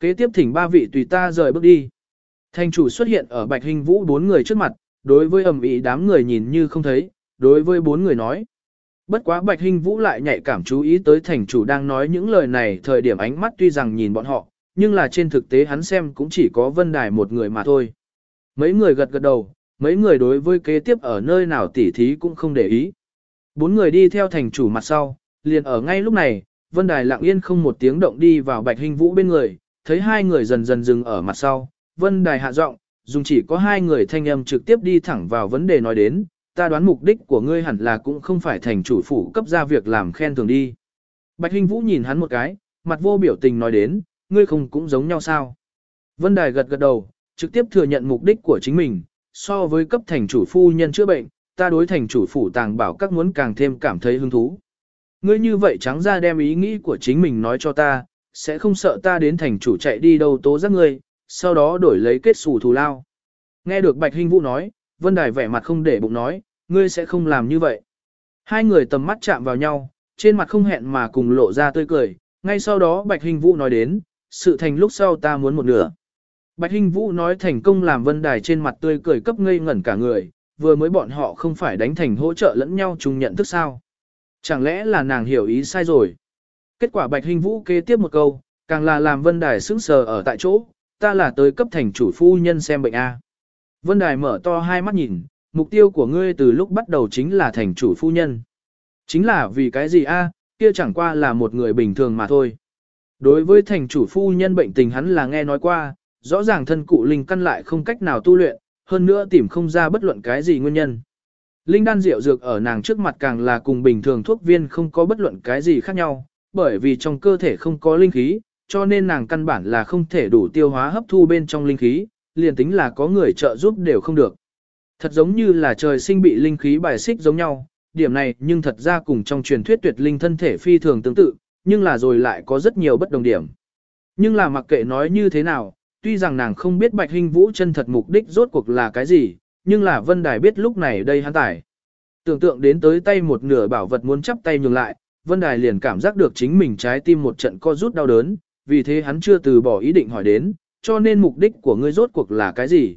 Kế tiếp thỉnh ba vị tùy ta rời bước đi. Thành chủ xuất hiện ở Bạch Hình Vũ bốn người trước mặt, đối với ẩm ý đám người nhìn như không thấy, đối với bốn người nói. Bất quá Bạch Hình Vũ lại nhạy cảm chú ý tới thành chủ đang nói những lời này thời điểm ánh mắt tuy rằng nhìn bọn họ, nhưng là trên thực tế hắn xem cũng chỉ có Vân Đài một người mà thôi. Mấy người gật gật đầu, mấy người đối với kế tiếp ở nơi nào tỉ thí cũng không để ý. Bốn người đi theo thành chủ mặt sau, liền ở ngay lúc này, Vân Đài lặng yên không một tiếng động đi vào Bạch Hình Vũ bên người, thấy hai người dần dần dừng ở mặt sau, Vân Đài hạ giọng, dùng chỉ có hai người thanh âm trực tiếp đi thẳng vào vấn đề nói đến, ta đoán mục đích của ngươi hẳn là cũng không phải thành chủ phủ cấp ra việc làm khen thường đi. Bạch Hinh Vũ nhìn hắn một cái, mặt vô biểu tình nói đến, ngươi không cũng giống nhau sao. Vân Đài gật gật đầu, trực tiếp thừa nhận mục đích của chính mình, so với cấp thành chủ phu nhân chữa bệnh, ta đối thành chủ phủ tàng bảo các muốn càng thêm cảm thấy hứng thú. Ngươi như vậy trắng ra đem ý nghĩ của chính mình nói cho ta, sẽ không sợ ta đến thành chủ chạy đi đâu tố giác ngươi, sau đó đổi lấy kết xù thù lao. Nghe được Bạch Hinh Vũ nói, Vân Đài vẻ mặt không để bụng nói, ngươi sẽ không làm như vậy. Hai người tầm mắt chạm vào nhau, trên mặt không hẹn mà cùng lộ ra tươi cười, ngay sau đó Bạch Hinh Vũ nói đến, sự thành lúc sau ta muốn một nửa. Bạch Hinh Vũ nói thành công làm Vân Đài trên mặt tươi cười cấp ngây ngẩn cả người, vừa mới bọn họ không phải đánh thành hỗ trợ lẫn nhau chung nhận thức sao. Chẳng lẽ là nàng hiểu ý sai rồi? Kết quả Bạch hình Vũ kế tiếp một câu, càng là làm Vân Đài sững sờ ở tại chỗ, ta là tới cấp thành chủ phu nhân xem bệnh A. Vân Đài mở to hai mắt nhìn, mục tiêu của ngươi từ lúc bắt đầu chính là thành chủ phu nhân. Chính là vì cái gì A, kia chẳng qua là một người bình thường mà thôi. Đối với thành chủ phu nhân bệnh tình hắn là nghe nói qua, rõ ràng thân cụ linh căn lại không cách nào tu luyện, hơn nữa tìm không ra bất luận cái gì nguyên nhân. Linh đan rượu dược ở nàng trước mặt càng là cùng bình thường thuốc viên không có bất luận cái gì khác nhau, bởi vì trong cơ thể không có linh khí, cho nên nàng căn bản là không thể đủ tiêu hóa hấp thu bên trong linh khí, liền tính là có người trợ giúp đều không được. Thật giống như là trời sinh bị linh khí bài xích giống nhau, điểm này nhưng thật ra cùng trong truyền thuyết tuyệt linh thân thể phi thường tương tự, nhưng là rồi lại có rất nhiều bất đồng điểm. Nhưng là mặc kệ nói như thế nào, tuy rằng nàng không biết Bạch Hinh Vũ chân thật mục đích rốt cuộc là cái gì, nhưng là Vân Đài biết lúc này đây hắn tải. Tưởng tượng đến tới tay một nửa bảo vật muốn chắp tay nhường lại, Vân Đài liền cảm giác được chính mình trái tim một trận co rút đau đớn, vì thế hắn chưa từ bỏ ý định hỏi đến, cho nên mục đích của ngươi rốt cuộc là cái gì?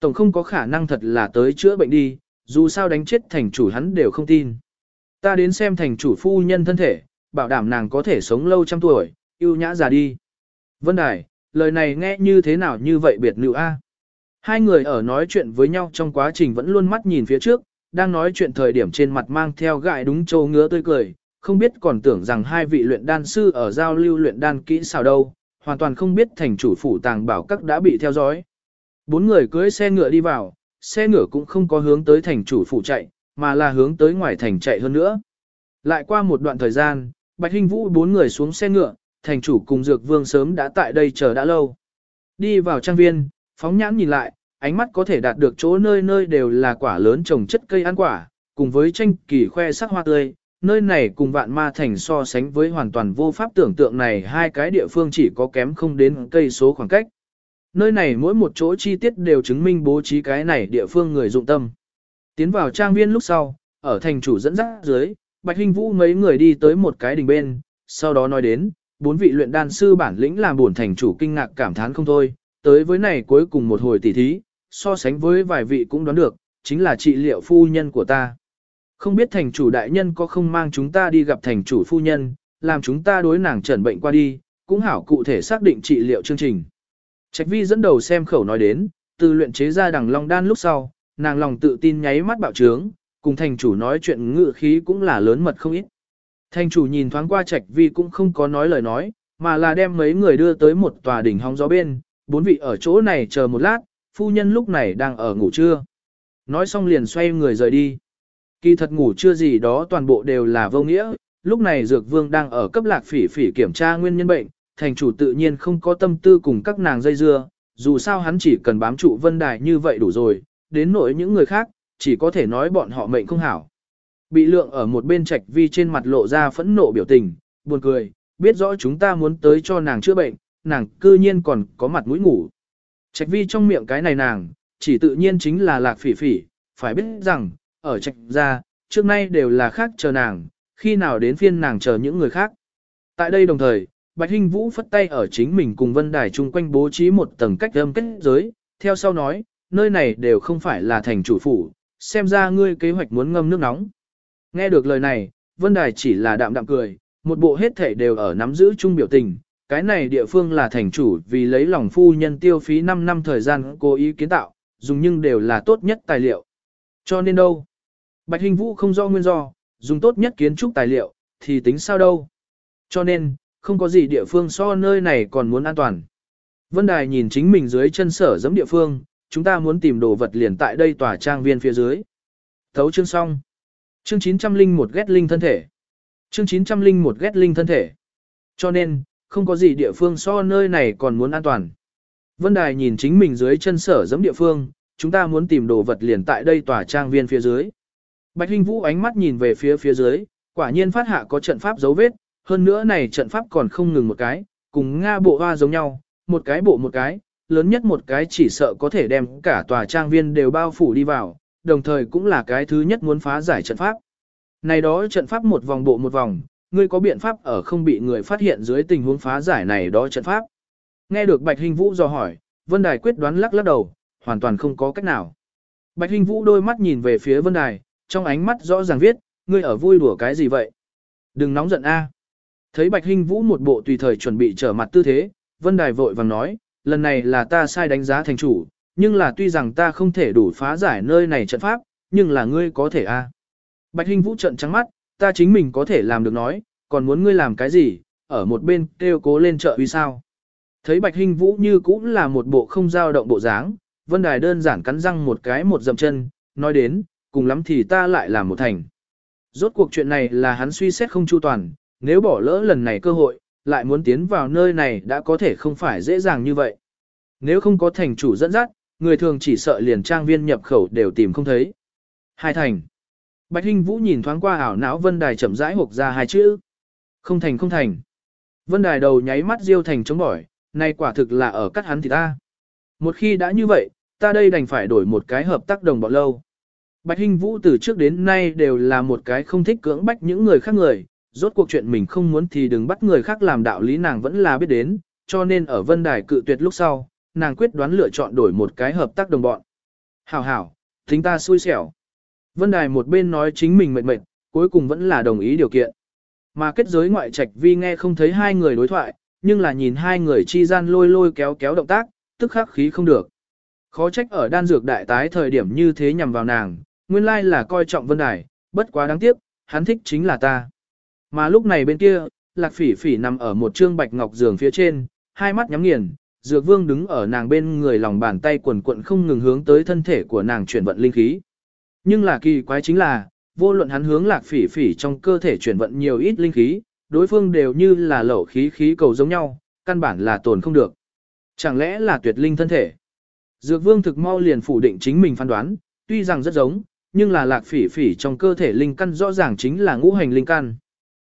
Tổng không có khả năng thật là tới chữa bệnh đi, dù sao đánh chết thành chủ hắn đều không tin. Ta đến xem thành chủ phu nhân thân thể, bảo đảm nàng có thể sống lâu trăm tuổi, yêu nhã già đi. Vân Đài, lời này nghe như thế nào như vậy biệt nữ a? Hai người ở nói chuyện với nhau trong quá trình vẫn luôn mắt nhìn phía trước, đang nói chuyện thời điểm trên mặt mang theo gại đúng châu ngứa tươi cười, không biết còn tưởng rằng hai vị luyện đan sư ở giao lưu luyện đan kỹ xảo đâu, hoàn toàn không biết thành chủ phủ tàng bảo các đã bị theo dõi. Bốn người cưới xe ngựa đi vào, xe ngựa cũng không có hướng tới thành chủ phủ chạy, mà là hướng tới ngoài thành chạy hơn nữa. Lại qua một đoạn thời gian, Bạch Hinh Vũ bốn người xuống xe ngựa, thành chủ cùng Dược Vương sớm đã tại đây chờ đã lâu. Đi vào trang viên, phóng nhãn nhìn lại, ánh mắt có thể đạt được chỗ nơi nơi đều là quả lớn trồng chất cây ăn quả, cùng với tranh kỳ khoe sắc hoa tươi. Nơi này cùng vạn ma thành so sánh với hoàn toàn vô pháp tưởng tượng này hai cái địa phương chỉ có kém không đến cây số khoảng cách. Nơi này mỗi một chỗ chi tiết đều chứng minh bố trí cái này địa phương người dụng tâm. Tiến vào trang viên lúc sau, ở thành chủ dẫn dắt dưới, Bạch Hinh Vũ mấy người đi tới một cái đình bên, sau đó nói đến, bốn vị luyện đan sư bản lĩnh làm buồn thành chủ kinh ngạc cảm thán không thôi, tới với này cuối cùng một hồi tỉ thí, so sánh với vài vị cũng đoán được, chính là trị liệu phu nhân của ta. Không biết thành chủ đại nhân có không mang chúng ta đi gặp thành chủ phu nhân, làm chúng ta đối nàng trần bệnh qua đi, cũng hảo cụ thể xác định trị liệu chương trình. Trạch vi dẫn đầu xem khẩu nói đến, từ luyện chế ra đằng long đan lúc sau, nàng lòng tự tin nháy mắt bạo trướng, cùng thành chủ nói chuyện ngự khí cũng là lớn mật không ít. Thành chủ nhìn thoáng qua trạch vi cũng không có nói lời nói, mà là đem mấy người đưa tới một tòa đỉnh hóng gió bên, bốn vị ở chỗ này chờ một lát, phu nhân lúc này đang ở ngủ trưa. Nói xong liền xoay người rời đi. Kỳ thật ngủ chưa gì đó toàn bộ đều là vô nghĩa, lúc này Dược Vương đang ở cấp lạc phỉ phỉ kiểm tra nguyên nhân bệnh, thành chủ tự nhiên không có tâm tư cùng các nàng dây dưa, dù sao hắn chỉ cần bám trụ vân đài như vậy đủ rồi, đến nỗi những người khác, chỉ có thể nói bọn họ mệnh không hảo. Bị lượng ở một bên trạch vi trên mặt lộ ra phẫn nộ biểu tình, buồn cười, biết rõ chúng ta muốn tới cho nàng chữa bệnh, nàng cư nhiên còn có mặt mũi ngủ. Trạch vi trong miệng cái này nàng, chỉ tự nhiên chính là lạc phỉ phỉ, phải biết rằng, ở trạch gia, trước nay đều là khác chờ nàng, khi nào đến phiên nàng chờ những người khác. Tại đây đồng thời, Bạch Hinh Vũ phất tay ở chính mình cùng Vân Đài chung quanh bố trí một tầng cách âm kết giới, theo sau nói, nơi này đều không phải là thành chủ phủ, xem ra ngươi kế hoạch muốn ngâm nước nóng. Nghe được lời này, Vân Đài chỉ là đạm đạm cười, một bộ hết thể đều ở nắm giữ chung biểu tình, cái này địa phương là thành chủ vì lấy lòng phu nhân tiêu phí 5 năm thời gian cố ý kiến tạo, dùng nhưng đều là tốt nhất tài liệu. Cho nên đâu? Bạch Hình Vũ không do nguyên do, dùng tốt nhất kiến trúc tài liệu, thì tính sao đâu? Cho nên, không có gì địa phương so nơi này còn muốn an toàn. Vân Đài nhìn chính mình dưới chân sở giẫm địa phương, chúng ta muốn tìm đồ vật liền tại đây tòa trang viên phía dưới. Thấu chương xong. Chương 901 ghét linh thân thể. Chương 901 ghét linh thân thể. Cho nên, không có gì địa phương so nơi này còn muốn an toàn. Vân Đài nhìn chính mình dưới chân sở giẫm địa phương, chúng ta muốn tìm đồ vật liền tại đây tòa trang viên phía dưới. Bạch Hinh Vũ ánh mắt nhìn về phía phía dưới, quả nhiên phát hạ có trận pháp dấu vết, hơn nữa này trận pháp còn không ngừng một cái, cùng Nga bộ hoa giống nhau, một cái bộ một cái, lớn nhất một cái chỉ sợ có thể đem cả tòa trang viên đều bao phủ đi vào, đồng thời cũng là cái thứ nhất muốn phá giải trận pháp. Này đó trận pháp một vòng bộ một vòng, ngươi có biện pháp ở không bị người phát hiện dưới tình huống phá giải này đó trận pháp. Nghe được Bạch Hình Vũ do hỏi, Vân Đài quyết đoán lắc lắc đầu, hoàn toàn không có cách nào. Bạch Hình Vũ đôi mắt nhìn về phía Vân Đài, trong ánh mắt rõ ràng viết, ngươi ở vui đùa cái gì vậy? Đừng nóng giận a. Thấy Bạch hinh Vũ một bộ tùy thời chuẩn bị trở mặt tư thế, Vân Đài vội vàng nói, lần này là ta sai đánh giá thành chủ, nhưng là tuy rằng ta không thể đủ phá giải nơi này trận pháp, nhưng là ngươi có thể a. Bạch hinh Vũ trận trắng mắt, ta chính mình có thể làm được nói, còn muốn ngươi làm cái gì, ở một bên kêu cố lên chợ uy sao. Thấy Bạch hinh Vũ như cũng là một bộ không dao động bộ dáng, Vân Đài đơn giản cắn răng một cái một dầm chân, nói đến, cùng lắm thì ta lại làm một thành. Rốt cuộc chuyện này là hắn suy xét không chu toàn, nếu bỏ lỡ lần này cơ hội, lại muốn tiến vào nơi này đã có thể không phải dễ dàng như vậy. Nếu không có thành chủ dẫn dắt, người thường chỉ sợ liền trang viên nhập khẩu đều tìm không thấy. Hai thành. Bạch Hinh Vũ nhìn thoáng qua ảo não Vân Đài chậm rãi hộp ra hai chữ. Không thành không thành. Vân Đài đầu nháy mắt diêu thành chống bỏi, này quả thực là ở cắt hắn thì ta. Một khi đã như vậy, ta đây đành phải đổi một cái hợp tác đồng bọn lâu. Bạch Hinh Vũ từ trước đến nay đều là một cái không thích cưỡng bách những người khác người, rốt cuộc chuyện mình không muốn thì đừng bắt người khác làm đạo lý nàng vẫn là biết đến, cho nên ở Vân Đài cự tuyệt lúc sau, nàng quyết đoán lựa chọn đổi một cái hợp tác đồng bọn. Hảo hảo, tính ta xui xẻo. Vân Đài một bên nói chính mình mệt mệt, cuối cùng vẫn là đồng ý điều kiện. Mà kết giới ngoại trạch vi nghe không thấy hai người đối thoại, nhưng là nhìn hai người chi gian lôi lôi kéo kéo động tác, tức khắc khí không được. Khó trách ở đan dược đại tái thời điểm như thế nhằm vào nàng, nguyên lai là coi trọng Vân Đài, bất quá đáng tiếc, hắn thích chính là ta. Mà lúc này bên kia, Lạc Phỉ Phỉ nằm ở một trương bạch ngọc giường phía trên, hai mắt nhắm nghiền, Dược Vương đứng ở nàng bên người lòng bàn tay quần quận không ngừng hướng tới thân thể của nàng chuyển vận linh khí. Nhưng là kỳ quái chính là, vô luận hắn hướng Lạc Phỉ Phỉ trong cơ thể chuyển vận nhiều ít linh khí, đối phương đều như là lẩu khí khí cầu giống nhau, căn bản là tồn không được. Chẳng lẽ là tuyệt linh thân thể? Dược Vương thực mau liền phủ định chính mình phán đoán, tuy rằng rất giống, nhưng là Lạc Phỉ Phỉ trong cơ thể linh căn rõ ràng chính là ngũ hành linh căn.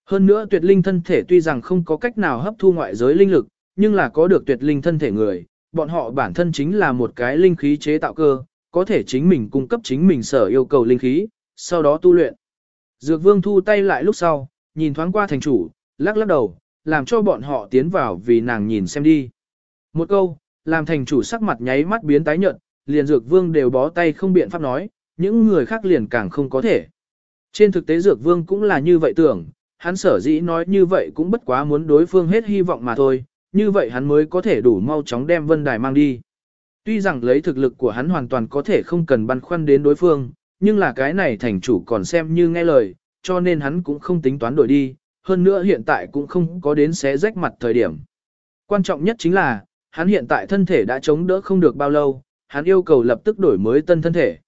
Hơn nữa tuyệt linh thân thể tuy rằng không có cách nào hấp thu ngoại giới linh lực, nhưng là có được tuyệt linh thân thể người, bọn họ bản thân chính là một cái linh khí chế tạo cơ, có thể chính mình cung cấp chính mình sở yêu cầu linh khí, sau đó tu luyện. Dược vương thu tay lại lúc sau, nhìn thoáng qua thành chủ, lắc lắc đầu, làm cho bọn họ tiến vào vì nàng nhìn xem đi. Một câu, làm thành chủ sắc mặt nháy mắt biến tái nhợt, liền dược vương đều bó tay không biện pháp nói, những người khác liền càng không có thể. Trên thực tế dược vương cũng là như vậy tưởng, hắn sở dĩ nói như vậy cũng bất quá muốn đối phương hết hy vọng mà thôi, như vậy hắn mới có thể đủ mau chóng đem vân đài mang đi. Tuy rằng lấy thực lực của hắn hoàn toàn có thể không cần băn khoăn đến đối phương, nhưng là cái này thành chủ còn xem như nghe lời, cho nên hắn cũng không tính toán đổi đi, hơn nữa hiện tại cũng không có đến xé rách mặt thời điểm. Quan trọng nhất chính là, hắn hiện tại thân thể đã chống đỡ không được bao lâu, hắn yêu cầu lập tức đổi mới tân thân thể.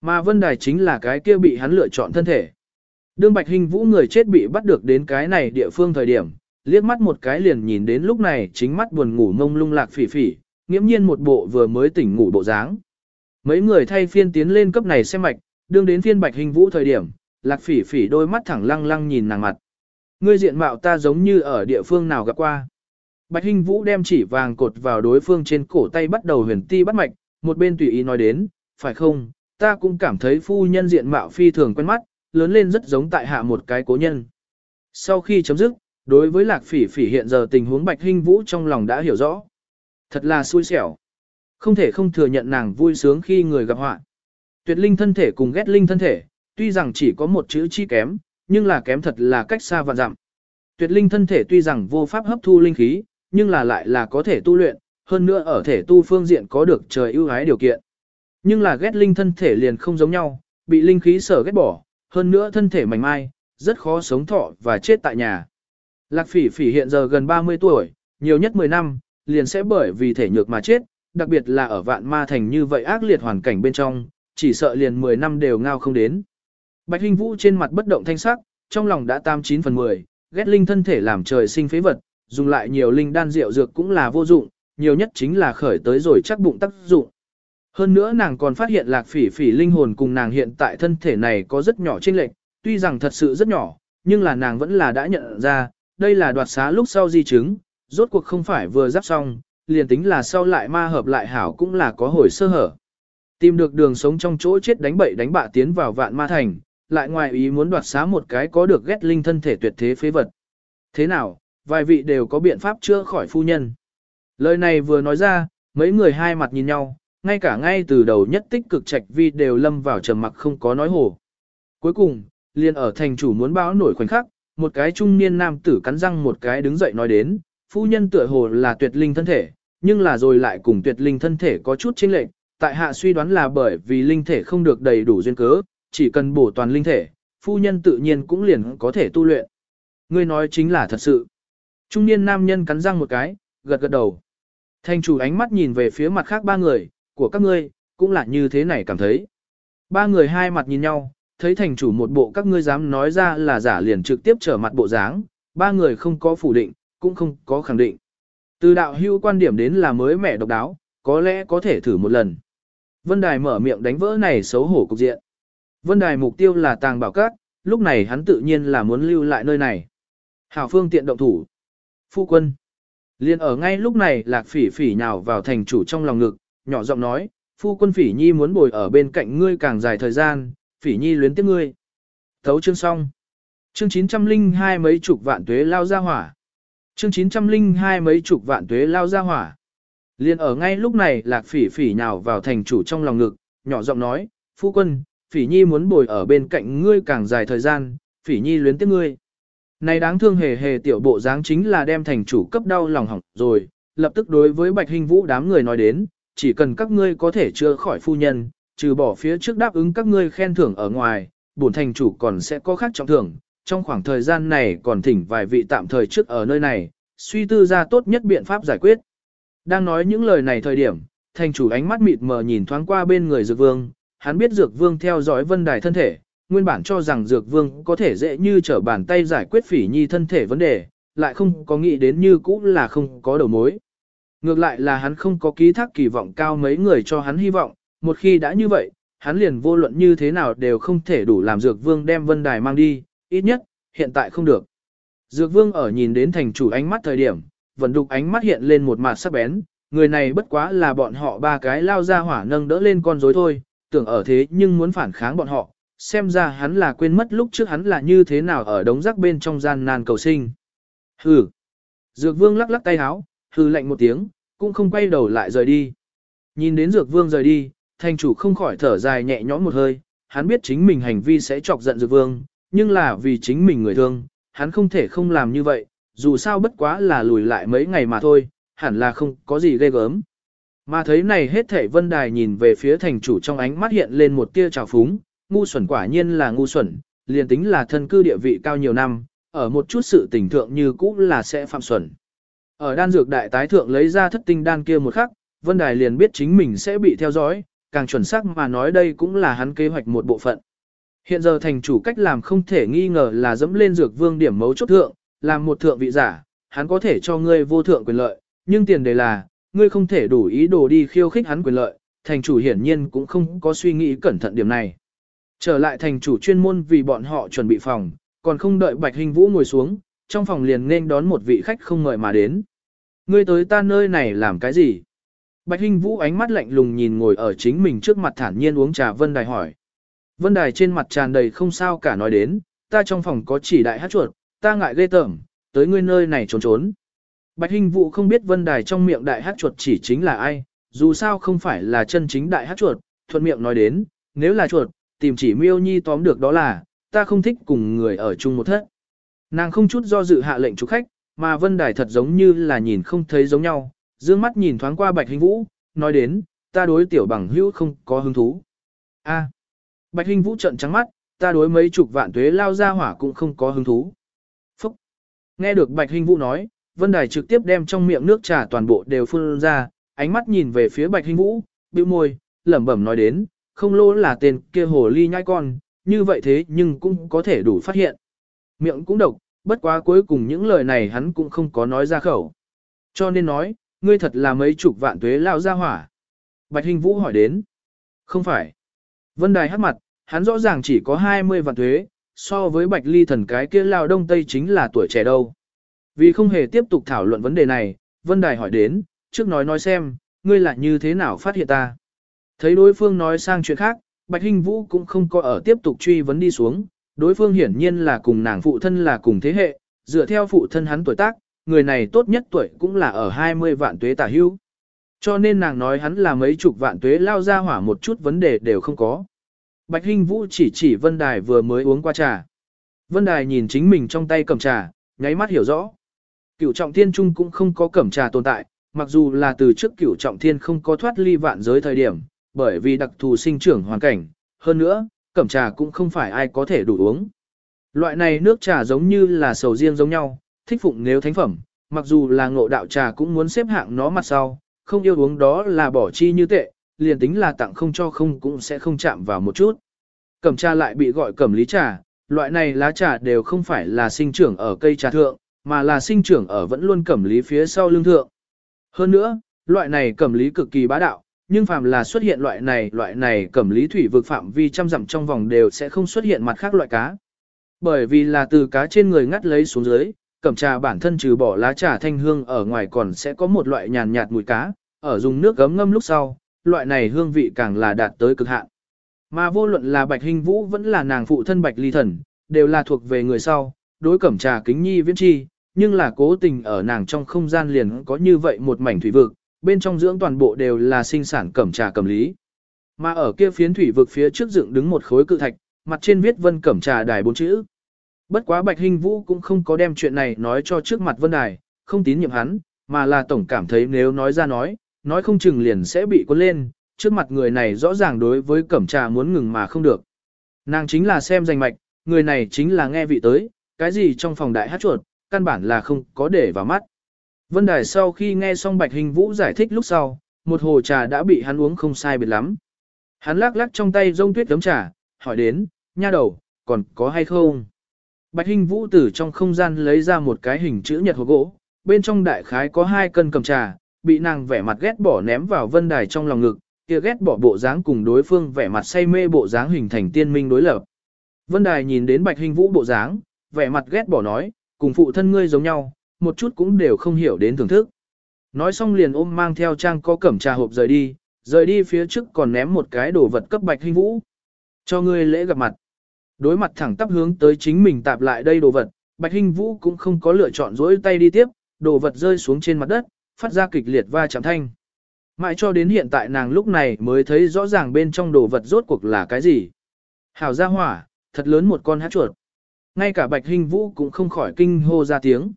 Mà Vân Đài chính là cái kia bị hắn lựa chọn thân thể. Đương Bạch Hình Vũ người chết bị bắt được đến cái này địa phương thời điểm, liếc mắt một cái liền nhìn đến lúc này chính mắt buồn ngủ ngông lung lạc phỉ phỉ, nghiễm nhiên một bộ vừa mới tỉnh ngủ bộ dáng. Mấy người thay phiên tiến lên cấp này xem mạch, đương đến phiên Bạch Hình Vũ thời điểm, lạc phỉ phỉ đôi mắt thẳng lăng lăng nhìn nàng mặt. Ngươi diện mạo ta giống như ở địa phương nào gặp qua. Bạch Hình Vũ đem chỉ vàng cột vào đối phương trên cổ tay bắt đầu huyền ti bắt mạch, một bên tùy ý nói đến, phải không, ta cũng cảm thấy phu nhân diện mạo phi thường quen mắt, lớn lên rất giống tại hạ một cái cố nhân. Sau khi chấm dứt, Đối với lạc phỉ phỉ hiện giờ tình huống Bạch Hinh Vũ trong lòng đã hiểu rõ. Thật là xui xẻo. Không thể không thừa nhận nàng vui sướng khi người gặp họa. Tuyệt linh thân thể cùng ghét linh thân thể, tuy rằng chỉ có một chữ chi kém, nhưng là kém thật là cách xa vạn dặm. Tuyệt linh thân thể tuy rằng vô pháp hấp thu linh khí, nhưng là lại là có thể tu luyện, hơn nữa ở thể tu phương diện có được trời ưu ái điều kiện. Nhưng là ghét linh thân thể liền không giống nhau, bị linh khí sở ghét bỏ, hơn nữa thân thể mảnh mai, rất khó sống thọ và chết tại nhà. Lạc phỉ phỉ hiện giờ gần 30 tuổi, nhiều nhất 10 năm, liền sẽ bởi vì thể nhược mà chết, đặc biệt là ở vạn ma thành như vậy ác liệt hoàn cảnh bên trong, chỉ sợ liền 10 năm đều ngao không đến. Bạch Hinh Vũ trên mặt bất động thanh sắc, trong lòng đã tam chín phần 10, ghét linh thân thể làm trời sinh phế vật, dùng lại nhiều linh đan rượu dược cũng là vô dụng, nhiều nhất chính là khởi tới rồi chắc bụng tác dụng. Hơn nữa nàng còn phát hiện lạc phỉ phỉ linh hồn cùng nàng hiện tại thân thể này có rất nhỏ chênh lệch, tuy rằng thật sự rất nhỏ, nhưng là nàng vẫn là đã nhận ra, đây là đoạt xá lúc sau di chứng, rốt cuộc không phải vừa giáp xong, liền tính là sau lại ma hợp lại hảo cũng là có hồi sơ hở. Tìm được đường sống trong chỗ chết đánh bậy đánh bạ tiến vào vạn ma thành, lại ngoài ý muốn đoạt xá một cái có được ghét linh thân thể tuyệt thế phế vật. Thế nào, vài vị đều có biện pháp chữa khỏi phu nhân. Lời này vừa nói ra, mấy người hai mặt nhìn nhau, ngay cả ngay từ đầu nhất tích cực trạch vi đều lâm vào trầm mặc không có nói hồ. Cuối cùng, liền ở thành chủ muốn báo nổi khoảnh khắc, một cái trung niên nam tử cắn răng một cái đứng dậy nói đến, phu nhân tựa hồ là tuyệt linh thân thể, nhưng là rồi lại cùng tuyệt linh thân thể có chút chênh lệch, tại hạ suy đoán là bởi vì linh thể không được đầy đủ duyên cớ, chỉ cần bổ toàn linh thể, phu nhân tự nhiên cũng liền có thể tu luyện. Ngươi nói chính là thật sự. Trung niên nam nhân cắn răng một cái, gật gật đầu. Thành chủ ánh mắt nhìn về phía mặt khác ba người, của các ngươi, cũng là như thế này cảm thấy. Ba người hai mặt nhìn nhau, thấy thành chủ một bộ các ngươi dám nói ra là giả liền trực tiếp trở mặt bộ dáng, ba người không có phủ định, cũng không có khẳng định. Từ đạo hưu quan điểm đến là mới mẻ độc đáo, có lẽ có thể thử một lần. Vân Đài mở miệng đánh vỡ này xấu hổ cục diện. Vân Đài mục tiêu là tàng bảo cát, lúc này hắn tự nhiên là muốn lưu lại nơi này. Hảo phương tiện động thủ. Phu quân. Liên ở ngay lúc này lạc phỉ phỉ nhào vào thành chủ trong lòng ngực, nhỏ giọng nói, phu quân phỉ nhi muốn bồi ở bên cạnh ngươi càng dài thời gian, phỉ nhi luyến tiếc ngươi. Thấu chương xong. Chương 902 mấy chục vạn tuế lao ra hỏa. Chương 902 mấy chục vạn tuế lao ra hỏa. Liên ở ngay lúc này lạc phỉ phỉ nhào vào thành chủ trong lòng ngực, nhỏ giọng nói, phu quân, phỉ nhi muốn bồi ở bên cạnh ngươi càng dài thời gian, phỉ nhi luyến tiếc ngươi. Này đáng thương hề hề tiểu bộ dáng chính là đem thành chủ cấp đau lòng hỏng rồi, lập tức đối với bạch hình vũ đám người nói đến, chỉ cần các ngươi có thể chữa khỏi phu nhân, trừ bỏ phía trước đáp ứng các ngươi khen thưởng ở ngoài, bổn thành chủ còn sẽ có khác trọng thưởng, trong khoảng thời gian này còn thỉnh vài vị tạm thời trước ở nơi này, suy tư ra tốt nhất biện pháp giải quyết. Đang nói những lời này thời điểm, thành chủ ánh mắt mịt mờ nhìn thoáng qua bên người dược vương, hắn biết dược vương theo dõi vân đài thân thể, nguyên bản cho rằng dược vương có thể dễ như trở bàn tay giải quyết phỉ nhi thân thể vấn đề, lại không có nghĩ đến như cũ là không có đầu mối. Ngược lại là hắn không có ký thác kỳ vọng cao mấy người cho hắn hy vọng, một khi đã như vậy, hắn liền vô luận như thế nào đều không thể đủ làm dược vương đem vân đài mang đi, ít nhất, hiện tại không được. Dược vương ở nhìn đến thành chủ ánh mắt thời điểm, vẫn đục ánh mắt hiện lên một mặt sắc bén, người này bất quá là bọn họ ba cái lao ra hỏa nâng đỡ lên con rối thôi, tưởng ở thế nhưng muốn phản kháng bọn họ, xem ra hắn là quên mất lúc trước hắn là như thế nào ở đống rác bên trong gian nan cầu sinh. Hừ. Dược vương lắc lắc tay háo, hư lạnh một tiếng, cũng không quay đầu lại rời đi. Nhìn đến dược vương rời đi, thành chủ không khỏi thở dài nhẹ nhõm một hơi, hắn biết chính mình hành vi sẽ chọc giận dược vương, nhưng là vì chính mình người thương, hắn không thể không làm như vậy, dù sao bất quá là lùi lại mấy ngày mà thôi, hẳn là không có gì ghê gớm. Mà thấy này hết thảy vân đài nhìn về phía thành chủ trong ánh mắt hiện lên một tia trào phúng, ngu xuẩn quả nhiên là ngu xuẩn, liền tính là thân cư địa vị cao nhiều năm, ở một chút sự tình thượng như cũ là sẽ phạm xuẩn. Ở đan dược đại tái thượng lấy ra thất tinh đan kia một khắc, Vân Đài liền biết chính mình sẽ bị theo dõi, càng chuẩn xác mà nói đây cũng là hắn kế hoạch một bộ phận. Hiện giờ thành chủ cách làm không thể nghi ngờ là dẫm lên dược vương điểm mấu chốt thượng, làm một thượng vị giả, hắn có thể cho ngươi vô thượng quyền lợi, nhưng tiền đề là, ngươi không thể đủ ý đồ đi khiêu khích hắn quyền lợi, thành chủ hiển nhiên cũng không có suy nghĩ cẩn thận điểm này. Trở lại thành chủ chuyên môn vì bọn họ chuẩn bị phòng, còn không đợi Bạch Hình Vũ ngồi xuống, trong phòng liền nên đón một vị khách không mời mà đến. Ngươi tới ta nơi này làm cái gì? Bạch Hinh Vũ ánh mắt lạnh lùng nhìn ngồi ở chính mình trước mặt thản nhiên uống trà Vân Đài hỏi. Vân Đài trên mặt tràn đầy không sao cả nói đến, ta trong phòng có chỉ đại hát chuột, ta ngại ghê tởm, Tới ngươi nơi này trốn trốn. Bạch Hinh Vũ không biết Vân Đài trong miệng đại hát chuột chỉ chính là ai, dù sao không phải là chân chính đại hát chuột, thuận miệng nói đến, nếu là chuột, tìm chỉ miêu nhi tóm được đó là, ta không thích cùng người ở chung một thất. Nàng không chút do dự hạ lệnh chủ khách, mà Vân Đài thật giống như là nhìn không thấy giống nhau, dương mắt nhìn thoáng qua Bạch hình Vũ, nói đến, ta đối tiểu bằng hữu không có hứng thú. A. Bạch hình Vũ trợn trắng mắt, ta đối mấy chục vạn tuế lao ra hỏa cũng không có hứng thú. Phúc. Nghe được Bạch hình Vũ nói, Vân Đài trực tiếp đem trong miệng nước trà toàn bộ đều phun ra, ánh mắt nhìn về phía Bạch hình Vũ, bĩu môi, lẩm bẩm nói đến, không lô là tên kia hồ ly nhai con, như vậy thế nhưng cũng có thể đủ phát hiện. Miệng cũng độc, bất quá cuối cùng những lời này hắn cũng không có nói ra khẩu. Cho nên nói, ngươi thật là mấy chục vạn tuế lao ra hỏa. Bạch Hinh Vũ hỏi đến. Không phải. Vân Đài hát mặt, hắn rõ ràng chỉ có 20 vạn tuế, so với Bạch Ly thần cái kia lao đông tây chính là tuổi trẻ đâu. Vì không hề tiếp tục thảo luận vấn đề này, Vân Đài hỏi đến, trước nói nói xem, ngươi là như thế nào phát hiện ta. Thấy đối phương nói sang chuyện khác, Bạch Hinh Vũ cũng không có ở tiếp tục truy vấn đi xuống, đối phương hiển nhiên là cùng nàng phụ thân là cùng thế hệ, dựa theo phụ thân hắn tuổi tác, người này tốt nhất tuổi cũng là ở 20 vạn tuế tả hưu. Cho nên nàng nói hắn là mấy chục vạn tuế lao ra hỏa một chút vấn đề đều không có. Bạch Hinh Vũ chỉ chỉ Vân Đài vừa mới uống qua trà. Vân Đài nhìn chính mình trong tay cầm trà, nháy mắt hiểu rõ. Cửu trọng thiên trung cũng không có cẩm trà tồn tại, mặc dù là từ trước cửu trọng thiên không có thoát ly vạn giới thời điểm, bởi vì đặc thù sinh trưởng hoàn cảnh. Hơn nữa, cẩm trà cũng không phải ai có thể đủ uống. Loại này nước trà giống như là sầu riêng giống nhau, thích phụng nếu thánh phẩm, mặc dù là ngộ đạo trà cũng muốn xếp hạng nó mặt sau, không yêu uống đó là bỏ chi như tệ, liền tính là tặng không cho không cũng sẽ không chạm vào một chút. Cẩm trà lại bị gọi cẩm lý trà, loại này lá trà đều không phải là sinh trưởng ở cây trà thượng, mà là sinh trưởng ở vẫn luôn cẩm lý phía sau lưng thượng. Hơn nữa, loại này cẩm lý cực kỳ bá đạo, nhưng phàm là xuất hiện loại này, loại này cẩm lý thủy vực phạm vi trăm dặm trong vòng đều sẽ không xuất hiện mặt khác loại cá. Bởi vì là từ cá trên người ngắt lấy xuống dưới, cẩm trà bản thân trừ bỏ lá trà thanh hương ở ngoài còn sẽ có một loại nhàn nhạt mùi cá, ở dùng nước gấm ngâm lúc sau, loại này hương vị càng là đạt tới cực hạn. Mà vô luận là Bạch Hình Vũ vẫn là nàng phụ thân Bạch Ly Thần, đều là thuộc về người sau, đối cẩm trà kính nhi viễn chi, nhưng là cố tình ở nàng trong không gian liền có như vậy một mảnh thủy vực, bên trong dưỡng toàn bộ đều là sinh sản cẩm trà cẩm lý. Mà ở kia phiến thủy vực phía trước dựng đứng một khối cự thạch, mặt trên viết vân cẩm trà đài bốn chữ. Bất quá Bạch Hinh Vũ cũng không có đem chuyện này nói cho trước mặt vân đài, không tín nhiệm hắn, mà là tổng cảm thấy nếu nói ra nói, nói không chừng liền sẽ bị cuốn lên, trước mặt người này rõ ràng đối với cẩm trà muốn ngừng mà không được. Nàng chính là xem danh mạch, người này chính là nghe vị tới, cái gì trong phòng đại hát chuột, căn bản là không có để vào mắt. Vân Đài sau khi nghe xong Bạch Hình Vũ giải thích lúc sau, một hồ trà đã bị hắn uống không sai biệt lắm. Hắn lắc lắc trong tay rông tuyết tấm trà, hỏi đến, nha đầu, còn có hay không? Bạch Hình Vũ từ trong không gian lấy ra một cái hình chữ nhật hồ gỗ, bên trong đại khái có hai cân cầm trà, bị nàng vẻ mặt ghét bỏ ném vào Vân Đài trong lòng ngực, kia ghét bỏ bộ dáng cùng đối phương vẻ mặt say mê bộ dáng hình thành tiên minh đối lập. Vân Đài nhìn đến Bạch Hình Vũ bộ dáng, vẻ mặt ghét bỏ nói, cùng phụ thân ngươi giống nhau, một chút cũng đều không hiểu đến thưởng thức. Nói xong liền ôm mang theo trang có cẩm trà hộp rời đi, rời đi phía trước còn ném một cái đồ vật cấp bạch hình vũ. Cho ngươi lễ gặp mặt. Đối mặt thẳng tắp hướng tới chính mình tạp lại đây đồ vật, bạch hình vũ cũng không có lựa chọn dỗi tay đi tiếp, đồ vật rơi xuống trên mặt đất, phát ra kịch liệt va chạm thanh. Mãi cho đến hiện tại nàng lúc này mới thấy rõ ràng bên trong đồ vật rốt cuộc là cái gì. Hảo gia hỏa, thật lớn một con hát chuột. Ngay cả bạch hình vũ cũng không khỏi kinh hô ra tiếng.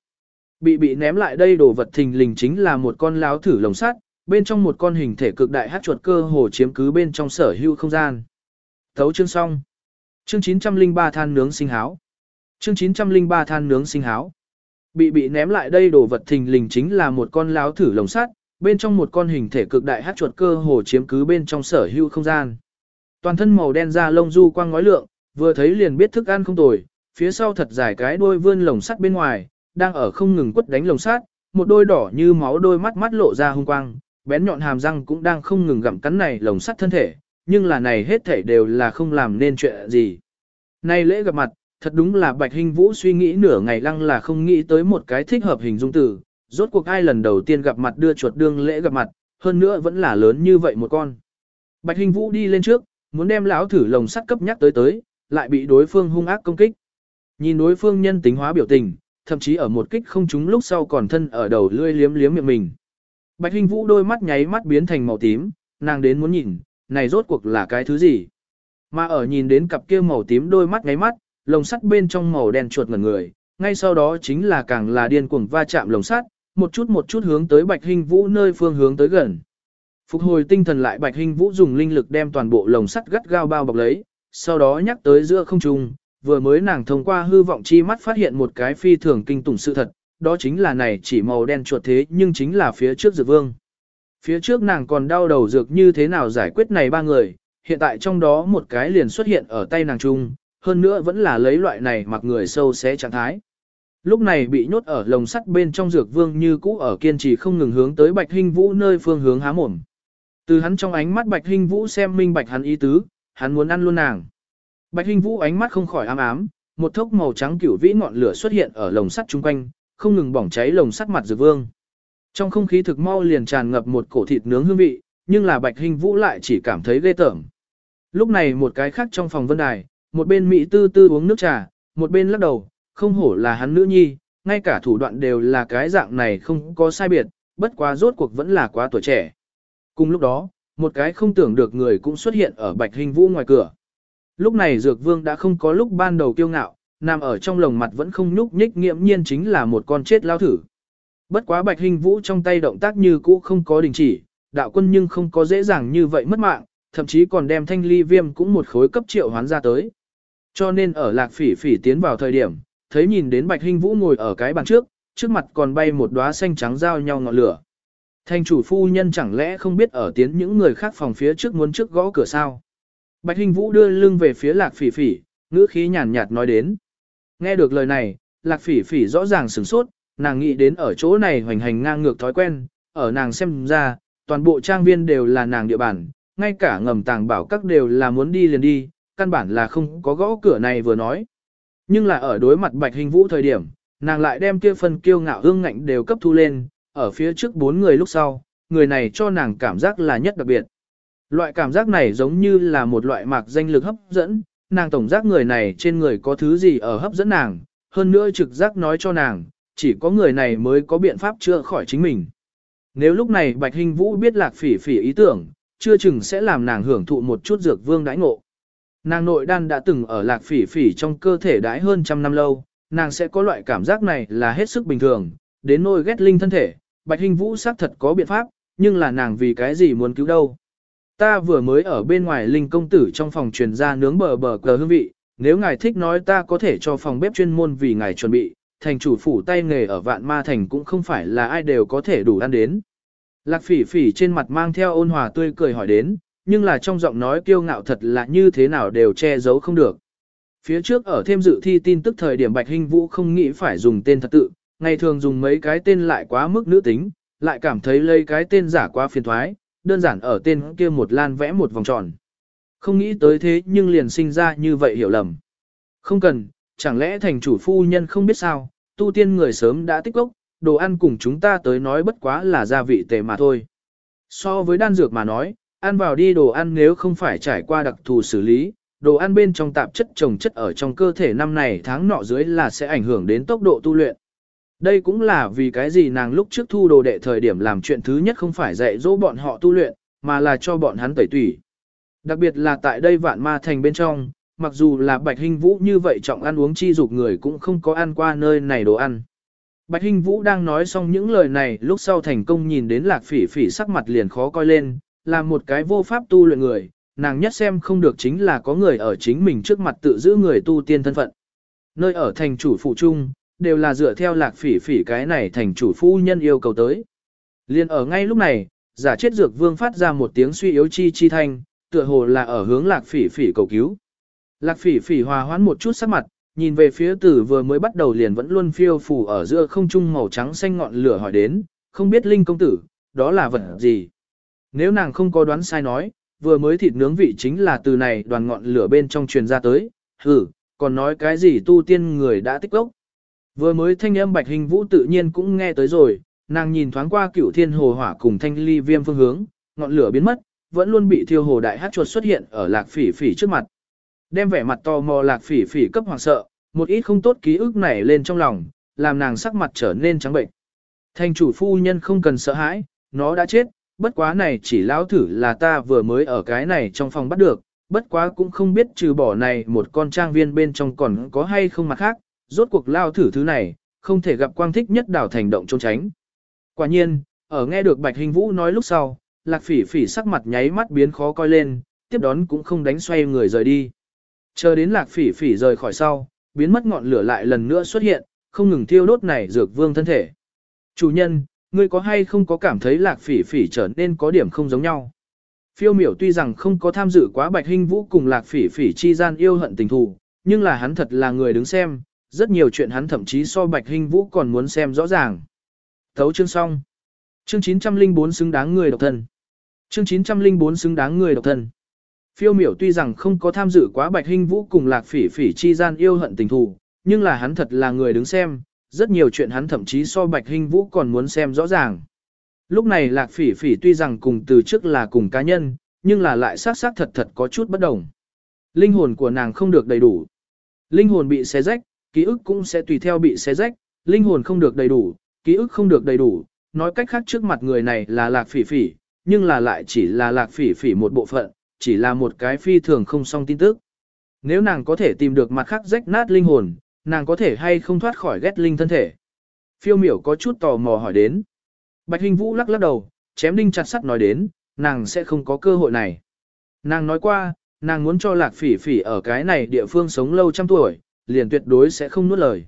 Bị bị ném lại đây đồ vật thình lình chính là một con láo thử lồng sắt, bên trong một con hình thể cực đại hát chuột cơ hồ chiếm cứ bên trong sở hữu không gian. Thấu chương xong. Chương 903 than nướng sinh háo. Chương 903 than nướng sinh háo. Bị bị ném lại đây đồ vật thình lình chính là một con láo thử lồng sắt, bên trong một con hình thể cực đại hát chuột cơ hồ chiếm cứ bên trong sở hữu không gian. Toàn thân màu đen da lông du quang ngói lượng, vừa thấy liền biết thức ăn không tồi, phía sau thật dài cái đuôi vươn lồng sắt bên ngoài, đang ở không ngừng quất đánh lồng sát, một đôi đỏ như máu đôi mắt mắt lộ ra hung quang, bén nhọn hàm răng cũng đang không ngừng gặm cắn này lồng sắt thân thể, nhưng là này hết thể đều là không làm nên chuyện gì. nay lễ gặp mặt, thật đúng là Bạch Hình Vũ suy nghĩ nửa ngày lăng là không nghĩ tới một cái thích hợp hình dung từ, rốt cuộc ai lần đầu tiên gặp mặt đưa chuột đương lễ gặp mặt, hơn nữa vẫn là lớn như vậy một con. Bạch Hình Vũ đi lên trước, muốn đem lão thử lồng sắt cấp nhắc tới tới, lại bị đối phương hung ác công kích. Nhìn đối phương nhân tính hóa biểu tình, thậm chí ở một kích không trúng lúc sau còn thân ở đầu lươi liếm liếm miệng mình. Bạch Hinh Vũ đôi mắt nháy mắt biến thành màu tím, nàng đến muốn nhìn, này rốt cuộc là cái thứ gì. Mà ở nhìn đến cặp kia màu tím đôi mắt nháy mắt, lồng sắt bên trong màu đen chuột ngẩn người, ngay sau đó chính là càng là điên cuồng va chạm lồng sắt, một chút một chút hướng tới Bạch Hinh Vũ nơi phương hướng tới gần. Phục hồi tinh thần lại Bạch Hinh Vũ dùng linh lực đem toàn bộ lồng sắt gắt gao bao bọc lấy, sau đó nhắc tới giữa không trung, vừa mới nàng thông qua hư vọng chi mắt phát hiện một cái phi thường kinh tủng sự thật, đó chính là này chỉ màu đen chuột thế nhưng chính là phía trước dược vương. Phía trước nàng còn đau đầu dược như thế nào giải quyết này ba người, hiện tại trong đó một cái liền xuất hiện ở tay nàng trung, hơn nữa vẫn là lấy loại này mặc người sâu xé trạng thái. Lúc này bị nhốt ở lồng sắt bên trong dược vương như cũ ở kiên trì không ngừng hướng tới Bạch Hinh Vũ nơi phương hướng há mồm. Từ hắn trong ánh mắt Bạch Hinh Vũ xem minh bạch hắn ý tứ, hắn muốn ăn luôn nàng. Bạch Hinh Vũ ánh mắt không khỏi ám ám, một thốc màu trắng cửu vĩ ngọn lửa xuất hiện ở lồng sắt chung quanh, không ngừng bỏng cháy lồng sắt mặt dược vương. Trong không khí thực mau liền tràn ngập một cổ thịt nướng hương vị, nhưng là Bạch Hinh Vũ lại chỉ cảm thấy ghê tởm. Lúc này một cái khác trong phòng vân đài, một bên Mỹ tư tư uống nước trà, một bên lắc đầu, không hổ là hắn nữ nhi, ngay cả thủ đoạn đều là cái dạng này không có sai biệt, bất quá rốt cuộc vẫn là quá tuổi trẻ. Cùng lúc đó, một cái không tưởng được người cũng xuất hiện ở Bạch Hình Vũ ngoài cửa. Lúc này Dược Vương đã không có lúc ban đầu kiêu ngạo, nằm ở trong lồng mặt vẫn không nhúc nhích nghiệm nhiên chính là một con chết lao thử. Bất quá Bạch Hình Vũ trong tay động tác như cũ không có đình chỉ, đạo quân nhưng không có dễ dàng như vậy mất mạng, thậm chí còn đem thanh ly viêm cũng một khối cấp triệu hoán ra tới. Cho nên ở lạc phỉ phỉ tiến vào thời điểm, thấy nhìn đến Bạch Hinh Vũ ngồi ở cái bàn trước, trước mặt còn bay một đóa xanh trắng giao nhau ngọn lửa. Thanh chủ phu nhân chẳng lẽ không biết ở tiến những người khác phòng phía trước muốn trước gõ cửa sao? Bạch Hình Vũ đưa lưng về phía Lạc Phỉ Phỉ, ngữ khí nhàn nhạt nói đến. Nghe được lời này, Lạc Phỉ Phỉ rõ ràng sửng sốt, nàng nghĩ đến ở chỗ này hoành hành ngang ngược thói quen, ở nàng xem ra, toàn bộ trang viên đều là nàng địa bàn, ngay cả ngầm tàng bảo các đều là muốn đi liền đi, căn bản là không có gõ cửa này vừa nói. Nhưng là ở đối mặt Bạch Hình Vũ thời điểm, nàng lại đem kia phần kiêu ngạo hương ngạnh đều cấp thu lên, ở phía trước bốn người lúc sau, người này cho nàng cảm giác là nhất đặc biệt. Loại cảm giác này giống như là một loại mạc danh lực hấp dẫn, nàng tổng giác người này trên người có thứ gì ở hấp dẫn nàng, hơn nữa trực giác nói cho nàng, chỉ có người này mới có biện pháp chữa khỏi chính mình. Nếu lúc này Bạch Hình Vũ biết lạc phỉ phỉ ý tưởng, chưa chừng sẽ làm nàng hưởng thụ một chút dược vương đãi ngộ. Nàng nội đan đã từng ở lạc phỉ phỉ trong cơ thể đãi hơn trăm năm lâu, nàng sẽ có loại cảm giác này là hết sức bình thường, đến nỗi ghét linh thân thể, bạch hình vũ xác thật có biện pháp, nhưng là nàng vì cái gì muốn cứu đâu. Ta vừa mới ở bên ngoài linh công tử trong phòng truyền ra nướng bờ bờ cờ hương vị, nếu ngài thích nói ta có thể cho phòng bếp chuyên môn vì ngài chuẩn bị, thành chủ phủ tay nghề ở vạn ma thành cũng không phải là ai đều có thể đủ ăn đến. Lạc phỉ phỉ trên mặt mang theo ôn hòa tươi cười hỏi đến, nhưng là trong giọng nói kiêu ngạo thật là như thế nào đều che giấu không được. Phía trước ở thêm dự thi tin tức thời điểm Bạch Hinh Vũ không nghĩ phải dùng tên thật tự, ngày thường dùng mấy cái tên lại quá mức nữ tính, lại cảm thấy lấy cái tên giả quá phiền thoái, đơn giản ở tên kia một lan vẽ một vòng tròn. Không nghĩ tới thế nhưng liền sinh ra như vậy hiểu lầm. Không cần, chẳng lẽ thành chủ phu nhân không biết sao, tu tiên người sớm đã tích gốc, đồ ăn cùng chúng ta tới nói bất quá là gia vị tệ mà thôi. So với đan dược mà nói, ăn vào đi đồ ăn nếu không phải trải qua đặc thù xử lý, đồ ăn bên trong tạp chất trồng chất ở trong cơ thể năm này tháng nọ dưới là sẽ ảnh hưởng đến tốc độ tu luyện. Đây cũng là vì cái gì nàng lúc trước thu đồ đệ thời điểm làm chuyện thứ nhất không phải dạy dỗ bọn họ tu luyện, mà là cho bọn hắn tẩy tủy. Đặc biệt là tại đây vạn ma thành bên trong, mặc dù là bạch hình vũ như vậy trọng ăn uống chi dục người cũng không có ăn qua nơi này đồ ăn. Bạch Hinh Vũ đang nói xong những lời này lúc sau thành công nhìn đến lạc phỉ phỉ sắc mặt liền khó coi lên, là một cái vô pháp tu luyện người, nàng nhất xem không được chính là có người ở chính mình trước mặt tự giữ người tu tiên thân phận. Nơi ở thành chủ phụ trung, đều là dựa theo lạc phỉ phỉ cái này thành chủ phu nhân yêu cầu tới. Liên ở ngay lúc này, giả chết dược vương phát ra một tiếng suy yếu chi chi thanh, tựa hồ là ở hướng lạc phỉ phỉ cầu cứu. Lạc phỉ phỉ hòa hoãn một chút sắc mặt, nhìn về phía tử vừa mới bắt đầu liền vẫn luôn phiêu phù ở giữa không trung màu trắng xanh ngọn lửa hỏi đến, không biết linh công tử, đó là vật gì. Nếu nàng không có đoán sai nói, vừa mới thịt nướng vị chính là từ này đoàn ngọn lửa bên trong truyền ra tới, hử, còn nói cái gì tu tiên người đã tích lốc Vừa mới thanh âm bạch hình vũ tự nhiên cũng nghe tới rồi, nàng nhìn thoáng qua cửu thiên hồ hỏa cùng thanh ly viêm phương hướng, ngọn lửa biến mất, vẫn luôn bị thiêu hồ đại hát chuột xuất hiện ở lạc phỉ phỉ trước mặt. Đem vẻ mặt to mò lạc phỉ phỉ cấp hoàng sợ, một ít không tốt ký ức nảy lên trong lòng, làm nàng sắc mặt trở nên trắng bệnh. Thành chủ phu nhân không cần sợ hãi, nó đã chết, bất quá này chỉ lão thử là ta vừa mới ở cái này trong phòng bắt được, bất quá cũng không biết trừ bỏ này một con trang viên bên trong còn có hay không mặt khác, rốt cuộc lao thử thứ này, không thể gặp quang thích nhất đảo thành động trốn tránh. Quả nhiên, ở nghe được Bạch Hình Vũ nói lúc sau, Lạc Phỉ Phỉ sắc mặt nháy mắt biến khó coi lên, tiếp đón cũng không đánh xoay người rời đi. Chờ đến Lạc Phỉ Phỉ rời khỏi sau, biến mất ngọn lửa lại lần nữa xuất hiện, không ngừng thiêu đốt này dược vương thân thể. Chủ nhân, ngươi có hay không có cảm thấy Lạc Phỉ Phỉ trở nên có điểm không giống nhau? Phiêu miểu tuy rằng không có tham dự quá Bạch Hinh Vũ cùng Lạc Phỉ Phỉ chi gian yêu hận tình thù, nhưng là hắn thật là người đứng xem, rất nhiều chuyện hắn thậm chí so Bạch Hinh Vũ còn muốn xem rõ ràng. Thấu chương xong. Chương 904 xứng đáng người độc thân. Chương 904 xứng đáng người độc thân. Phiêu miểu tuy rằng không có tham dự quá Bạch Hinh Vũ cùng Lạc Phỉ Phỉ chi gian yêu hận tình thù, nhưng là hắn thật là người đứng xem, rất nhiều chuyện hắn thậm chí so Bạch Hinh Vũ còn muốn xem rõ ràng. Lúc này Lạc Phỉ Phỉ tuy rằng cùng từ trước là cùng cá nhân, nhưng là lại xác xác thật thật có chút bất đồng. Linh hồn của nàng không được đầy đủ. Linh hồn bị xé rách, ký ức cũng sẽ tùy theo bị xé rách, linh hồn không được đầy đủ, ký ức không được đầy đủ, nói cách khác trước mặt người này là Lạc Phỉ Phỉ, nhưng là lại chỉ là Lạc Phỉ Phỉ một bộ phận, chỉ là một cái phi thường không song tin tức. Nếu nàng có thể tìm được mặt khác rách nát linh hồn, nàng có thể hay không thoát khỏi ghét linh thân thể. Phiêu miểu có chút tò mò hỏi đến. Bạch Hình Vũ lắc lắc đầu, chém đinh chặt sắt nói đến, nàng sẽ không có cơ hội này. Nàng nói qua, nàng muốn cho lạc phỉ phỉ ở cái này địa phương sống lâu trăm tuổi, liền tuyệt đối sẽ không nuốt lời.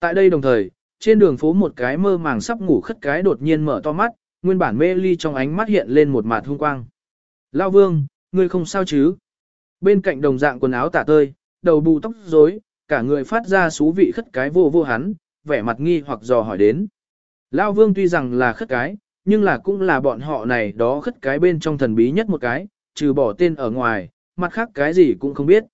Tại đây đồng thời, trên đường phố một cái mơ màng sắp ngủ khất cái đột nhiên mở to mắt, nguyên bản mê ly trong ánh mắt hiện lên một mạt hung quang. Lao vương, ngươi không sao chứ? Bên cạnh đồng dạng quần áo tả tơi, đầu bù tóc rối, cả người phát ra xú vị khất cái vô vô hắn, vẻ mặt nghi hoặc dò hỏi đến. Lao vương tuy rằng là khất cái, nhưng là cũng là bọn họ này đó khất cái bên trong thần bí nhất một cái, trừ bỏ tên ở ngoài, mặt khác cái gì cũng không biết.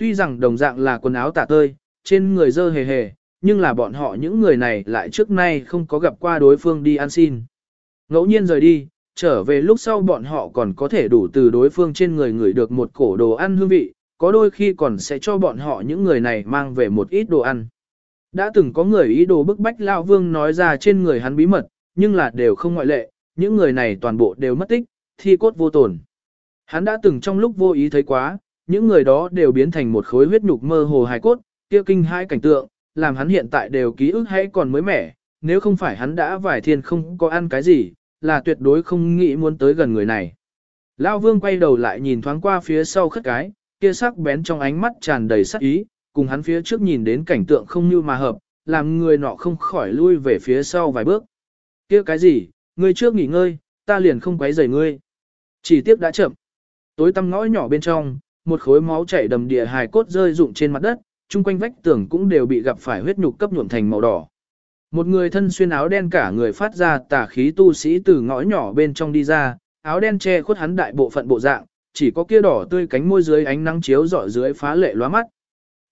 Tuy rằng đồng dạng là quần áo tả tơi, trên người dơ hề hề, nhưng là bọn họ những người này lại trước nay không có gặp qua đối phương đi ăn xin. Ngẫu nhiên rời đi, trở về lúc sau bọn họ còn có thể đủ từ đối phương trên người người được một cổ đồ ăn hương vị, có đôi khi còn sẽ cho bọn họ những người này mang về một ít đồ ăn. Đã từng có người ý đồ bức bách Lão Vương nói ra trên người hắn bí mật, nhưng là đều không ngoại lệ, những người này toàn bộ đều mất tích, thi cốt vô tổn. Hắn đã từng trong lúc vô ý thấy quá, những người đó đều biến thành một khối huyết nhục mơ hồ hài cốt, kia kinh hai cảnh tượng, làm hắn hiện tại đều ký ức hay còn mới mẻ, nếu không phải hắn đã vài thiên không có ăn cái gì, là tuyệt đối không nghĩ muốn tới gần người này. Lão Vương quay đầu lại nhìn thoáng qua phía sau khất cái, kia sắc bén trong ánh mắt tràn đầy sắc ý, cùng hắn phía trước nhìn đến cảnh tượng không như mà hợp, làm người nọ không khỏi lui về phía sau vài bước. kia cái gì, ngươi trước nghỉ ngơi, ta liền không quấy rầy ngươi. Chỉ tiếc đã chậm. Tối tăm ngõ nhỏ bên trong, một khối máu chảy đầm địa hài cốt rơi rụng trên mặt đất, chung quanh vách tường cũng đều bị gặp phải huyết nhục cấp nhuộm thành màu đỏ. Một người thân xuyên áo đen cả người phát ra tà khí tu sĩ từ ngõ nhỏ bên trong đi ra, áo đen che khuất hắn đại bộ phận bộ dạng, chỉ có kia đỏ tươi cánh môi dưới ánh nắng chiếu rọi dưới phá lệ lóa mắt.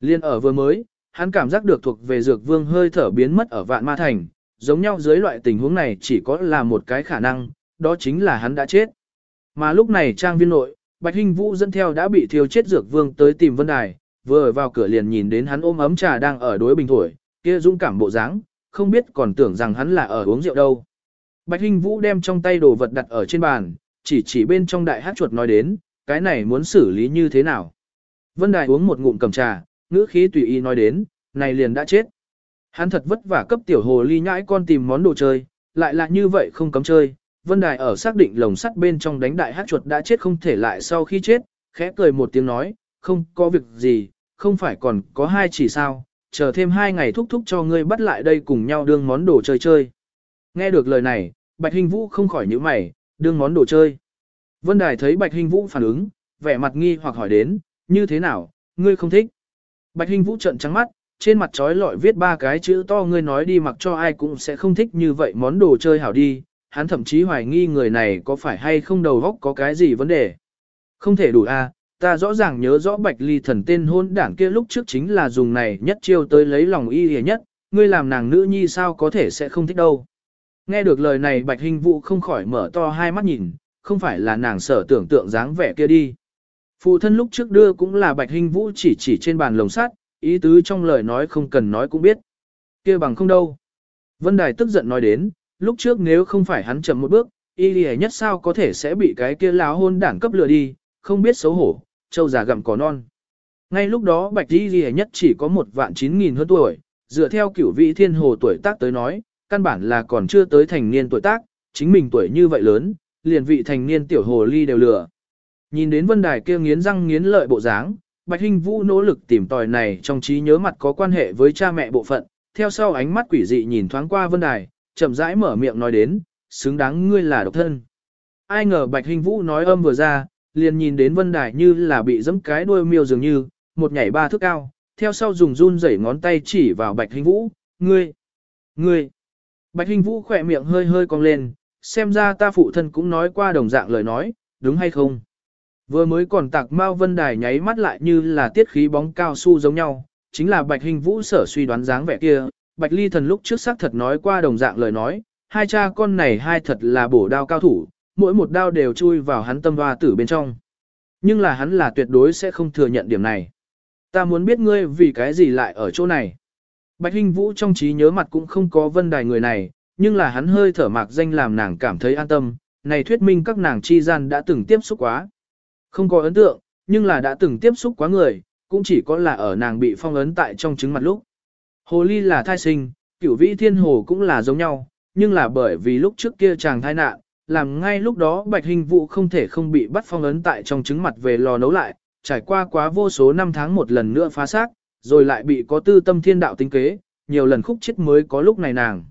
Liên ở vừa mới, hắn cảm giác được thuộc về dược vương hơi thở biến mất ở vạn ma thành, giống nhau dưới loại tình huống này chỉ có là một cái khả năng, đó chính là hắn đã chết. Mà lúc này trang viên nội, Bạch Hinh Vũ dẫn theo đã bị thiêu chết dược vương tới tìm Vân Đài, vừa ở vào cửa liền nhìn đến hắn ôm ấm trà đang ở đối bình thổi, kia dũng cảm bộ dáng, không biết còn tưởng rằng hắn là ở uống rượu đâu. Bạch Hinh Vũ đem trong tay đồ vật đặt ở trên bàn, chỉ chỉ bên trong đại hát chuột nói đến, cái này muốn xử lý như thế nào. Vân Đài uống một ngụm cầm trà, ngữ khí tùy ý nói đến, này liền đã chết. Hắn thật vất vả cấp tiểu hồ ly nhãi con tìm món đồ chơi, lại là như vậy không cấm chơi. Vân Đài ở xác định lồng sắt bên trong đánh đại hát chuột đã chết không thể lại sau khi chết, khẽ cười một tiếng nói, không có việc gì, không phải còn có hai chỉ sao, chờ thêm hai ngày thúc thúc cho ngươi bắt lại đây cùng nhau đương món đồ chơi chơi. Nghe được lời này, Bạch Hình Vũ không khỏi nhíu mày, đương món đồ chơi. Vân Đài thấy Bạch Hình Vũ phản ứng, vẻ mặt nghi hoặc hỏi đến, như thế nào, ngươi không thích. Bạch Hinh Vũ trợn trắng mắt, trên mặt trói lọi viết ba cái chữ to ngươi nói đi mặc cho ai cũng sẽ không thích như vậy món đồ chơi hảo đi, hắn thậm chí hoài nghi người này có phải hay không đầu góc có cái gì vấn đề. Không thể đủ a, à, ta rõ ràng nhớ rõ Bạch Ly thần tên hôn đảng kia lúc trước chính là dùng này nhất chiêu tới lấy lòng y hề nhất, ngươi làm nàng nữ nhi sao có thể sẽ không thích đâu. Nghe được lời này Bạch hình Vũ không khỏi mở to hai mắt nhìn, không phải là nàng sở tưởng tượng dáng vẻ kia đi. Phụ thân lúc trước đưa cũng là Bạch hình Vũ chỉ chỉ trên bàn lồng sắt, ý tứ trong lời nói không cần nói cũng biết. kia bằng không đâu. Vân Đài tức giận nói đến, lúc trước nếu không phải hắn chậm một bước, y lì nhất sao có thể sẽ bị cái kia láo hôn đảng cấp lừa đi, không biết xấu hổ, châu già gặm cỏ non. Ngay lúc đó bạch y lì nhất chỉ có một vạn chín nghìn hơn tuổi, dựa theo cửu vị thiên hồ tuổi tác tới nói, căn bản là còn chưa tới thành niên tuổi tác, chính mình tuổi như vậy lớn, liền vị thành niên tiểu hồ ly đều lừa. Nhìn đến vân đài kia nghiến răng nghiến lợi bộ dáng, Bạch Hinh Vũ nỗ lực tìm tòi này trong trí nhớ mặt có quan hệ với cha mẹ bộ phận, theo sau ánh mắt quỷ dị nhìn thoáng qua vân đài, chậm rãi mở miệng nói đến, xứng đáng ngươi là độc thân. Ai ngờ Bạch Hinh Vũ nói âm vừa ra, liền nhìn đến vân đài như là bị giẫm cái đuôi miêu dường như, một nhảy ba thước cao, theo sau dùng run rẩy ngón tay chỉ vào Bạch Hinh Vũ, ngươi, ngươi. Bạch Hinh Vũ khỏe miệng hơi hơi cong lên, xem ra ta phụ thân cũng nói qua đồng dạng lời nói, đúng hay không? Vừa mới còn tạc Mao Vân Đài nháy mắt lại như là tiết khí bóng cao su giống nhau, chính là Bạch Hình Vũ sở suy đoán dáng vẻ kia, Bạch Ly thần lúc trước xác thật nói qua đồng dạng lời nói, hai cha con này hai thật là bổ đao cao thủ, mỗi một đao đều chui vào hắn tâm hoa tử bên trong. Nhưng là hắn là tuyệt đối sẽ không thừa nhận điểm này. Ta muốn biết ngươi vì cái gì lại ở chỗ này. Bạch Hinh Vũ trong trí nhớ mặt cũng không có Vân Đài người này, nhưng là hắn hơi thở mạc danh làm nàng cảm thấy an tâm, này thuyết minh các nàng chi gian đã từng tiếp xúc quá. Không có ấn tượng, nhưng là đã từng tiếp xúc quá người, cũng chỉ có là ở nàng bị phong ấn tại trong trứng mặt lúc. Hồ ly là thai sinh, cửu vĩ thiên hồ cũng là giống nhau, nhưng là bởi vì lúc trước kia chàng thai nạn, làm ngay lúc đó bạch hình vụ không thể không bị bắt phong ấn tại trong trứng mặt về lò nấu lại, trải qua quá vô số năm tháng một lần nữa phá xác, rồi lại bị có tư tâm thiên đạo tính kế, nhiều lần khúc chết mới có lúc này nàng.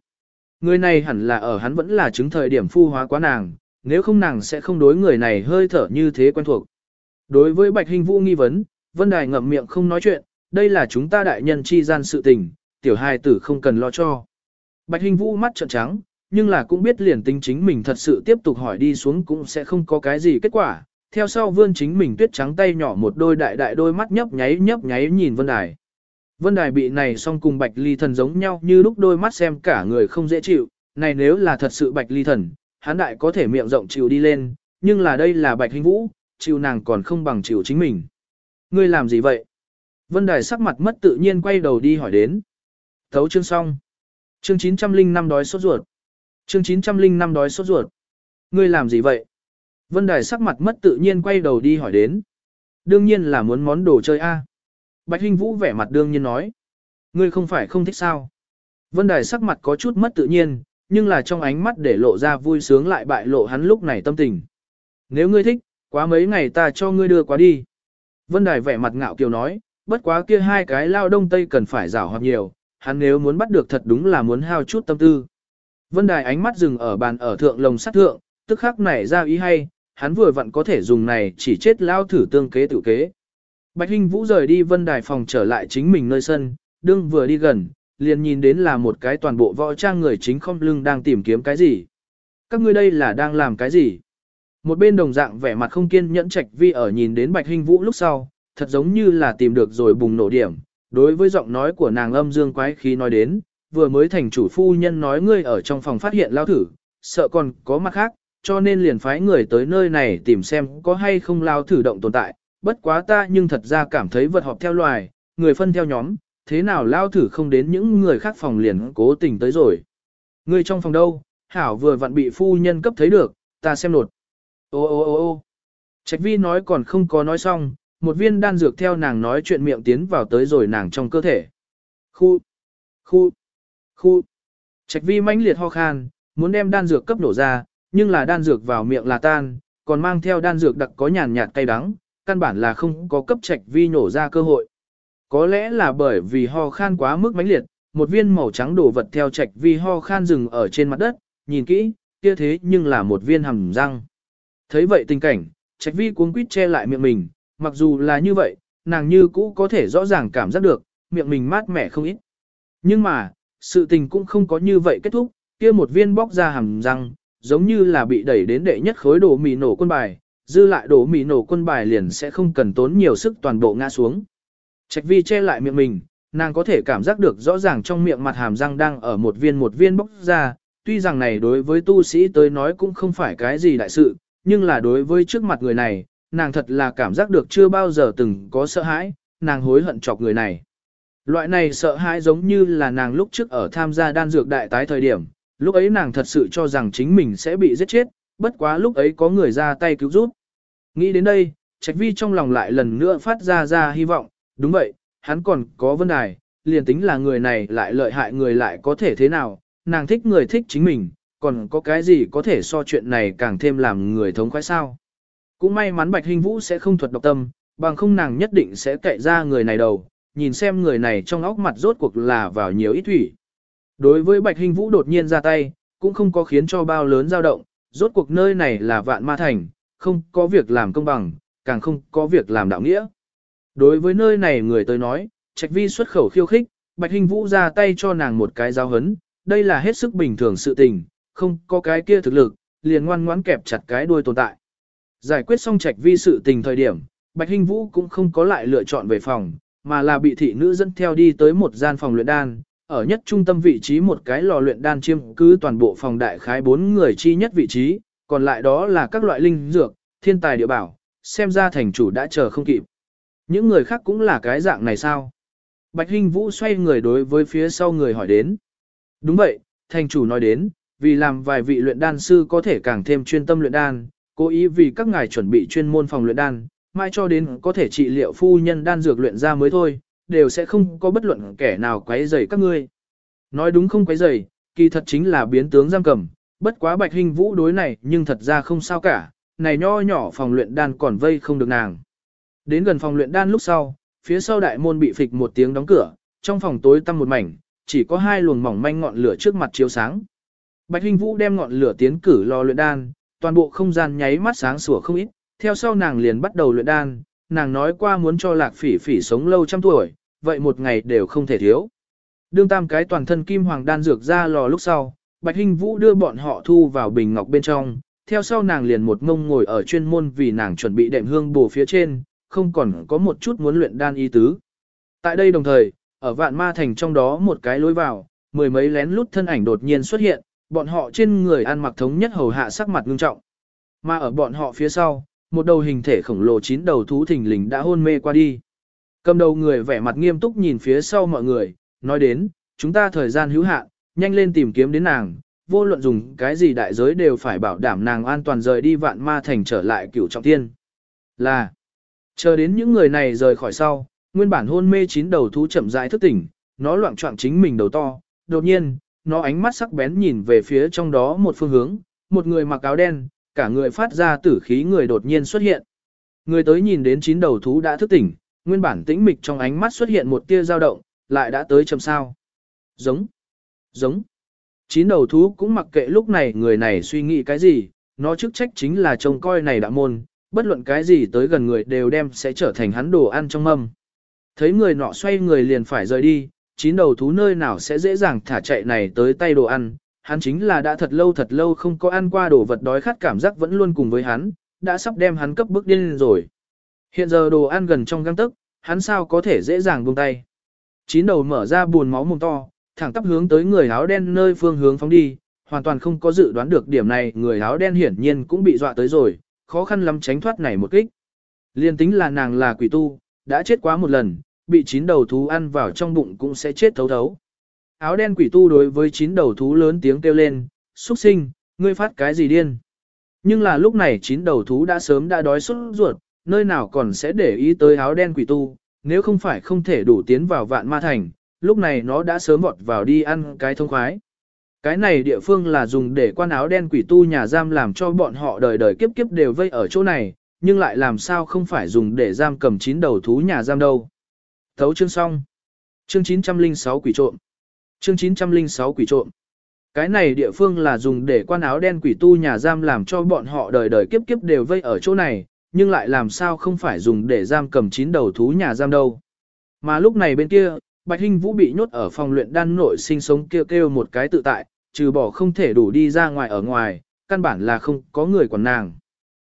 Người này hẳn là ở hắn vẫn là chứng thời điểm phu hóa quá nàng, nếu không nàng sẽ không đối người này hơi thở như thế quen thuộc. Đối với Bạch Hình Vũ nghi vấn, Vân Đài ngậm miệng không nói chuyện, đây là chúng ta đại nhân chi gian sự tình, tiểu hài tử không cần lo cho. Bạch Hình Vũ mắt trợn trắng, nhưng là cũng biết liền tính chính mình thật sự tiếp tục hỏi đi xuống cũng sẽ không có cái gì kết quả. Theo sau vươn chính mình tuyết trắng tay nhỏ một đôi đại đại đôi mắt nhấp nháy nhấp nháy nhìn Vân Đài. Vân Đài bị này song cùng Bạch Ly Thần giống nhau như lúc đôi mắt xem cả người không dễ chịu, này nếu là thật sự Bạch Ly Thần, hắn đại có thể miệng rộng chịu đi lên, nhưng là đây là Bạch Hình Vũ, chịu nàng còn không bằng chịu chính mình. Ngươi làm gì vậy? Vân Đài sắc mặt mất tự nhiên quay đầu đi hỏi đến. Thấu chương xong. Chương 905 đói sốt ruột. Chương 905 đói sốt ruột. Ngươi làm gì vậy? Vân Đài sắc mặt mất tự nhiên quay đầu đi hỏi đến. Đương nhiên là muốn món đồ chơi A. Bạch Hinh Vũ vẻ mặt đương nhiên nói. Ngươi không phải không thích sao? Vân Đài sắc mặt có chút mất tự nhiên, nhưng là trong ánh mắt để lộ ra vui sướng lại bại lộ hắn lúc này tâm tình. Nếu ngươi thích, quá mấy ngày ta cho ngươi đưa qua đi. Vân Đài vẻ mặt ngạo kiều nói, bất quá kia hai cái lao đông tây cần phải rảo hoặc nhiều, hắn nếu muốn bắt được thật đúng là muốn hao chút tâm tư. Vân Đài ánh mắt dừng ở bàn ở thượng lồng sắt thượng, tức khắc nảy ra ý hay, hắn vừa vặn có thể dùng này chỉ chết lao thử tương kế tự kế. Bạch Hinh Vũ rời đi Vân Đài phòng trở lại chính mình nơi sân, đương vừa đi gần, liền nhìn đến là một cái toàn bộ võ trang người chính không lưng đang tìm kiếm cái gì. Các ngươi đây là đang làm cái gì? Một bên đồng dạng vẻ mặt không kiên nhẫn trạch vi ở nhìn đến Bạch Hinh Vũ lúc sau, thật giống như là tìm được rồi bùng nổ điểm. Đối với giọng nói của nàng âm dương quái khí nói đến, vừa mới thành chủ phu nhân nói ngươi ở trong phòng phát hiện lao thử, sợ còn có mặt khác, cho nên liền phái người tới nơi này tìm xem có hay không lao thử động tồn tại. Bất quá ta nhưng thật ra cảm thấy vật họp theo loài, người phân theo nhóm, thế nào lao thử không đến những người khác phòng liền cố tình tới rồi. Ngươi trong phòng đâu, Hảo vừa vặn bị phu nhân cấp thấy được, ta xem nột. Ô ô ô ô Trạch vi nói còn không có nói xong, một viên đan dược theo nàng nói chuyện miệng tiến vào tới rồi nàng trong cơ thể. Khu, khu, khu. Trạch vi mãnh liệt ho khan, muốn đem đan dược cấp nổ ra, nhưng là đan dược vào miệng là tan, còn mang theo đan dược đặc có nhàn nhạt cay đắng, căn bản là không có cấp trạch vi nổ ra cơ hội. Có lẽ là bởi vì ho khan quá mức mãnh liệt, một viên màu trắng đổ vật theo trạch vi ho khan rừng ở trên mặt đất, nhìn kỹ, kia thế nhưng là một viên hầm răng. Thấy vậy tình cảnh, trạch vi cuống quýt che lại miệng mình, mặc dù là như vậy, nàng như cũ có thể rõ ràng cảm giác được, miệng mình mát mẻ không ít. Nhưng mà, sự tình cũng không có như vậy kết thúc, kia một viên bóc ra hàm răng, giống như là bị đẩy đến đệ nhất khối đổ mì nổ quân bài, dư lại đổ mì nổ quân bài liền sẽ không cần tốn nhiều sức toàn bộ ngã xuống. Trạch vi che lại miệng mình, nàng có thể cảm giác được rõ ràng trong miệng mặt hàm răng đang ở một viên một viên bóc ra, tuy rằng này đối với tu sĩ tới nói cũng không phải cái gì đại sự, nhưng là đối với trước mặt người này, nàng thật là cảm giác được chưa bao giờ từng có sợ hãi, nàng hối hận chọc người này. Loại này sợ hãi giống như là nàng lúc trước ở tham gia đan dược đại tái thời điểm, lúc ấy nàng thật sự cho rằng chính mình sẽ bị giết chết, bất quá lúc ấy có người ra tay cứu giúp. Nghĩ đến đây, Trạch Vi trong lòng lại lần nữa phát ra ra hy vọng, đúng vậy, hắn còn có vấn đề, liền tính là người này lại lợi hại người lại có thể thế nào, nàng thích người thích chính mình, còn có cái gì có thể so chuyện này càng thêm làm người thống khoái sao. Cũng may mắn Bạch Hình Vũ sẽ không thuật độc tâm, bằng không nàng nhất định sẽ cậy ra người này đầu, nhìn xem người này trong óc mặt rốt cuộc là vào nhiều ít thủy. Đối với Bạch Hình Vũ đột nhiên ra tay, cũng không có khiến cho bao lớn dao động, rốt cuộc nơi này là vạn ma thành, không có việc làm công bằng, càng không có việc làm đạo nghĩa. Đối với nơi này người tới nói, Trạch Vi xuất khẩu khiêu khích, Bạch Hình Vũ ra tay cho nàng một cái giao hấn, đây là hết sức bình thường sự tình, không có cái kia thực lực, liền ngoan ngoãn kẹp chặt cái đuôi tồn tại. Giải quyết xong Trạch Vi sự tình thời điểm, Bạch Hinh Vũ cũng không có lại lựa chọn về phòng, mà là bị thị nữ dẫn theo đi tới một gian phòng luyện đan, ở nhất trung tâm vị trí một cái lò luyện đan chiêm cứ toàn bộ phòng đại khái bốn người chi nhất vị trí, còn lại đó là các loại linh dược, thiên tài địa bảo, xem ra thành chủ đã chờ không kịp. Những người khác cũng là cái dạng này sao? Bạch Hinh Vũ xoay người đối với phía sau người hỏi đến. Đúng vậy, thành chủ nói đến, vì làm vài vị luyện đan sư có thể càng thêm chuyên tâm luyện đan, cố ý vì các ngài chuẩn bị chuyên môn phòng luyện đan, mai cho đến có thể trị liệu phu nhân đan dược luyện ra mới thôi, đều sẽ không có bất luận kẻ nào quấy rầy các ngươi. Nói đúng không quấy rầy, kỳ thật chính là biến tướng giam cầm, bất quá Bạch Hình Vũ đối này nhưng thật ra không sao cả, này nho nhỏ phòng luyện đan còn vây không được nàng. Đến gần phòng luyện đan lúc sau, phía sau đại môn bị phịch một tiếng đóng cửa, trong phòng tối tăm một mảnh, chỉ có hai luồng mỏng manh ngọn lửa trước mặt chiếu sáng. Bạch Hình Vũ đem ngọn lửa tiến cử lò luyện đan, toàn bộ không gian nháy mắt sáng sủa không ít, theo sau nàng liền bắt đầu luyện đan, nàng nói qua muốn cho Lạc Phỉ Phỉ sống lâu trăm tuổi, vậy một ngày đều không thể thiếu. Đương tam cái toàn thân kim hoàng đan dược ra lò lúc sau, Bạch Hinh Vũ đưa bọn họ thu vào bình ngọc bên trong, theo sau nàng liền một ngông ngồi ở chuyên môn vì nàng chuẩn bị đệm hương bổ phía trên, không còn có một chút muốn luyện đan y tứ. Tại đây đồng thời, ở vạn ma thành trong đó một cái lối vào, mười mấy lén lút thân ảnh đột nhiên xuất hiện, bọn họ trên người ăn mặc thống nhất hầu hạ sắc mặt ngưng trọng. Mà ở bọn họ phía sau, một đầu hình thể khổng lồ chín đầu thú thình lình đã hôn mê qua đi. Cầm đầu người vẻ mặt nghiêm túc nhìn phía sau mọi người, nói đến, chúng ta thời gian hữu hạn, nhanh lên tìm kiếm đến nàng, vô luận dùng cái gì đại giới đều phải bảo đảm nàng an toàn rời đi vạn ma thành trở lại cửu trọng thiên. Là, chờ đến những người này rời khỏi sau, nguyên bản hôn mê chín đầu thú chậm rãi thức tỉnh, nó loạn trọng chính mình đầu to, đột nhiên, nó ánh mắt sắc bén nhìn về phía trong đó một phương hướng, một người mặc áo đen, cả người phát ra tử khí người đột nhiên xuất hiện. Người tới nhìn đến chín đầu thú đã thức tỉnh, nguyên bản tĩnh mịch trong ánh mắt xuất hiện một tia dao động, lại đã tới chầm sao. Giống, giống. Chín đầu thú cũng mặc kệ lúc này người này suy nghĩ cái gì, nó chức trách chính là trông coi này đã môn, bất luận cái gì tới gần người đều đem sẽ trở thành hắn đồ ăn trong mâm. Thấy người nọ xoay người liền phải rời đi, chín đầu thú nơi nào sẽ dễ dàng thả chạy này tới tay đồ ăn, hắn chính là đã thật lâu thật lâu không có ăn qua đồ vật đói khát cảm giác vẫn luôn cùng với hắn, đã sắp đem hắn cấp bước điên rồi. Hiện giờ đồ ăn gần trong găng tức, hắn sao có thể dễ dàng buông tay. Chín đầu mở ra buồn máu mồm to, thẳng tắp hướng tới người áo đen nơi phương hướng phóng đi, hoàn toàn không có dự đoán được điểm này, người áo đen hiển nhiên cũng bị dọa tới rồi, khó khăn lắm tránh thoát này một kích. Liên tính là nàng là quỷ tu, đã chết quá một lần, bị chín đầu thú ăn vào trong bụng cũng sẽ chết thấu thấu. Áo đen quỷ tu đối với chín đầu thú lớn tiếng kêu lên, xuất sinh, ngươi phát cái gì điên. Nhưng là lúc này chín đầu thú đã sớm đã đói xuất ruột, nơi nào còn sẽ để ý tới áo đen quỷ tu, nếu không phải không thể đủ tiến vào vạn ma thành, lúc này nó đã sớm vọt vào đi ăn cái thông khoái. Cái này địa phương là dùng để quan áo đen quỷ tu nhà giam làm cho bọn họ đời đời kiếp kiếp đều vây ở chỗ này, nhưng lại làm sao không phải dùng để giam cầm chín đầu thú nhà giam đâu. Thấu chương xong. Chương 906 quỷ trộm. Chương 906 quỷ trộm. Cái này địa phương là dùng để quan áo đen quỷ tu nhà giam làm cho bọn họ đời đời kiếp kiếp đều vây ở chỗ này, nhưng lại làm sao không phải dùng để giam cầm chín đầu thú nhà giam đâu. Mà lúc này bên kia, Bạch Hinh Vũ bị nhốt ở phòng luyện đan nội sinh sống kêu kêu một cái tự tại, trừ bỏ không thể đủ đi ra ngoài ở ngoài, căn bản là không có người quản nàng.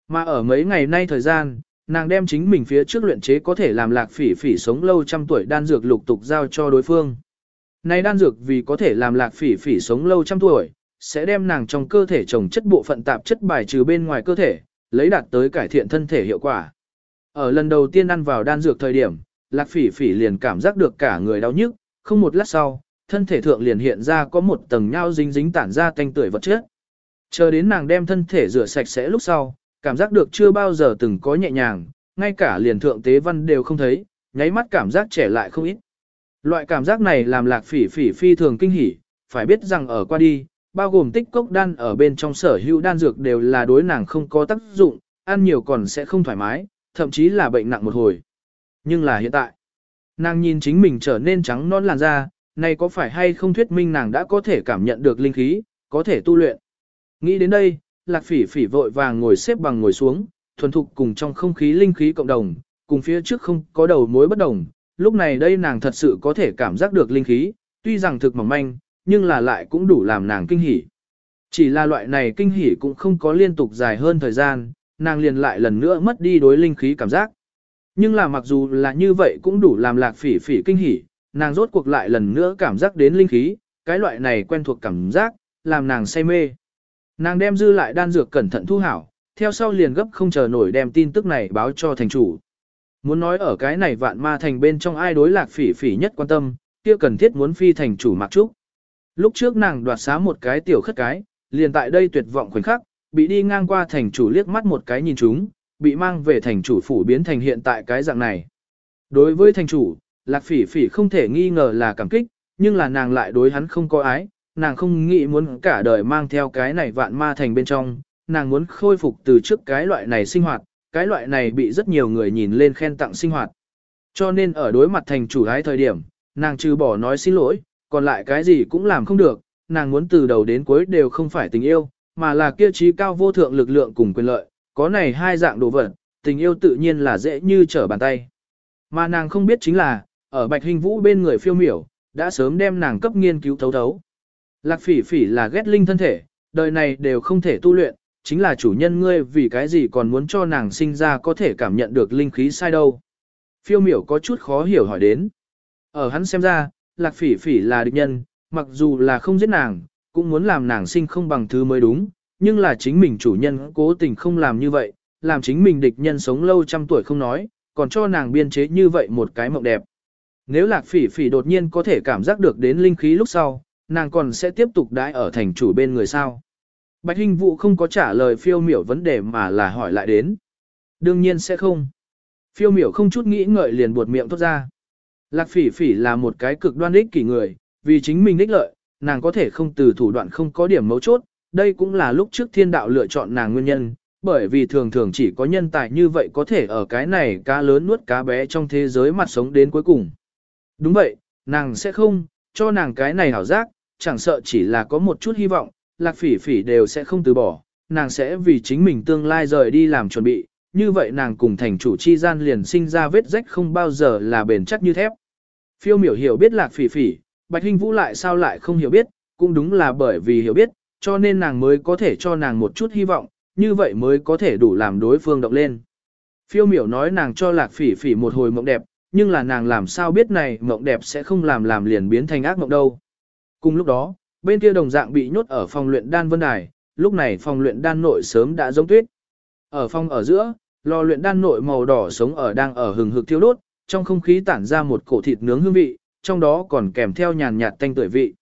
Mà ở mấy ngày nay thời gian, nàng đem chính mình phía trước luyện chế có thể làm lạc phỉ phỉ sống lâu trăm tuổi đan dược lục tục giao cho đối phương. Này đan dược vì có thể làm lạc phỉ phỉ sống lâu trăm tuổi, sẽ đem nàng trong cơ thể trồng chất bộ phận tạp chất bài trừ bên ngoài cơ thể, lấy đạt tới cải thiện thân thể hiệu quả. Ở lần đầu tiên ăn vào đan dược thời điểm, lạc phỉ phỉ liền cảm giác được cả người đau nhức, không một lát sau, thân thể thượng liền hiện ra có một tầng nhau dính dính tản ra tanh tưởi vật chất. Chờ đến nàng đem thân thể rửa sạch sẽ lúc sau, cảm giác được chưa bao giờ từng có nhẹ nhàng, ngay cả liền thượng tế văn đều không thấy, nháy mắt cảm giác trẻ lại không ít. Loại cảm giác này làm lạc phỉ phỉ phi thường kinh hỉ, phải biết rằng ở qua đi, bao gồm tích cốc đan ở bên trong sở hữu đan dược đều là đối nàng không có tác dụng, ăn nhiều còn sẽ không thoải mái, thậm chí là bệnh nặng một hồi. Nhưng là hiện tại, nàng nhìn chính mình trở nên trắng non làn da, này có phải hay không thuyết minh nàng đã có thể cảm nhận được linh khí, có thể tu luyện. Nghĩ đến đây, lạc phỉ phỉ vội vàng ngồi xếp bằng ngồi xuống, thuần thục cùng trong không khí linh khí cộng đồng, cùng phía trước không có đầu mối bất đồng. Lúc này đây nàng thật sự có thể cảm giác được linh khí, tuy rằng thực mỏng manh, nhưng là lại cũng đủ làm nàng kinh hỉ. Chỉ là loại này kinh hỉ cũng không có liên tục dài hơn thời gian, nàng liền lại lần nữa mất đi đối linh khí cảm giác. Nhưng là mặc dù là như vậy cũng đủ làm lạc phỉ phỉ kinh hỉ, nàng rốt cuộc lại lần nữa cảm giác đến linh khí, cái loại này quen thuộc cảm giác, làm nàng say mê. Nàng đem dư lại đan dược cẩn thận thu hảo, theo sau liền gấp không chờ nổi đem tin tức này báo cho thành chủ. Muốn nói ở cái này vạn ma thành bên trong ai đối lạc phỉ phỉ nhất quan tâm, kia cần thiết muốn phi thành chủ mặc trúc. Lúc trước nàng đoạt xá một cái tiểu khất cái, liền tại đây tuyệt vọng khoảnh khắc, bị đi ngang qua thành chủ liếc mắt một cái nhìn chúng, bị mang về thành chủ phủ biến thành hiện tại cái dạng này. Đối với thành chủ, lạc phỉ phỉ không thể nghi ngờ là cảm kích, nhưng là nàng lại đối hắn không có ái, nàng không nghĩ muốn cả đời mang theo cái này vạn ma thành bên trong, nàng muốn khôi phục từ trước cái loại này sinh hoạt, cái loại này bị rất nhiều người nhìn lên khen tặng sinh hoạt. Cho nên ở đối mặt thành chủ hái thời điểm, nàng trừ bỏ nói xin lỗi, còn lại cái gì cũng làm không được, nàng muốn từ đầu đến cuối đều không phải tình yêu, mà là kia trí cao vô thượng lực lượng cùng quyền lợi, có này hai dạng đồ vật, tình yêu tự nhiên là dễ như trở bàn tay. Mà nàng không biết chính là, ở Bạch Hình Vũ bên người phiêu miểu, đã sớm đem nàng cấp nghiên cứu thấu thấu. Lạc phỉ phỉ là ghét linh thân thể, đời này đều không thể tu luyện, chính là chủ nhân ngươi vì cái gì còn muốn cho nàng sinh ra có thể cảm nhận được linh khí sai đâu. Phiêu miểu có chút khó hiểu hỏi đến. Ở hắn xem ra, lạc phỉ phỉ là địch nhân, mặc dù là không giết nàng, cũng muốn làm nàng sinh không bằng thứ mới đúng, nhưng là chính mình chủ nhân cố tình không làm như vậy, làm chính mình địch nhân sống lâu trăm tuổi không nói, còn cho nàng biên chế như vậy một cái mộng đẹp. Nếu lạc phỉ phỉ đột nhiên có thể cảm giác được đến linh khí lúc sau, nàng còn sẽ tiếp tục đãi ở thành chủ bên người sao. Bạch Hinh Vũ không có trả lời phiêu miểu vấn đề mà là hỏi lại đến. Đương nhiên sẽ không. Phiêu miểu không chút nghĩ ngợi liền buột miệng thốt ra. Lạc phỉ phỉ là một cái cực đoan ích kỷ người, vì chính mình ích lợi, nàng có thể không từ thủ đoạn không có điểm mấu chốt, đây cũng là lúc trước thiên đạo lựa chọn nàng nguyên nhân, bởi vì thường thường chỉ có nhân tài như vậy có thể ở cái này cá lớn nuốt cá bé trong thế giới mặt sống đến cuối cùng. Đúng vậy, nàng sẽ không, cho nàng cái này hảo giác, chẳng sợ chỉ là có một chút hy vọng, lạc phỉ phỉ đều sẽ không từ bỏ, nàng sẽ vì chính mình tương lai rời đi làm chuẩn bị, như vậy nàng cùng thành chủ chi gian liền sinh ra vết rách không bao giờ là bền chắc như thép. Phiêu miểu hiểu biết lạc phỉ phỉ, Bạch Hinh Vũ lại sao lại không hiểu biết, cũng đúng là bởi vì hiểu biết, cho nên nàng mới có thể cho nàng một chút hy vọng, như vậy mới có thể đủ làm đối phương động lên. Phiêu miểu nói nàng cho lạc phỉ phỉ một hồi mộng đẹp, nhưng là nàng làm sao biết này mộng đẹp sẽ không làm làm liền biến thành ác mộng đâu. Cùng lúc đó, bên kia đồng dạng bị nhốt ở phòng luyện đan vân đài, lúc này phòng luyện đan nội sớm đã giống tuyết. Ở phòng ở giữa, lò luyện đan nội màu đỏ sống ở đang ở hừng hực thiêu đốt, trong không khí tản ra một cổ thịt nướng hương vị, trong đó còn kèm theo nhàn nhạt tanh tuổi vị.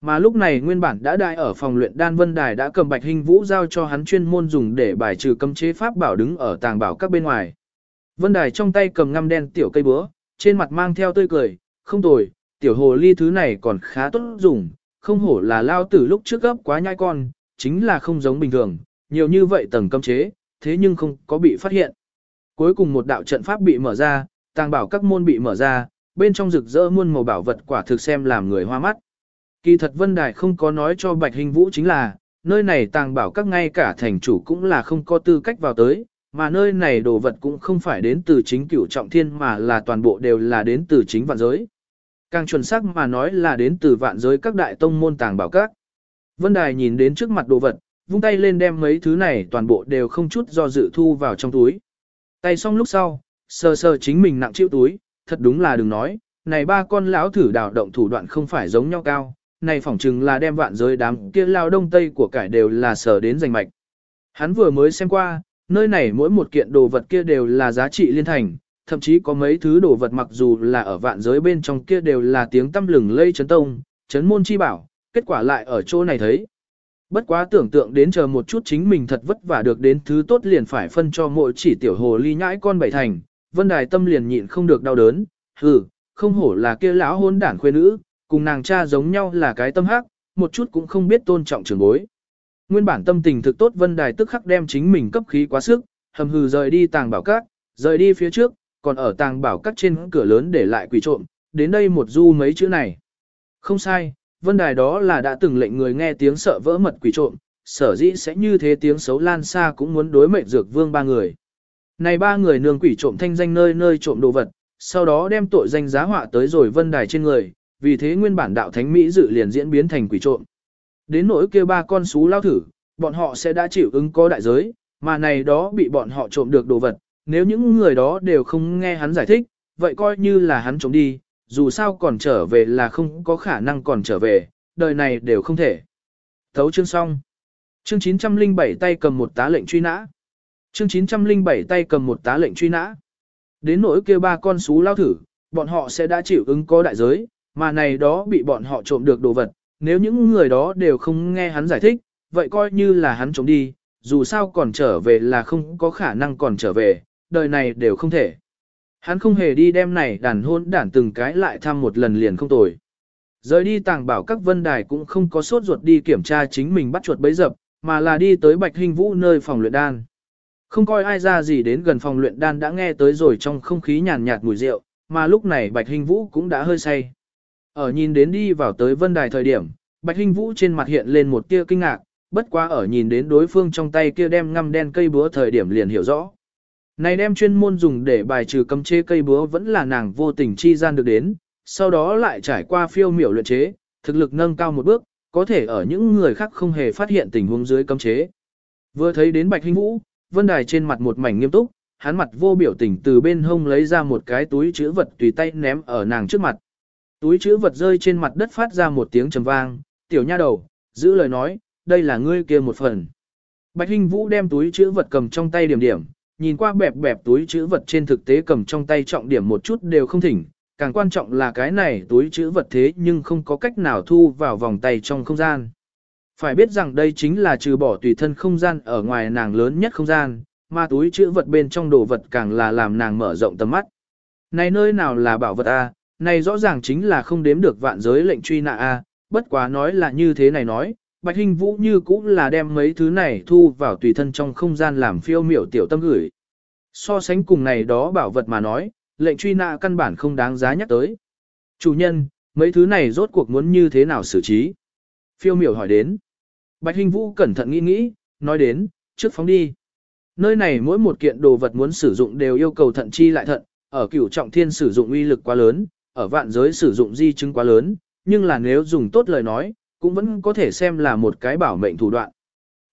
Mà lúc này nguyên bản đã đại ở phòng luyện đan vân đài đã cầm bạch hình vũ giao cho hắn chuyên môn dùng để bài trừ cấm chế pháp bảo đứng ở tàng bảo các bên ngoài. Vân đài trong tay cầm ngăm đen tiểu cây búa, trên mặt mang theo tươi cười, không tồi, tiểu hồ ly thứ này còn khá tốt dùng, không hổ là lao tử lúc trước gấp quá nhai con, chính là không giống bình thường, nhiều như vậy tầng cấm chế, thế nhưng không có bị phát hiện. Cuối cùng một đạo trận pháp bị mở ra, tàng bảo các môn bị mở ra, bên trong rực rỡ muôn màu bảo vật quả thực xem làm người hoa mắt. Kỳ thật Vân Đài không có nói cho Bạch Hình Vũ chính là, nơi này tàng bảo các ngay cả thành chủ cũng là không có tư cách vào tới, mà nơi này đồ vật cũng không phải đến từ chính cửu trọng thiên mà là toàn bộ đều là đến từ chính vạn giới. Càng chuẩn xác mà nói là đến từ vạn giới các đại tông môn tàng bảo các. Vân Đài nhìn đến trước mặt đồ vật, vung tay lên đem mấy thứ này toàn bộ đều không chút do dự thu vào trong túi. Tay xong lúc sau, sờ sờ chính mình nặng chịu túi, thật đúng là đừng nói, này ba con lão thử đào động thủ đoạn không phải giống nhau cao, này phỏng chừng là đem vạn giới đám kia lao đông tây của cải đều là sờ đến giành mạch. Hắn vừa mới xem qua, nơi này mỗi một kiện đồ vật kia đều là giá trị liên thành, thậm chí có mấy thứ đồ vật mặc dù là ở vạn giới bên trong kia đều là tiếng tâm lừng lây chấn tông, chấn môn chi bảo, kết quả lại ở chỗ này thấy. Bất quá tưởng tượng đến chờ một chút chính mình thật vất vả được đến thứ tốt liền phải phân cho mỗi chỉ tiểu hồ ly nhãi con bảy thành, vân đài tâm liền nhịn không được đau đớn, hừ, không hổ là kia lão hôn đản khuê nữ, cùng nàng cha giống nhau là cái tâm hắc, một chút cũng không biết tôn trọng trưởng bối. Nguyên bản tâm tình thực tốt vân đài tức khắc đem chính mình cấp khí quá sức, hầm hừ rời đi tàng bảo các, rời đi phía trước, còn ở tàng bảo các trên cửa lớn để lại quỷ trộm, đến đây một du mấy chữ này. Không sai, vân đài đó là đã từng lệnh người nghe tiếng sợ vỡ mật quỷ trộm, sở dĩ sẽ như thế tiếng xấu lan xa cũng muốn đối mệnh dược vương ba người. Này ba người nương quỷ trộm thanh danh nơi nơi trộm đồ vật, sau đó đem tội danh giá họa tới rồi vân đài trên người, vì thế nguyên bản đạo thánh Mỹ dự liền diễn biến thành quỷ trộm. Đến nỗi kia ba con xú lao thử, bọn họ sẽ đã chịu ứng có đại giới, mà này đó bị bọn họ trộm được đồ vật, nếu những người đó đều không nghe hắn giải thích, vậy coi như là hắn trốn đi, dù sao còn trở về là không có khả năng còn trở về, đời này đều không thể. Thấu chương xong. Chương 907 tay cầm một tá lệnh truy nã. Chương 907 tay cầm một tá lệnh truy nã. Đến nỗi kia ba con sú lao thử, bọn họ sẽ đã chịu ứng có đại giới, mà này đó bị bọn họ trộm được đồ vật, nếu những người đó đều không nghe hắn giải thích, vậy coi như là hắn trộm đi, dù sao còn trở về là không có khả năng còn trở về, đời này đều không thể. Hắn không hề đi đem này đàn hôn đản từng cái lại thăm một lần liền không tồi. Rời đi tàng bảo các vân đài cũng không có sốt ruột đi kiểm tra chính mình bắt chuột bấy dập, mà là đi tới Bạch Hình Vũ nơi phòng luyện đan. Không coi ai ra gì đến gần phòng luyện đan đã nghe tới rồi trong không khí nhàn nhạt mùi rượu, mà lúc này Bạch Hình Vũ cũng đã hơi say. Ở nhìn đến đi vào tới vân đài thời điểm, Bạch Hình Vũ trên mặt hiện lên một tia kinh ngạc, bất quá ở nhìn đến đối phương trong tay kia đem ngăm đen cây búa thời điểm liền hiểu rõ. Này đem chuyên môn dùng để bài trừ cấm chế cây búa vẫn là nàng vô tình chi gian được đến, sau đó lại trải qua phiêu miểu luyện chế, thực lực nâng cao một bước, có thể ở những người khác không hề phát hiện tình huống dưới cấm chế. Vừa thấy đến Bạch Hinh Vũ, Vân Đài trên mặt một mảnh nghiêm túc, hắn mặt vô biểu tình từ bên hông lấy ra một cái túi chữ vật tùy tay ném ở nàng trước mặt. Túi chữ vật rơi trên mặt đất phát ra một tiếng trầm vang, tiểu nha đầu, giữ lời nói, đây là ngươi kia một phần. Bạch Hinh Vũ đem túi chữ vật cầm trong tay điểm điểm, nhìn qua bẹp bẹp túi chữ vật trên thực tế cầm trong tay trọng điểm một chút đều không thỉnh, càng quan trọng là cái này túi chữ vật thế nhưng không có cách nào thu vào vòng tay trong không gian. Phải biết rằng đây chính là trừ bỏ tùy thân không gian ở ngoài nàng lớn nhất không gian, mà túi chữ vật bên trong đồ vật càng là làm nàng mở rộng tầm mắt. Này nơi nào là bảo vật A, này rõ ràng chính là không đếm được vạn giới lệnh truy nã A, bất quá nói là như thế này nói, Bạch Hinh Vũ như cũng là đem mấy thứ này thu vào tùy thân trong không gian làm phiêu miểu tiểu tâm gửi. So sánh cùng này đó bảo vật mà nói, lệnh truy nã căn bản không đáng giá nhắc tới. Chủ nhân, mấy thứ này rốt cuộc muốn như thế nào xử trí? Phiêu miểu hỏi đến. Bạch Hinh Vũ cẩn thận nghĩ nghĩ, nói đến, trước phóng đi. Nơi này mỗi một kiện đồ vật muốn sử dụng đều yêu cầu thận chi lại thận, ở cửu trọng thiên sử dụng uy lực quá lớn, ở vạn giới sử dụng di chứng quá lớn, nhưng là nếu dùng tốt lời nói, cũng vẫn có thể xem là một cái bảo mệnh thủ đoạn.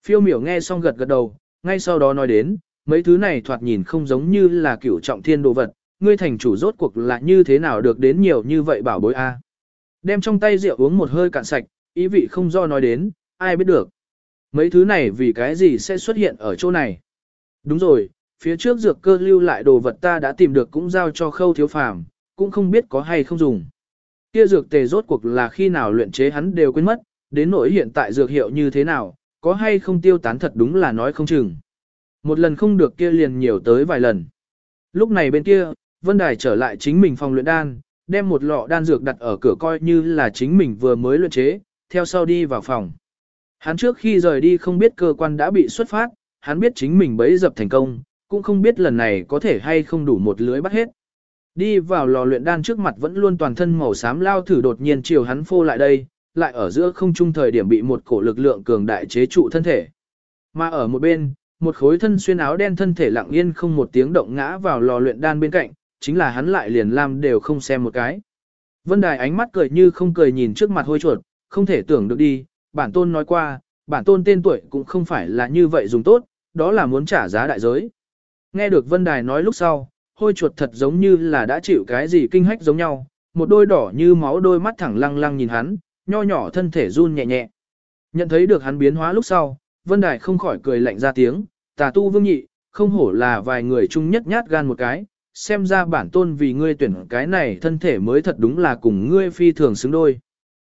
Phiêu miểu nghe xong gật gật đầu, ngay sau đó nói đến, mấy thứ này thoạt nhìn không giống như là cửu trọng thiên đồ vật, ngươi thành chủ rốt cuộc là như thế nào được đến nhiều như vậy bảo bối a. À? Đem trong tay rượu uống một hơi cạn sạch, ý vị không do nói đến, ai biết được. Mấy thứ này vì cái gì sẽ xuất hiện ở chỗ này. Đúng rồi, phía trước dược cơ lưu lại đồ vật ta đã tìm được cũng giao cho khâu thiếu phàm, cũng không biết có hay không dùng. Kia dược tề rốt cuộc là khi nào luyện chế hắn đều quên mất, đến nỗi hiện tại dược hiệu như thế nào, có hay không tiêu tán thật đúng là nói không chừng. Một lần không được kia liền nhiều tới vài lần. Lúc này bên kia, Vân Đài trở lại chính mình phòng luyện đan, đem một lọ đan dược đặt ở cửa coi như là chính mình vừa mới luyện chế, theo sau đi vào phòng. Hắn trước khi rời đi không biết cơ quan đã bị xuất phát, hắn biết chính mình bấy dập thành công, cũng không biết lần này có thể hay không đủ một lưới bắt hết. Đi vào lò luyện đan trước mặt vẫn luôn toàn thân màu xám lao thử đột nhiên chiều hắn phô lại đây, lại ở giữa không trung thời điểm bị một cổ lực lượng cường đại chế trụ thân thể. Mà ở một bên, một khối thân xuyên áo đen thân thể lặng yên không một tiếng động ngã vào lò luyện đan bên cạnh, chính là hắn lại liền làm đều không xem một cái. Vân Đài ánh mắt cười như không cười nhìn trước mặt hôi chuột, không thể tưởng được đi, bản tôn nói qua, bản tôn tên tuổi cũng không phải là như vậy dùng tốt, đó là muốn trả giá đại giới. Nghe được Vân Đài nói lúc sau, hôi chuột thật giống như là đã chịu cái gì kinh hách giống nhau, một đôi đỏ như máu đôi mắt thẳng lăng lăng nhìn hắn, nho nhỏ thân thể run nhẹ nhẹ. Nhận thấy được hắn biến hóa lúc sau, Vân Đài không khỏi cười lạnh ra tiếng, tà tu vương nhị, không hổ là vài người chung nhất nhát gan một cái, xem ra bản tôn vì ngươi tuyển cái này thân thể mới thật đúng là cùng ngươi phi thường xứng đôi.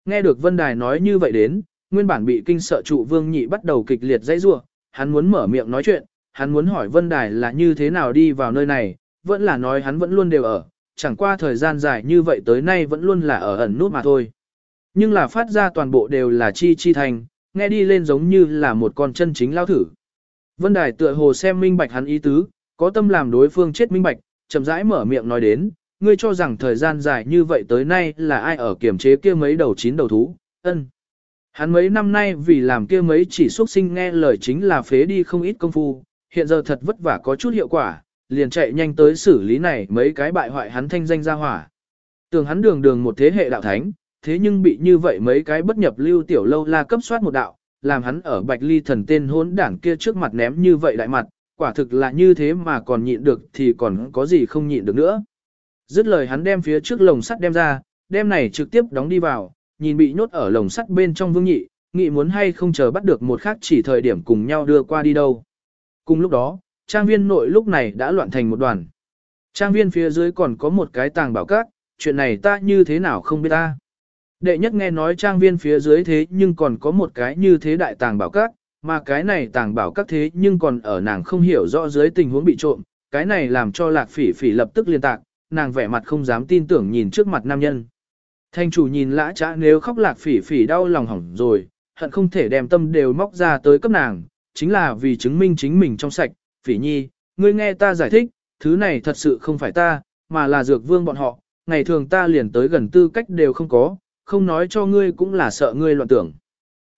Nghe được Vân Đài nói như vậy đến, nguyên bản bị kinh sợ trụ vương nhị bắt đầu kịch liệt dãy rua, hắn muốn mở miệng nói chuyện, hắn muốn hỏi Vân Đài là như thế nào đi vào nơi này, vẫn là nói hắn vẫn luôn đều ở, chẳng qua thời gian dài như vậy tới nay vẫn luôn là ở ẩn nút mà thôi. Nhưng là phát ra toàn bộ đều là chi chi thành, nghe đi lên giống như là một con chân chính lao thử. Vân Đài tựa hồ xem minh bạch hắn ý tứ, có tâm làm đối phương chết minh bạch, chậm rãi mở miệng nói đến, ngươi cho rằng thời gian dài như vậy tới nay là ai ở kiểm chế kia mấy đầu chín đầu thú, ân. Hắn mấy năm nay vì làm kia mấy chỉ xuất sinh nghe lời chính là phế đi không ít công phu, hiện giờ thật vất vả có chút hiệu quả, liền chạy nhanh tới xử lý này mấy cái bại hoại hắn thanh danh ra hỏa. Tưởng hắn đường đường một thế hệ đạo thánh, thế nhưng bị như vậy mấy cái bất nhập lưu tiểu lâu la cấp soát một đạo, làm hắn ở bạch ly thần tên hỗn đảng kia trước mặt ném như vậy đại mặt, quả thực là như thế mà còn nhịn được thì còn có gì không nhịn được nữa. Dứt lời hắn đem phía trước lồng sắt đem ra, đem này trực tiếp đóng đi vào, nhìn bị nhốt ở lồng sắt bên trong vương nhị, nghị muốn hay không chờ bắt được một khác chỉ thời điểm cùng nhau đưa qua đi đâu. Cùng lúc đó, trang viên nội lúc này đã loạn thành một đoàn. Trang viên phía dưới còn có một cái tàng bảo các, chuyện này ta như thế nào không biết ta. Đệ nhất nghe nói trang viên phía dưới thế nhưng còn có một cái như thế đại tàng bảo các, mà cái này tàng bảo các thế nhưng còn ở nàng không hiểu rõ dưới tình huống bị trộm, cái này làm cho lạc phỉ phỉ lập tức liên tạc, nàng vẻ mặt không dám tin tưởng nhìn trước mặt nam nhân. Thanh chủ nhìn lã trã nếu khóc lạc phỉ phỉ đau lòng hỏng rồi, hận không thể đem tâm đều móc ra tới cấp nàng, chính là vì chứng minh chính mình trong sạch, phỉ nhi, ngươi nghe ta giải thích, thứ này thật sự không phải ta, mà là dược vương bọn họ, ngày thường ta liền tới gần tư cách đều không có, không nói cho ngươi cũng là sợ ngươi loạn tưởng.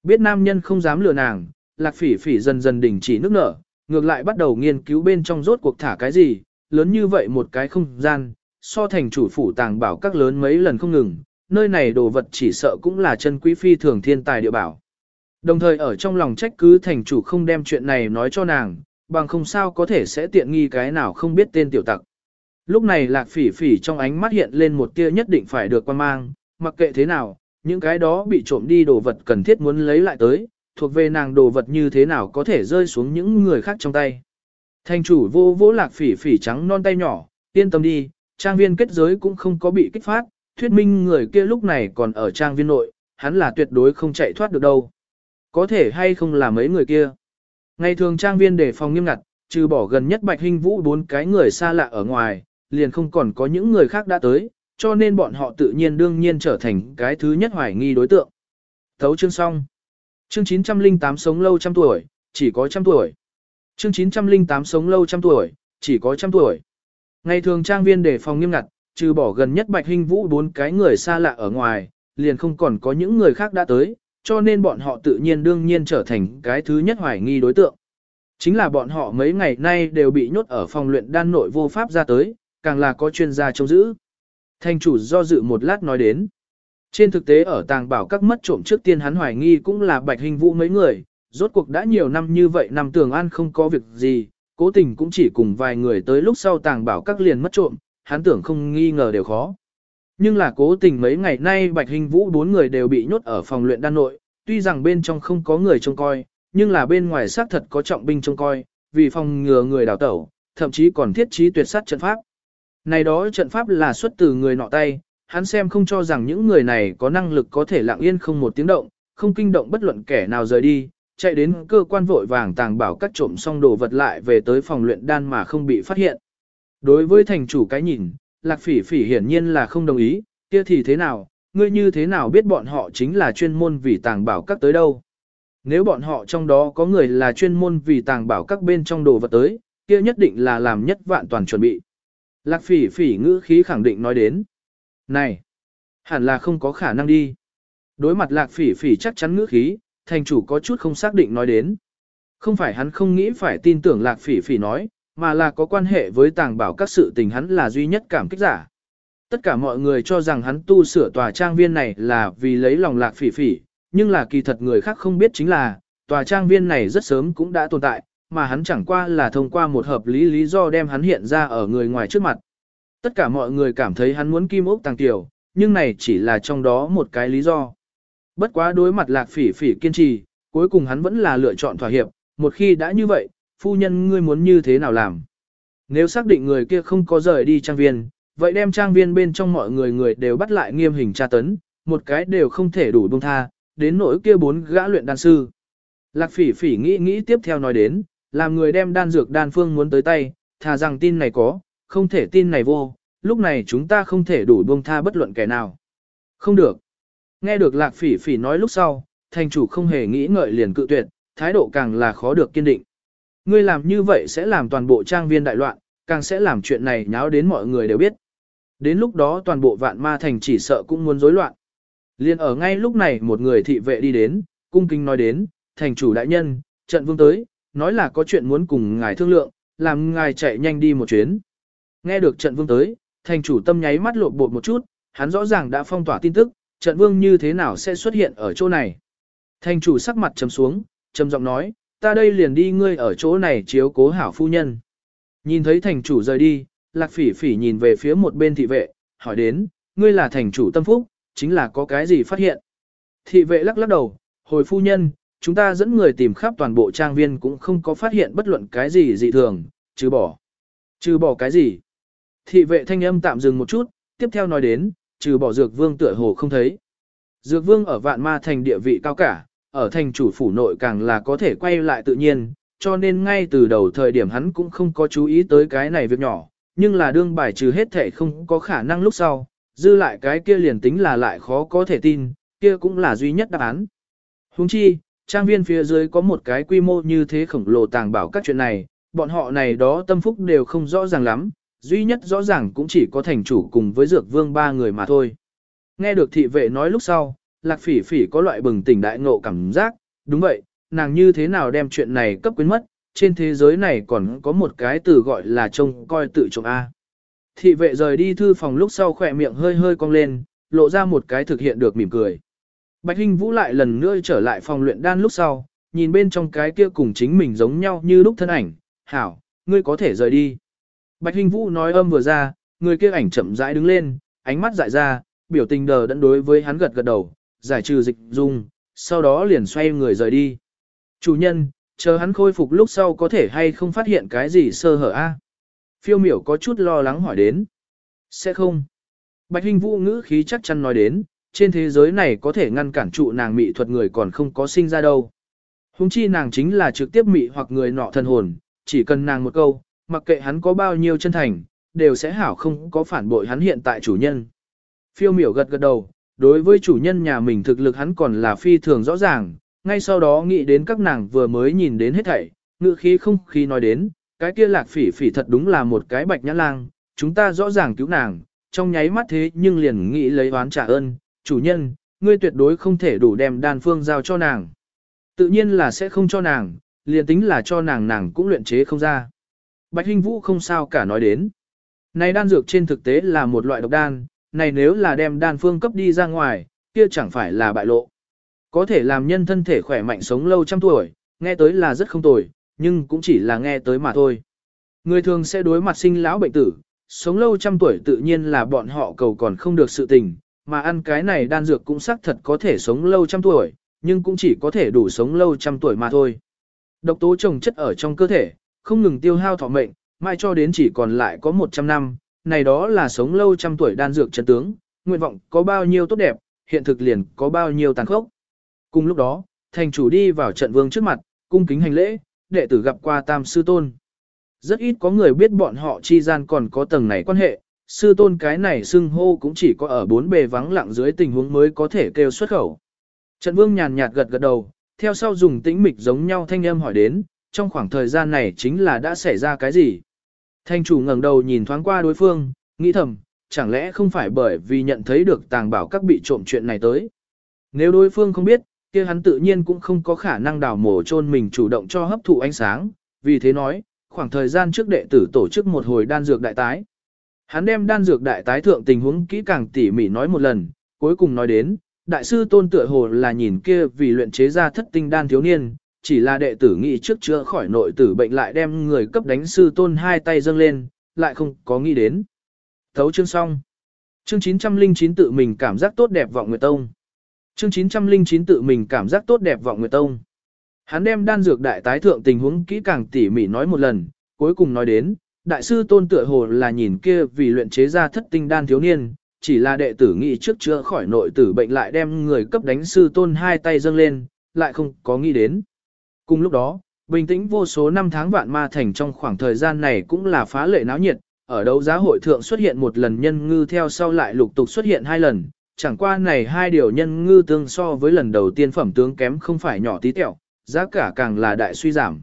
Biết nam nhân không dám lừa nàng, lạc phỉ phỉ dần dần đình chỉ nước nở, ngược lại bắt đầu nghiên cứu bên trong rốt cuộc thả cái gì, lớn như vậy một cái không gian, so thành chủ phủ tàng bảo các lớn mấy lần không ngừng, nơi này đồ vật chỉ sợ cũng là chân quý phi thường thiên tài địa bảo. Đồng thời ở trong lòng trách cứ thành chủ không đem chuyện này nói cho nàng, bằng không sao có thể sẽ tiện nghi cái nào không biết tên tiểu tặc. Lúc này lạc phỉ phỉ trong ánh mắt hiện lên một tia nhất định phải được quan mang, mặc kệ thế nào, những cái đó bị trộm đi đồ vật cần thiết muốn lấy lại tới, thuộc về nàng đồ vật như thế nào có thể rơi xuống những người khác trong tay. Thành chủ vô vô lạc phỉ phỉ trắng non tay nhỏ, yên tâm đi, trang viên kết giới cũng không có bị kích phát, thuyết minh người kia lúc này còn ở trang viên nội, hắn là tuyệt đối không chạy thoát được đâu. Có thể hay không là mấy người kia. Ngày thường trang viên đề phòng nghiêm ngặt, trừ bỏ gần nhất bạch hình vũ bốn cái người xa lạ ở ngoài, liền không còn có những người khác đã tới, cho nên bọn họ tự nhiên đương nhiên trở thành cái thứ nhất hoài nghi đối tượng. Thấu chương xong. Chương 908 sống lâu trăm tuổi, chỉ có trăm tuổi. Chương 908 sống lâu trăm tuổi, chỉ có trăm tuổi. Ngày thường trang viên đề phòng nghiêm ngặt, trừ bỏ gần nhất Bạch Hinh Vũ bốn cái người xa lạ ở ngoài, liền không còn có những người khác đã tới, cho nên bọn họ tự nhiên đương nhiên trở thành cái thứ nhất hoài nghi đối tượng. Chính là bọn họ mấy ngày nay đều bị nhốt ở phòng luyện đan nội vô pháp ra tới, càng là có chuyên gia trông giữ. Thành chủ do dự một lát nói đến. Trên thực tế ở tàng bảo các mất trộm trước tiên hắn hoài nghi cũng là bạch hình vũ mấy người, rốt cuộc đã nhiều năm như vậy nằm tường an không có việc gì, cố tình cũng chỉ cùng vài người tới lúc sau tàng bảo các liền mất trộm, hắn tưởng không nghi ngờ đều khó. Nhưng là cố tình mấy ngày nay bạch hình vũ bốn người đều bị nhốt ở phòng luyện đan nội, tuy rằng bên trong không có người trông coi, nhưng là bên ngoài xác thật có trọng binh trông coi, vì phòng ngừa người đào tẩu, thậm chí còn thiết trí tuyệt sát trận pháp. Này đó trận pháp là xuất từ người nọ tay, hắn xem không cho rằng những người này có năng lực có thể lặng yên không một tiếng động, không kinh động bất luận kẻ nào rời đi, chạy đến cơ quan vội vàng tàng bảo các trộm xong đồ vật lại về tới phòng luyện đan mà không bị phát hiện. Đối với thành chủ cái nhìn, lạc phỉ phỉ hiển nhiên là không đồng ý, kia thì thế nào, ngươi như thế nào biết bọn họ chính là chuyên môn vì tàng bảo các tới đâu. Nếu bọn họ trong đó có người là chuyên môn vì tàng bảo các bên trong đồ vật tới, kia nhất định là làm nhất vạn toàn chuẩn bị. Lạc phỉ phỉ ngữ khí khẳng định nói đến. Này, hẳn là không có khả năng đi. Đối mặt lạc phỉ phỉ chắc chắn ngữ khí, thành chủ có chút không xác định nói đến. Không phải hắn không nghĩ phải tin tưởng lạc phỉ phỉ nói, mà là có quan hệ với tàng bảo các sự tình hắn là duy nhất cảm kích giả. Tất cả mọi người cho rằng hắn tu sửa tòa trang viên này là vì lấy lòng lạc phỉ phỉ, nhưng là kỳ thật người khác không biết chính là, tòa trang viên này rất sớm cũng đã tồn tại, mà hắn chẳng qua là thông qua một hợp lý lý do đem hắn hiện ra ở người ngoài trước mặt. Tất cả mọi người cảm thấy hắn muốn kim ốc tàng tiểu, nhưng này chỉ là trong đó một cái lý do. Bất quá đối mặt lạc phỉ phỉ kiên trì, cuối cùng hắn vẫn là lựa chọn thỏa hiệp, một khi đã như vậy, phu nhân ngươi muốn như thế nào làm. Nếu xác định người kia không có rời đi trang viên, vậy đem trang viên bên trong mọi người người đều bắt lại nghiêm hình tra tấn, một cái đều không thể đủ buông tha, đến nỗi kia bốn gã luyện đan sư. Lạc phỉ phỉ nghĩ nghĩ tiếp theo nói đến, làm người đem đan dược đan phương muốn tới tay, thà rằng tin này có, không thể tin này vô, lúc này chúng ta không thể đủ buông tha bất luận kẻ nào. Không được. Nghe được lạc phỉ phỉ nói lúc sau, thành chủ không hề nghĩ ngợi liền cự tuyệt, thái độ càng là khó được kiên định. Ngươi làm như vậy sẽ làm toàn bộ trang viên đại loạn, càng sẽ làm chuyện này nháo đến mọi người đều biết. Đến lúc đó toàn bộ vạn ma thành chỉ sợ cũng muốn rối loạn. Liên ở ngay lúc này một người thị vệ đi đến, cung kính nói đến, thành chủ đại nhân, trận vương tới, nói là có chuyện muốn cùng ngài thương lượng, làm ngài chạy nhanh đi một chuyến. Nghe được trận vương tới, thành chủ tâm nháy mắt lộn bột một chút, hắn rõ ràng đã phong tỏa tin tức, trận vương như thế nào sẽ xuất hiện ở chỗ này. Thành chủ sắc mặt trầm xuống, trầm giọng nói, ta đây liền đi ngươi ở chỗ này chiếu cố hảo phu nhân. Nhìn thấy thành chủ rời đi, lạc phỉ phỉ nhìn về phía một bên thị vệ, hỏi đến, ngươi là thành chủ tâm phúc, chính là có cái gì phát hiện. Thị vệ lắc lắc đầu, hồi phu nhân, chúng ta dẫn người tìm khắp toàn bộ trang viên cũng không có phát hiện bất luận cái gì dị thường, trừ bỏ. Trừ bỏ cái gì? Thị vệ thanh âm tạm dừng một chút, tiếp theo nói đến, trừ bỏ dược vương tựa hồ không thấy. Dược vương ở vạn ma thành địa vị cao cả, ở thành chủ phủ nội càng là có thể quay lại tự nhiên, cho nên ngay từ đầu thời điểm hắn cũng không có chú ý tới cái này việc nhỏ, nhưng là đương bài trừ hết thể không có khả năng lúc sau, dư lại cái kia liền tính là lại khó có thể tin, kia cũng là duy nhất đáp án. Huống chi, trang viên phía dưới có một cái quy mô như thế khổng lồ tàng bảo các chuyện này, bọn họ này đó tâm phúc đều không rõ ràng lắm, duy nhất rõ ràng cũng chỉ có thành chủ cùng với dược vương ba người mà thôi. Nghe được thị vệ nói lúc sau, lạc phỉ phỉ có loại bừng tỉnh đại ngộ cảm giác, đúng vậy, nàng như thế nào đem chuyện này cấp quyến mất, trên thế giới này còn có một cái từ gọi là trông coi tự trọng A. Thị vệ rời đi thư phòng lúc sau khỏe miệng hơi hơi cong lên, lộ ra một cái thực hiện được mỉm cười. Bạch Hinh Vũ lại lần nữa trở lại phòng luyện đan lúc sau, nhìn bên trong cái kia cùng chính mình giống nhau như lúc thân ảnh, hảo, ngươi có thể rời đi. Bạch Hinh Vũ nói âm vừa ra, người kia ảnh chậm rãi đứng lên, ánh mắt dại ra, biểu tình đờ đẫn đối với hắn gật gật đầu, giải trừ dịch dung, sau đó liền xoay người rời đi. Chủ nhân, chờ hắn khôi phục lúc sau có thể hay không phát hiện cái gì sơ hở a? Phiêu miểu có chút lo lắng hỏi đến. Sẽ không. Bạch Hinh Vũ ngữ khí chắc chắn nói đến, trên thế giới này có thể ngăn cản trụ nàng mị thuật người còn không có sinh ra đâu. Hùng chi nàng chính là trực tiếp mị hoặc người nọ thần hồn, chỉ cần nàng một câu, mặc kệ hắn có bao nhiêu chân thành, đều sẽ hảo không có phản bội hắn hiện tại chủ nhân. Phiêu miểu gật gật đầu, đối với chủ nhân nhà mình thực lực hắn còn là phi thường rõ ràng, ngay sau đó nghĩ đến các nàng vừa mới nhìn đến hết thảy, ngự khí không khí nói đến, cái kia lạc phỉ phỉ thật đúng là một cái bạch nhã lang, chúng ta rõ ràng cứu nàng, trong nháy mắt thế nhưng liền nghĩ lấy oán trả ơn, chủ nhân, ngươi tuyệt đối không thể đủ đem đan phương giao cho nàng. Tự nhiên là sẽ không cho nàng, liền tính là cho nàng nàng cũng luyện chế không ra. Bạch Hinh Vũ không sao cả nói đến. Này đan dược trên thực tế là một loại độc đan, này nếu là đem đan phương cấp đi ra ngoài, kia chẳng phải là bại lộ. Có thể làm nhân thân thể khỏe mạnh sống lâu trăm tuổi, nghe tới là rất không tồi, nhưng cũng chỉ là nghe tới mà thôi. Người thường sẽ đối mặt sinh lão bệnh tử, sống lâu trăm tuổi tự nhiên là bọn họ cầu còn không được sự tình, mà ăn cái này đan dược cũng xác thật có thể sống lâu trăm tuổi, nhưng cũng chỉ có thể đủ sống lâu trăm tuổi mà thôi. Độc tố trồng chất ở trong cơ thể, không ngừng tiêu hao thọ mệnh, mai cho đến chỉ còn lại có 100 năm, này đó là sống lâu trăm tuổi đan dược chân tướng, nguyện vọng có bao nhiêu tốt đẹp, hiện thực liền có bao nhiêu tàn khốc. Cùng lúc đó, thành chủ đi vào trận vương trước mặt, cung kính hành lễ, đệ tử gặp qua tam sư tôn. Rất ít có người biết bọn họ chi gian còn có tầng này quan hệ, sư tôn cái này xưng hô cũng chỉ có ở bốn bề vắng lặng dưới tình huống mới có thể kêu xuất khẩu. Trận vương nhàn nhạt gật gật đầu, theo sau dùng tĩnh mịch giống nhau thanh âm hỏi đến, trong khoảng thời gian này chính là đã xảy ra cái gì. Thanh chủ ngẩng đầu nhìn thoáng qua đối phương, nghĩ thầm, chẳng lẽ không phải bởi vì nhận thấy được tàng bảo các bị trộm chuyện này tới. Nếu đối phương không biết, kia hắn tự nhiên cũng không có khả năng đào mổ chôn mình chủ động cho hấp thụ ánh sáng, vì thế nói, khoảng thời gian trước đệ tử tổ chức một hồi đan dược đại tái. Hắn đem đan dược đại tái thượng tình huống kỹ càng tỉ mỉ nói một lần, cuối cùng nói đến, đại sư tôn tựa hồ là nhìn kia vì luyện chế ra thất tinh đan thiếu niên, chỉ là đệ tử nghĩ trước chữa khỏi nội tử bệnh lại đem người cấp đánh sư tôn hai tay dâng lên, lại không có nghĩ đến. Thấu chương xong. Chương 909 tự mình cảm giác tốt đẹp vọng nguyệt tông. Chương 909 tự mình cảm giác tốt đẹp vọng nguyệt tông. Hắn đem đan dược đại tái thượng tình huống kỹ càng tỉ mỉ nói một lần, cuối cùng nói đến, đại sư tôn tựa hồ là nhìn kia vì luyện chế ra thất tinh đan thiếu niên, chỉ là đệ tử nghĩ trước chữa khỏi nội tử bệnh lại đem người cấp đánh sư tôn hai tay dâng lên, lại không có nghĩ đến. Cùng lúc đó, bình tĩnh vô số năm tháng vạn ma thành trong khoảng thời gian này cũng là phá lệ náo nhiệt, ở đấu giá hội thượng xuất hiện một lần nhân ngư theo sau lại lục tục xuất hiện hai lần, chẳng qua này hai điều nhân ngư tương so với lần đầu tiên phẩm tướng kém không phải nhỏ tí tẹo, giá cả càng là đại suy giảm.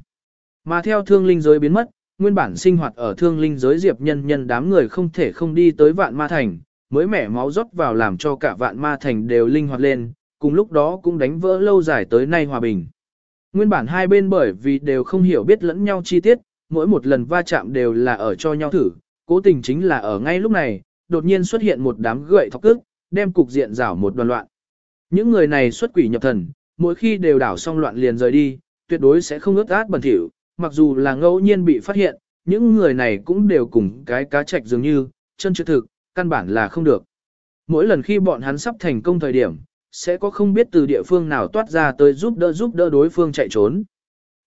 Mà theo thương linh giới biến mất, nguyên bản sinh hoạt ở thương linh giới diệp nhân nhân đám người không thể không đi tới vạn ma thành, mới mẻ máu rót vào làm cho cả vạn ma thành đều linh hoạt lên, cùng lúc đó cũng đánh vỡ lâu dài tới nay hòa bình. Nguyên bản hai bên bởi vì đều không hiểu biết lẫn nhau chi tiết, mỗi một lần va chạm đều là ở cho nhau thử, cố tình chính là ở ngay lúc này, đột nhiên xuất hiện một đám gậy thọc cước, đem cục diện rảo một đoàn loạn. Những người này xuất quỷ nhập thần, mỗi khi đều đảo xong loạn liền rời đi, tuyệt đối sẽ không ướt át bẩn thỉu, mặc dù là ngẫu nhiên bị phát hiện, những người này cũng đều cùng cái cá trạch dường như, chân chữ thực, căn bản là không được. Mỗi lần khi bọn hắn sắp thành công thời điểm, sẽ có không biết từ địa phương nào toát ra tới giúp đỡ giúp đỡ đối phương chạy trốn.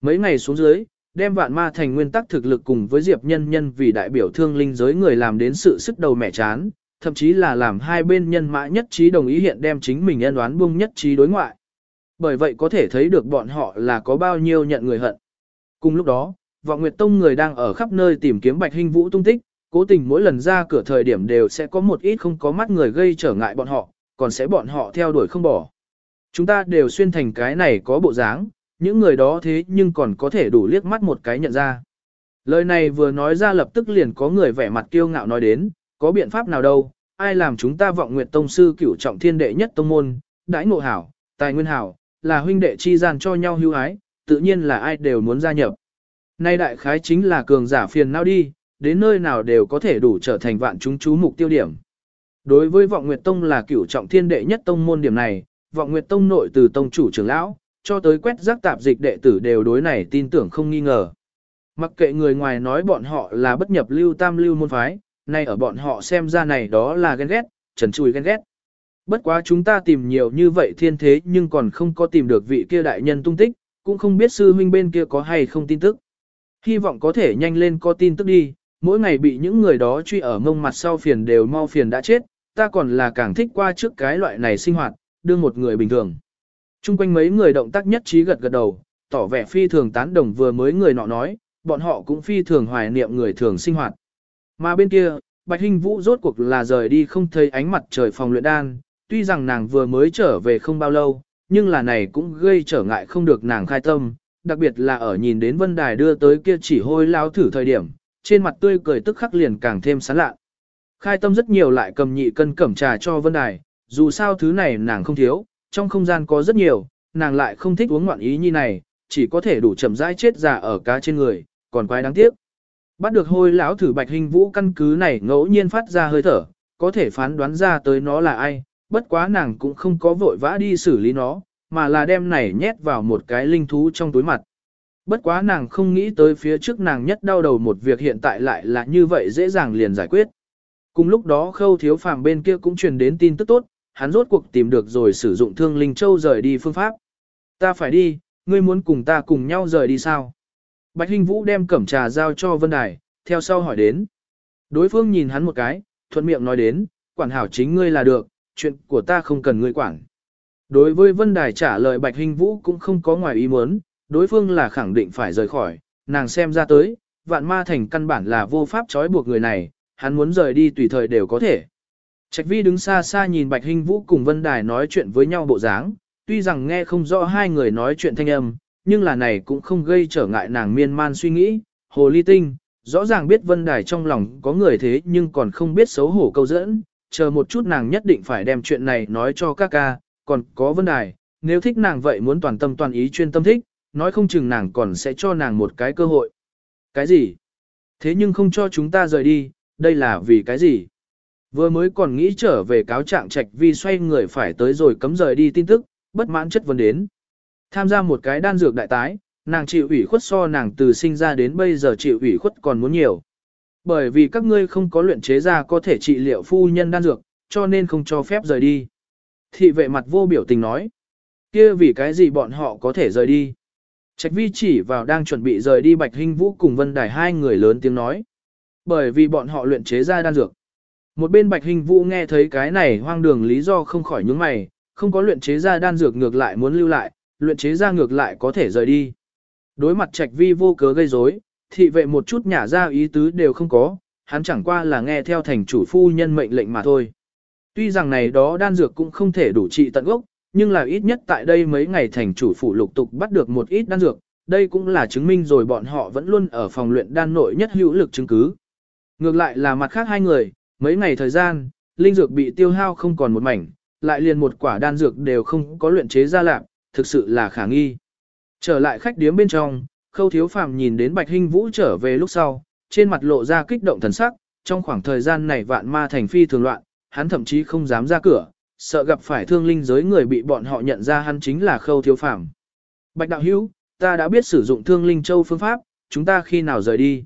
Mấy ngày xuống dưới, đem vạn ma thành nguyên tắc thực lực cùng với diệp nhân nhân vì đại biểu thương linh giới người làm đến sự sức đầu mẻ chán, thậm chí là làm hai bên nhân mã nhất trí đồng ý hiện đem chính mình ân đoán buông nhất trí đối ngoại. Bởi vậy có thể thấy được bọn họ là có bao nhiêu nhận người hận. Cùng lúc đó, vọng nguyệt tông người đang ở khắp nơi tìm kiếm bạch hình vũ tung tích, cố tình mỗi lần ra cửa thời điểm đều sẽ có một ít không có mắt người gây trở ngại bọn họ, còn sẽ bọn họ theo đuổi không bỏ. Chúng ta đều xuyên thành cái này có bộ dáng, những người đó thế nhưng còn có thể đủ liếc mắt một cái nhận ra. Lời này vừa nói ra lập tức liền có người vẻ mặt kiêu ngạo nói đến, có biện pháp nào đâu, ai làm chúng ta vọng nguyệt tông sư cửu trọng thiên đệ nhất tông môn, đãi ngộ hảo, tài nguyên hảo, là huynh đệ chi gian cho nhau hưu ái, tự nhiên là ai đều muốn gia nhập. Nay đại khái chính là cường giả phiền não đi, đến nơi nào đều có thể đủ trở thành vạn chúng chú mục tiêu điểm. Đối với vọng nguyệt tông là cửu trọng thiên đệ nhất tông môn điểm này, vọng nguyệt tông nội từ tông chủ trưởng lão, cho tới quét rác tạp dịch đệ tử đều đối này tin tưởng không nghi ngờ. Mặc kệ người ngoài nói bọn họ là bất nhập lưu tam lưu môn phái, nay ở bọn họ xem ra này đó là ghen ghét, trần chùi ghen ghét. Bất quá chúng ta tìm nhiều như vậy thiên thế nhưng còn không có tìm được vị kia đại nhân tung tích, cũng không biết sư huynh bên kia có hay không tin tức. Hy vọng có thể nhanh lên có tin tức đi, mỗi ngày bị những người đó truy ở mông mặt sau phiền đều mau phiền đã chết, ta còn là càng thích qua trước cái loại này sinh hoạt, đương một người bình thường. Trung quanh mấy người động tác nhất trí gật gật đầu, tỏ vẻ phi thường tán đồng vừa mới người nọ nói, bọn họ cũng phi thường hoài niệm người thường sinh hoạt. Mà bên kia, Bạch Hinh Vũ rốt cuộc là rời đi không thấy ánh mặt trời phòng luyện đan, tuy rằng nàng vừa mới trở về không bao lâu, nhưng là này cũng gây trở ngại không được nàng khai tâm, đặc biệt là ở nhìn đến Vân Đài đưa tới kia chỉ hôi lao thử thời điểm, trên mặt tươi cười tức khắc liền càng thêm sán lạ. Khai tâm rất nhiều lại cầm nhị cân cẩm trà cho Vân Đài, dù sao thứ này nàng không thiếu, trong không gian có rất nhiều, nàng lại không thích uống ngoạn ý như này, chỉ có thể đủ chậm rãi chết già ở cá trên người, còn quái đáng tiếc. Bắt được hôi lão thử bạch hình vũ căn cứ này ngẫu nhiên phát ra hơi thở, có thể phán đoán ra tới nó là ai, bất quá nàng cũng không có vội vã đi xử lý nó, mà là đem này nhét vào một cái linh thú trong túi mặt. Bất quá nàng không nghĩ tới phía trước nàng nhất đau đầu một việc hiện tại lại là như vậy dễ dàng liền giải quyết. Cùng lúc đó khâu thiếu phàm bên kia cũng truyền đến tin tức tốt, hắn rốt cuộc tìm được rồi sử dụng thương linh châu rời đi phương pháp. Ta phải đi, ngươi muốn cùng ta cùng nhau rời đi sao? Bạch Hinh Vũ đem cẩm trà giao cho Vân Đài, theo sau hỏi đến. Đối phương nhìn hắn một cái, thuận miệng nói đến, quản hảo chính ngươi là được, chuyện của ta không cần ngươi quản. Đối với Vân Đài trả lời Bạch Hinh Vũ cũng không có ngoài ý muốn, đối phương là khẳng định phải rời khỏi, nàng xem ra tới, vạn ma thành căn bản là vô pháp trói buộc người này, hắn muốn rời đi tùy thời đều có thể. Trạch Vi đứng xa xa nhìn Bạch Hinh Vũ cùng Vân Đài nói chuyện với nhau bộ dáng, tuy rằng nghe không rõ hai người nói chuyện thanh âm, nhưng là này cũng không gây trở ngại nàng miên man suy nghĩ, hồ ly tinh, rõ ràng biết Vân Đài trong lòng có người thế nhưng còn không biết xấu hổ câu dẫn, chờ một chút nàng nhất định phải đem chuyện này nói cho các ca, còn có Vân Đài, nếu thích nàng vậy muốn toàn tâm toàn ý chuyên tâm thích, nói không chừng nàng còn sẽ cho nàng một cái cơ hội. Cái gì? Thế nhưng không cho chúng ta rời đi, đây là vì cái gì? Vừa mới còn nghĩ trở về cáo trạng trạch vì xoay người phải tới rồi cấm rời đi tin tức, bất mãn chất vấn đến. Tham gia một cái đan dược đại tái, nàng chịu ủy khuất so nàng từ sinh ra đến bây giờ chịu ủy khuất còn muốn nhiều. Bởi vì các ngươi không có luyện chế ra có thể trị liệu phu nhân đan dược, cho nên không cho phép rời đi. Thị vệ mặt vô biểu tình nói. kia vì cái gì bọn họ có thể rời đi. Trạch vi chỉ vào đang chuẩn bị rời đi Bạch Hinh Vũ cùng Vân Đài hai người lớn tiếng nói. Bởi vì bọn họ luyện chế ra đan dược. Một bên Bạch Hinh Vũ nghe thấy cái này hoang đường lý do không khỏi nhướng mày, không có luyện chế ra đan dược ngược lại muốn lưu lại, luyện chế ra ngược lại có thể rời đi. Đối mặt Trạch Vi vô cớ gây rối, thị vệ một chút nhả ra ý tứ đều không có, hắn chẳng qua là nghe theo thành chủ phu nhân mệnh lệnh mà thôi. Tuy rằng này đó đan dược cũng không thể đủ trị tận gốc, nhưng là ít nhất tại đây mấy ngày thành chủ phủ lục tục bắt được một ít đan dược, đây cũng là chứng minh rồi bọn họ vẫn luôn ở phòng luyện đan nội nhất hữu lực chứng cứ. Ngược lại là mặt khác hai người, mấy ngày thời gian, linh dược bị tiêu hao không còn một mảnh, lại liền một quả đan dược đều không có luyện chế ra lạc, thực sự là khả nghi. Trở lại khách điếm bên trong, khâu thiếu phàm nhìn đến bạch hình vũ trở về lúc sau, trên mặt lộ ra kích động thần sắc, trong khoảng thời gian này vạn ma thành phi thường loạn, hắn thậm chí không dám ra cửa, sợ gặp phải thương linh giới người bị bọn họ nhận ra hắn chính là khâu thiếu phàm. Bạch đạo hữu, ta đã biết sử dụng thương linh châu phương pháp, chúng ta khi nào rời đi.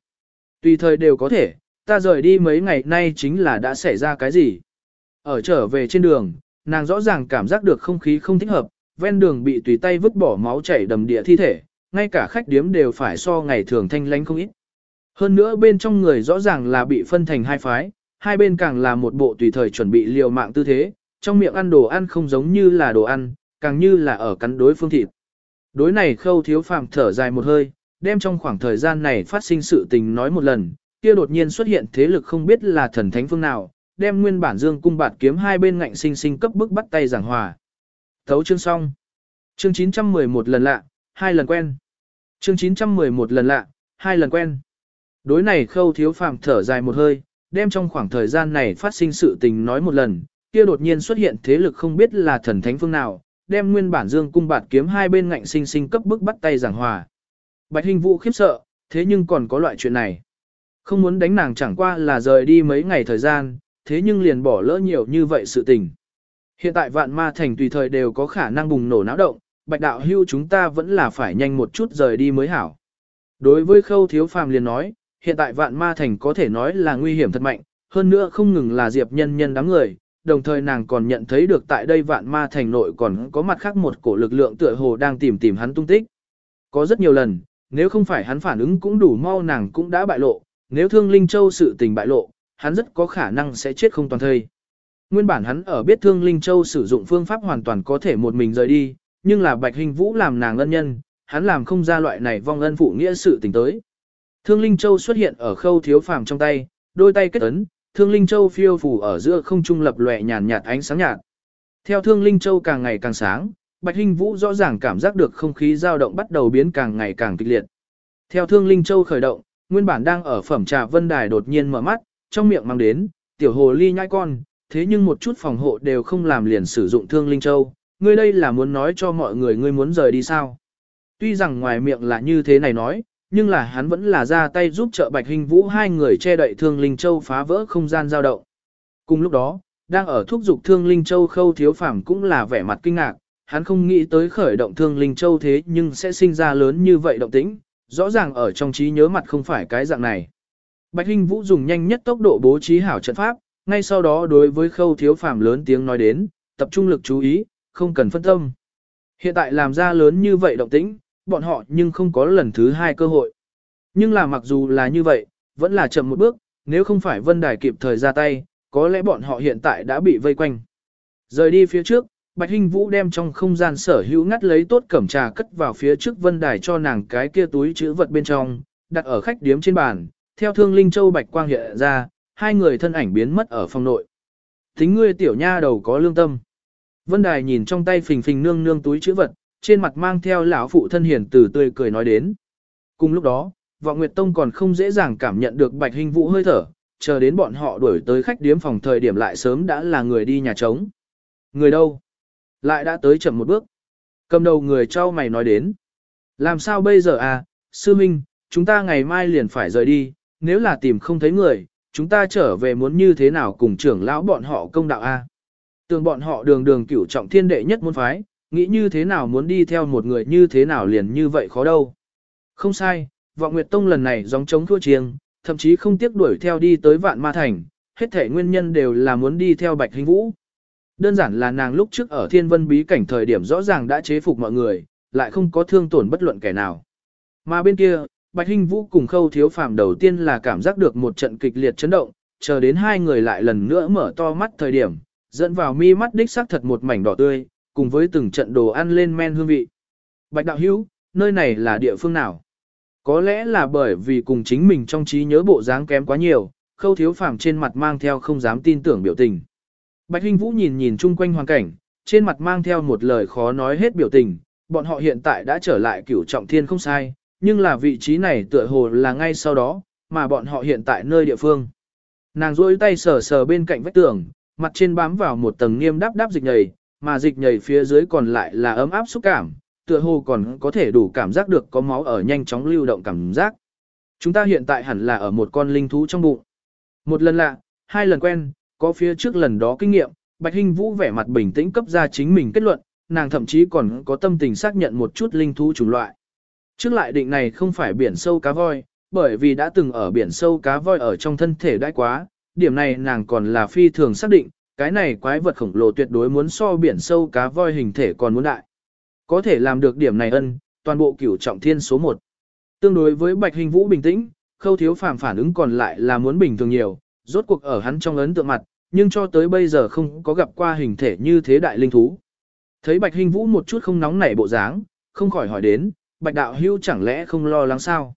Tùy thời đều có thể, ta rời đi mấy ngày nay chính là đã xảy ra cái gì. Ở trở về trên đường, nàng rõ ràng cảm giác được không khí không thích hợp, ven đường bị tùy tay vứt bỏ máu chảy đầm địa thi thể, ngay cả khách điếm đều phải so ngày thường thanh lánh không ít. Hơn nữa bên trong người rõ ràng là bị phân thành hai phái, hai bên càng là một bộ tùy thời chuẩn bị liều mạng tư thế, trong miệng ăn đồ ăn không giống như là đồ ăn, càng như là ở cắn đối phương thịt. Đối này khâu thiếu phàm thở dài một hơi, đem trong khoảng thời gian này phát sinh sự tình nói một lần, kia đột nhiên xuất hiện thế lực không biết là thần thánh phương nào, đem nguyên bản dương cung bạt kiếm hai bên ngạnh sinh sinh cấp bức bắt tay giảng hòa. Thấu chương xong. Chương 911 lần lạ, hai lần quen. Chương 911 lần lạ, hai lần quen. Đối này khâu thiếu phàm thở dài một hơi, đem trong khoảng thời gian này phát sinh sự tình nói một lần, kia đột nhiên xuất hiện thế lực không biết là thần thánh phương nào, đem nguyên bản dương cung bạt kiếm hai bên ngạnh sinh sinh cấp bức bắt tay giảng hòa. Bạch hình vũ khiếp sợ, thế nhưng còn có loại chuyện này. Không muốn đánh nàng chẳng qua là rời đi mấy ngày thời gian, thế nhưng liền bỏ lỡ nhiều như vậy sự tình. Hiện tại vạn ma thành tùy thời đều có khả năng bùng nổ náo động, bạch đạo hưu chúng ta vẫn là phải nhanh một chút rời đi mới hảo. Đối với khâu thiếu phàm liền nói, hiện tại vạn ma thành có thể nói là nguy hiểm thật mạnh, hơn nữa không ngừng là diệp nhân nhân đám người, đồng thời nàng còn nhận thấy được tại đây vạn ma thành nội còn có mặt khác một cổ lực lượng tựa hồ đang tìm tìm hắn tung tích. Có rất nhiều lần, nếu không phải hắn phản ứng cũng đủ mau nàng cũng đã bại lộ, nếu thương Linh Châu sự tình bại lộ, hắn rất có khả năng sẽ chết không toàn thây. Nguyên bản hắn ở biết thương Linh Châu sử dụng phương pháp hoàn toàn có thể một mình rời đi, nhưng là Bạch Hình Vũ làm nàng ân nhân, hắn làm không ra loại này vong ân phụ nghĩa sự tình tới. Thương Linh Châu xuất hiện ở khâu thiếu phàm trong tay, đôi tay kết ấn, Thương Linh Châu phiêu phù ở giữa không trung lập lòe nhàn nhạt ánh sáng nhạt. Theo Thương Linh Châu càng ngày càng sáng, Bạch Hinh Vũ rõ ràng cảm giác được không khí dao động bắt đầu biến càng ngày càng kịch liệt. Theo Thương Linh Châu khởi động, nguyên bản đang ở phẩm trà vân đài đột nhiên mở mắt, trong miệng mang đến, tiểu hồ ly nhai con, thế nhưng một chút phòng hộ đều không làm liền sử dụng Thương Linh Châu, ngươi đây là muốn nói cho mọi người ngươi muốn rời đi sao? Tuy rằng ngoài miệng là như thế này nói, nhưng là hắn vẫn là ra tay giúp trợ Bạch Hình Vũ hai người che đậy Thương Linh Châu phá vỡ không gian dao động. Cùng lúc đó, đang ở thúc dục Thương Linh Châu khâu thiếu phàm cũng là vẻ mặt kinh ngạc, hắn không nghĩ tới khởi động Thương Linh Châu thế nhưng sẽ sinh ra lớn như vậy động tĩnh, rõ ràng ở trong trí nhớ mặt không phải cái dạng này. Bạch Hình Vũ dùng nhanh nhất tốc độ bố trí hảo trận pháp, ngay sau đó đối với khâu thiếu phàm lớn tiếng nói đến, tập trung lực chú ý, không cần phân tâm. Hiện tại làm ra lớn như vậy động tĩnh, bọn họ nhưng không có lần thứ hai cơ hội. Nhưng là mặc dù là như vậy, vẫn là chậm một bước, nếu không phải Vân Đài kịp thời ra tay, có lẽ bọn họ hiện tại đã bị vây quanh. Rời đi phía trước, Bạch Hinh Vũ đem trong không gian sở hữu ngắt lấy tốt cẩm trà cất vào phía trước Vân Đài cho nàng cái kia túi chữ vật bên trong, đặt ở khách điếm trên bàn, theo thương linh châu bạch quang hiện ra, hai người thân ảnh biến mất ở phòng nội. Tính ngươi tiểu nha đầu có lương tâm. Vân Đài nhìn trong tay phình phình nương nương túi chữ vật, trên mặt mang theo lão phụ thân hiền từ tươi cười nói đến. Cùng lúc đó, Vọng Nguyệt Tông còn không dễ dàng cảm nhận được Bạch Hình Vũ hơi thở, chờ đến bọn họ đuổi tới khách điếm phòng thời điểm lại sớm đã là người đi nhà trống. Người đâu? Lại đã tới chậm một bước. Cầm đầu người trao mày nói đến. Làm sao bây giờ à, sư minh, chúng ta ngày mai liền phải rời đi, nếu là tìm không thấy người, chúng ta trở về muốn như thế nào cùng trưởng lão bọn họ công đạo a à? Tường bọn họ đường đường cửu trọng thiên đệ nhất môn phái, nghĩ như thế nào muốn đi theo một người như thế nào liền như vậy khó đâu. Không sai, vọng Nguyệt Tông lần này giống chống thua chiêng, thậm chí không tiếc đuổi theo đi tới vạn ma thành, hết thể nguyên nhân đều là muốn đi theo bạch hình vũ. Đơn giản là nàng lúc trước ở thiên vân bí cảnh thời điểm rõ ràng đã chế phục mọi người, lại không có thương tổn bất luận kẻ nào. Mà bên kia, Bạch Hinh Vũ cùng Khâu Thiếu Phàm đầu tiên là cảm giác được một trận kịch liệt chấn động, chờ đến hai người lại lần nữa mở to mắt thời điểm, dẫn vào mi mắt đích xác thật một mảnh đỏ tươi, cùng với từng trận đồ ăn lên men hương vị. Bạch Đạo Hữu, nơi này là địa phương nào? Có lẽ là bởi vì cùng chính mình trong trí nhớ bộ dáng kém quá nhiều, Khâu Thiếu Phàm trên mặt mang theo không dám tin tưởng biểu tình. Bạch Hinh Vũ nhìn nhìn chung quanh hoàn cảnh, trên mặt mang theo một lời khó nói hết biểu tình, bọn họ hiện tại đã trở lại cửu trọng thiên không sai, nhưng là vị trí này tựa hồ là ngay sau đó, mà bọn họ hiện tại nơi địa phương. Nàng rôi tay sờ sờ bên cạnh vách tường, mặt trên bám vào một tầng nghiêm đáp đáp dịch nhầy, mà dịch nhầy phía dưới còn lại là ấm áp xúc cảm, tựa hồ còn có thể đủ cảm giác được có máu ở nhanh chóng lưu động cảm giác. Chúng ta hiện tại hẳn là ở một con linh thú trong bụng. Một lần lạ, hai lần quen, có phía trước lần đó kinh nghiệm, Bạch Hinh Vũ vẻ mặt bình tĩnh cấp ra chính mình kết luận, nàng thậm chí còn có tâm tình xác nhận một chút linh thú chủng loại. Trước lại định này không phải biển sâu cá voi, bởi vì đã từng ở biển sâu cá voi ở trong thân thể đãi quá, điểm này nàng còn là phi thường xác định, cái này quái vật khổng lồ tuyệt đối muốn so biển sâu cá voi hình thể còn muốn đại. Có thể làm được điểm này ân, toàn bộ cửu trọng thiên số 1. Tương đối với Bạch Hình Vũ bình tĩnh, khâu thiếu phàm phản ứng còn lại là muốn bình thường nhiều, rốt cuộc ở hắn trong ấn tượng mặt, nhưng cho tới bây giờ không có gặp qua hình thể như thế đại linh thú. Thấy Bạch Hình Vũ một chút không nóng nảy bộ dáng, không khỏi hỏi đến, Bạch Đạo Hưu chẳng lẽ không lo lắng sao?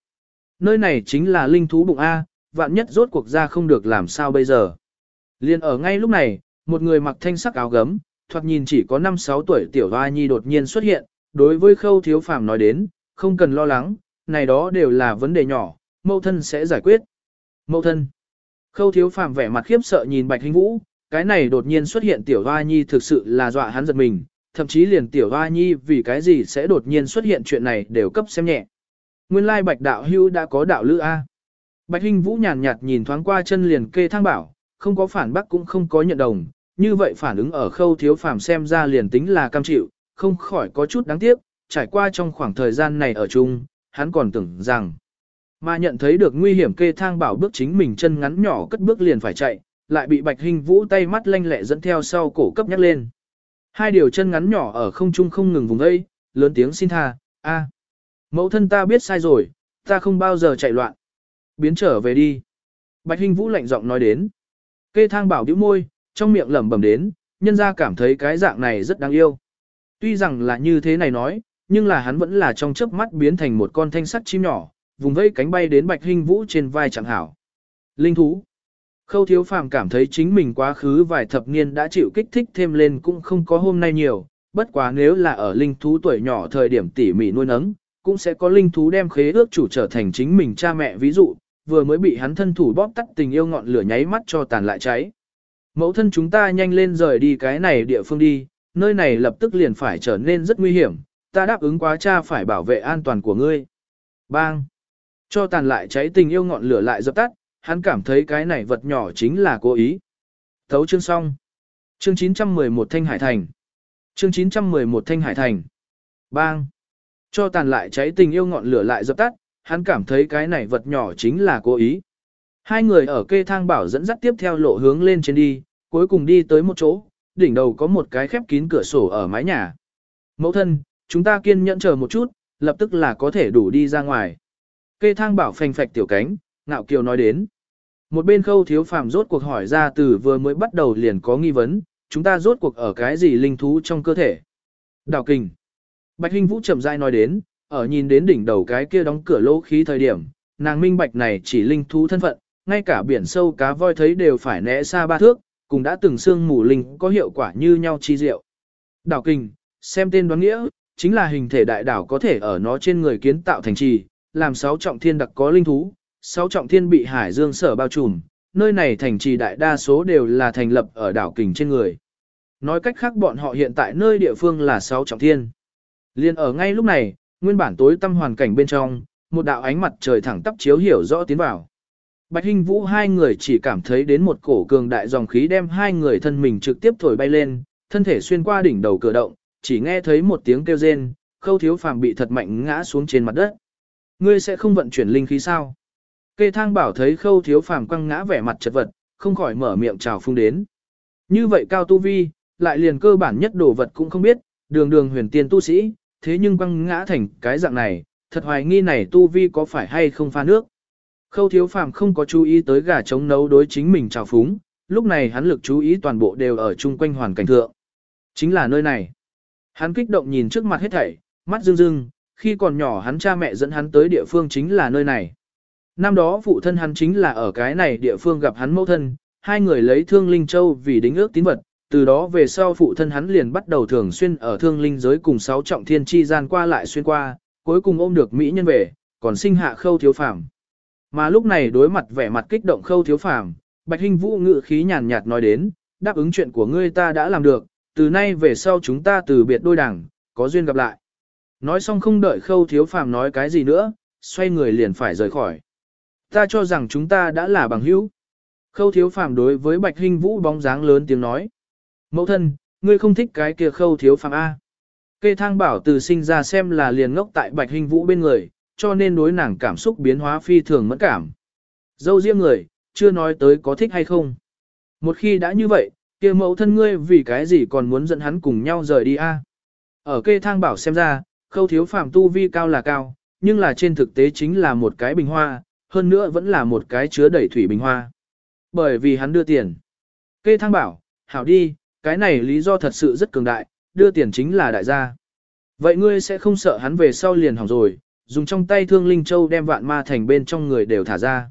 Nơi này chính là linh thú bụng A, vạn nhất rốt cuộc ra không được làm sao bây giờ. Liên ở ngay lúc này, một người mặc thanh sắc áo gấm, thoạt nhìn chỉ có 5-6 tuổi tiểu hoa nhi đột nhiên xuất hiện, đối với khâu thiếu phàm nói đến, không cần lo lắng, này đó đều là vấn đề nhỏ, mẫu thân sẽ giải quyết. Mẫu thân. Khâu thiếu phàm vẻ mặt khiếp sợ nhìn bạch hình vũ, cái này đột nhiên xuất hiện tiểu hoa nhi thực sự là dọa hắn giật mình, thậm chí liền tiểu hoa nhi vì cái gì sẽ đột nhiên xuất hiện chuyện này đều cấp xem nhẹ. Nguyên lai bạch đạo hưu đã có đạo lữ A. Bạch Hinh Vũ nhàn nhạt nhìn thoáng qua chân liền kê thang bảo, không có phản bác cũng không có nhận đồng, như vậy phản ứng ở khâu thiếu phàm xem ra liền tính là cam chịu, không khỏi có chút đáng tiếc, trải qua trong khoảng thời gian này ở chung, hắn còn tưởng rằng, mà nhận thấy được nguy hiểm kê thang bảo bước chính mình chân ngắn nhỏ cất bước liền phải chạy, lại bị Bạch hình Vũ tay mắt lanh lẹ dẫn theo sau cổ cấp nhắc lên. Hai điều chân ngắn nhỏ ở không trung không ngừng vùng ấy, lớn tiếng xin tha, a, mẫu thân ta biết sai rồi, ta không bao giờ chạy loạn. Biến trở về đi. Bạch Hinh Vũ lạnh giọng nói đến. Kê thang bảo điếu môi, trong miệng lẩm bẩm đến, nhân ra cảm thấy cái dạng này rất đáng yêu. Tuy rằng là như thế này nói, nhưng là hắn vẫn là trong chớp mắt biến thành một con thanh sắt chim nhỏ, vùng vẫy cánh bay đến Bạch Hinh Vũ trên vai chẳng hảo. Linh thú. Khâu thiếu phàm cảm thấy chính mình quá khứ vài thập niên đã chịu kích thích thêm lên cũng không có hôm nay nhiều, bất quá nếu là ở linh thú tuổi nhỏ thời điểm tỉ mỉ nuôi nấng, cũng sẽ có linh thú đem khế ước chủ trở thành chính mình cha mẹ ví dụ, vừa mới bị hắn thân thủ bóp tắt tình yêu ngọn lửa nháy mắt cho tàn lại cháy. Mẫu thân chúng ta nhanh lên rời đi cái này địa phương đi, nơi này lập tức liền phải trở nên rất nguy hiểm, ta đáp ứng quá cha phải bảo vệ an toàn của ngươi. Bang! Cho tàn lại cháy tình yêu ngọn lửa lại dập tắt, hắn cảm thấy cái này vật nhỏ chính là cố ý. Thấu chương xong. Chương 911 Thanh Hải Thành. Chương 911 Thanh Hải Thành. Bang! Cho tàn lại cháy tình yêu ngọn lửa lại dập tắt, hắn cảm thấy cái này vật nhỏ chính là cố ý. Hai người ở kê thang bảo dẫn dắt tiếp theo lộ hướng lên trên đi, cuối cùng đi tới một chỗ, đỉnh đầu có một cái khép kín cửa sổ ở mái nhà. Mẫu thân, chúng ta kiên nhẫn chờ một chút, lập tức là có thể đủ đi ra ngoài. Kê thang bảo phành phạch tiểu cánh, ngạo kiều nói đến. Một bên khâu thiếu phàm rốt cuộc hỏi ra từ vừa mới bắt đầu liền có nghi vấn, chúng ta rốt cuộc ở cái gì linh thú trong cơ thể. Đào kình. Bạch Hinh Vũ chậm rãi nói đến, ở nhìn đến đỉnh đầu cái kia đóng cửa lỗ khí thời điểm, nàng minh bạch này chỉ linh thú thân phận, ngay cả biển sâu cá voi thấy đều phải né xa ba thước, cùng đã từng xương mù linh có hiệu quả như nhau chi diệu. Đảo kinh, xem tên đoán nghĩa, chính là hình thể đại đảo có thể ở nó trên người kiến tạo thành trì, làm sáu trọng thiên đặc có linh thú, sáu trọng thiên bị hải dương sở bao trùm, nơi này thành trì đại đa số đều là thành lập ở đảo kình trên người. Nói cách khác bọn họ hiện tại nơi địa phương là sáu trọng thiên. Liên ở ngay lúc này, nguyên bản tối tâm hoàn cảnh bên trong, một đạo ánh mặt trời thẳng tắp chiếu hiểu rõ tiến vào. Bạch Hinh Vũ hai người chỉ cảm thấy đến một cổ cường đại dòng khí đem hai người thân mình trực tiếp thổi bay lên, thân thể xuyên qua đỉnh đầu cửa động, chỉ nghe thấy một tiếng kêu rên, khâu thiếu phàm bị thật mạnh ngã xuống trên mặt đất. Ngươi sẽ không vận chuyển linh khí sao? Kê thang bảo thấy khâu thiếu phàm quăng ngã vẻ mặt chật vật, không khỏi mở miệng chào phung đến. Như vậy cao tu vi, lại liền cơ bản nhất đồ vật cũng không biết, đường đường huyền tiên tu sĩ, thế nhưng quăng ngã thành cái dạng này, thật hoài nghi này tu vi có phải hay không pha nước. Khâu thiếu phàm không có chú ý tới gà trống nấu đối chính mình trào phúng, lúc này hắn lực chú ý toàn bộ đều ở chung quanh hoàn cảnh thượng. Chính là nơi này. Hắn kích động nhìn trước mặt hết thảy, mắt rưng rưng, khi còn nhỏ hắn cha mẹ dẫn hắn tới địa phương chính là nơi này. Năm đó phụ thân hắn chính là ở cái này địa phương gặp hắn mẫu thân, hai người lấy thương linh châu vì đính ước tín vật, từ đó về sau phụ thân hắn liền bắt đầu thường xuyên ở thương linh giới cùng sáu trọng thiên chi gian qua lại xuyên qua, cuối cùng ôm được mỹ nhân về, còn sinh hạ khâu thiếu phàm. Mà lúc này đối mặt vẻ mặt kích động khâu thiếu phàm, Bạch Hinh Vũ ngự khí nhàn nhạt nói đến, đáp ứng chuyện của ngươi ta đã làm được, từ nay về sau chúng ta từ biệt đôi đảng, có duyên gặp lại. Nói xong không đợi khâu thiếu phàm nói cái gì nữa, xoay người liền phải rời khỏi. Ta cho rằng chúng ta đã là bằng hữu. Khâu thiếu phàm đối với Bạch Hinh Vũ bóng dáng lớn tiếng nói. Mẫu thân, ngươi không thích cái kia khâu thiếu phàm A. Kê thang bảo từ sinh ra xem là liền ngốc tại Bạch Hinh Vũ bên người, cho nên đối nàng cảm xúc biến hóa phi thường mẫn cảm. Dâu riêng người, chưa nói tới có thích hay không. Một khi đã như vậy, kia mẫu thân ngươi vì cái gì còn muốn dẫn hắn cùng nhau rời đi a? Ở kê thang bảo xem ra, khâu thiếu phàm tu vi cao là cao, nhưng là trên thực tế chính là một cái bình hoa, hơn nữa vẫn là một cái chứa đầy thủy bình hoa. Bởi vì hắn đưa tiền. Kê thang bảo, hảo đi, cái này lý do thật sự rất cường đại, đưa tiền chính là đại gia. Vậy ngươi sẽ không sợ hắn về sau liền hỏng rồi, dùng trong tay thương linh châu đem vạn ma thành bên trong người đều thả ra.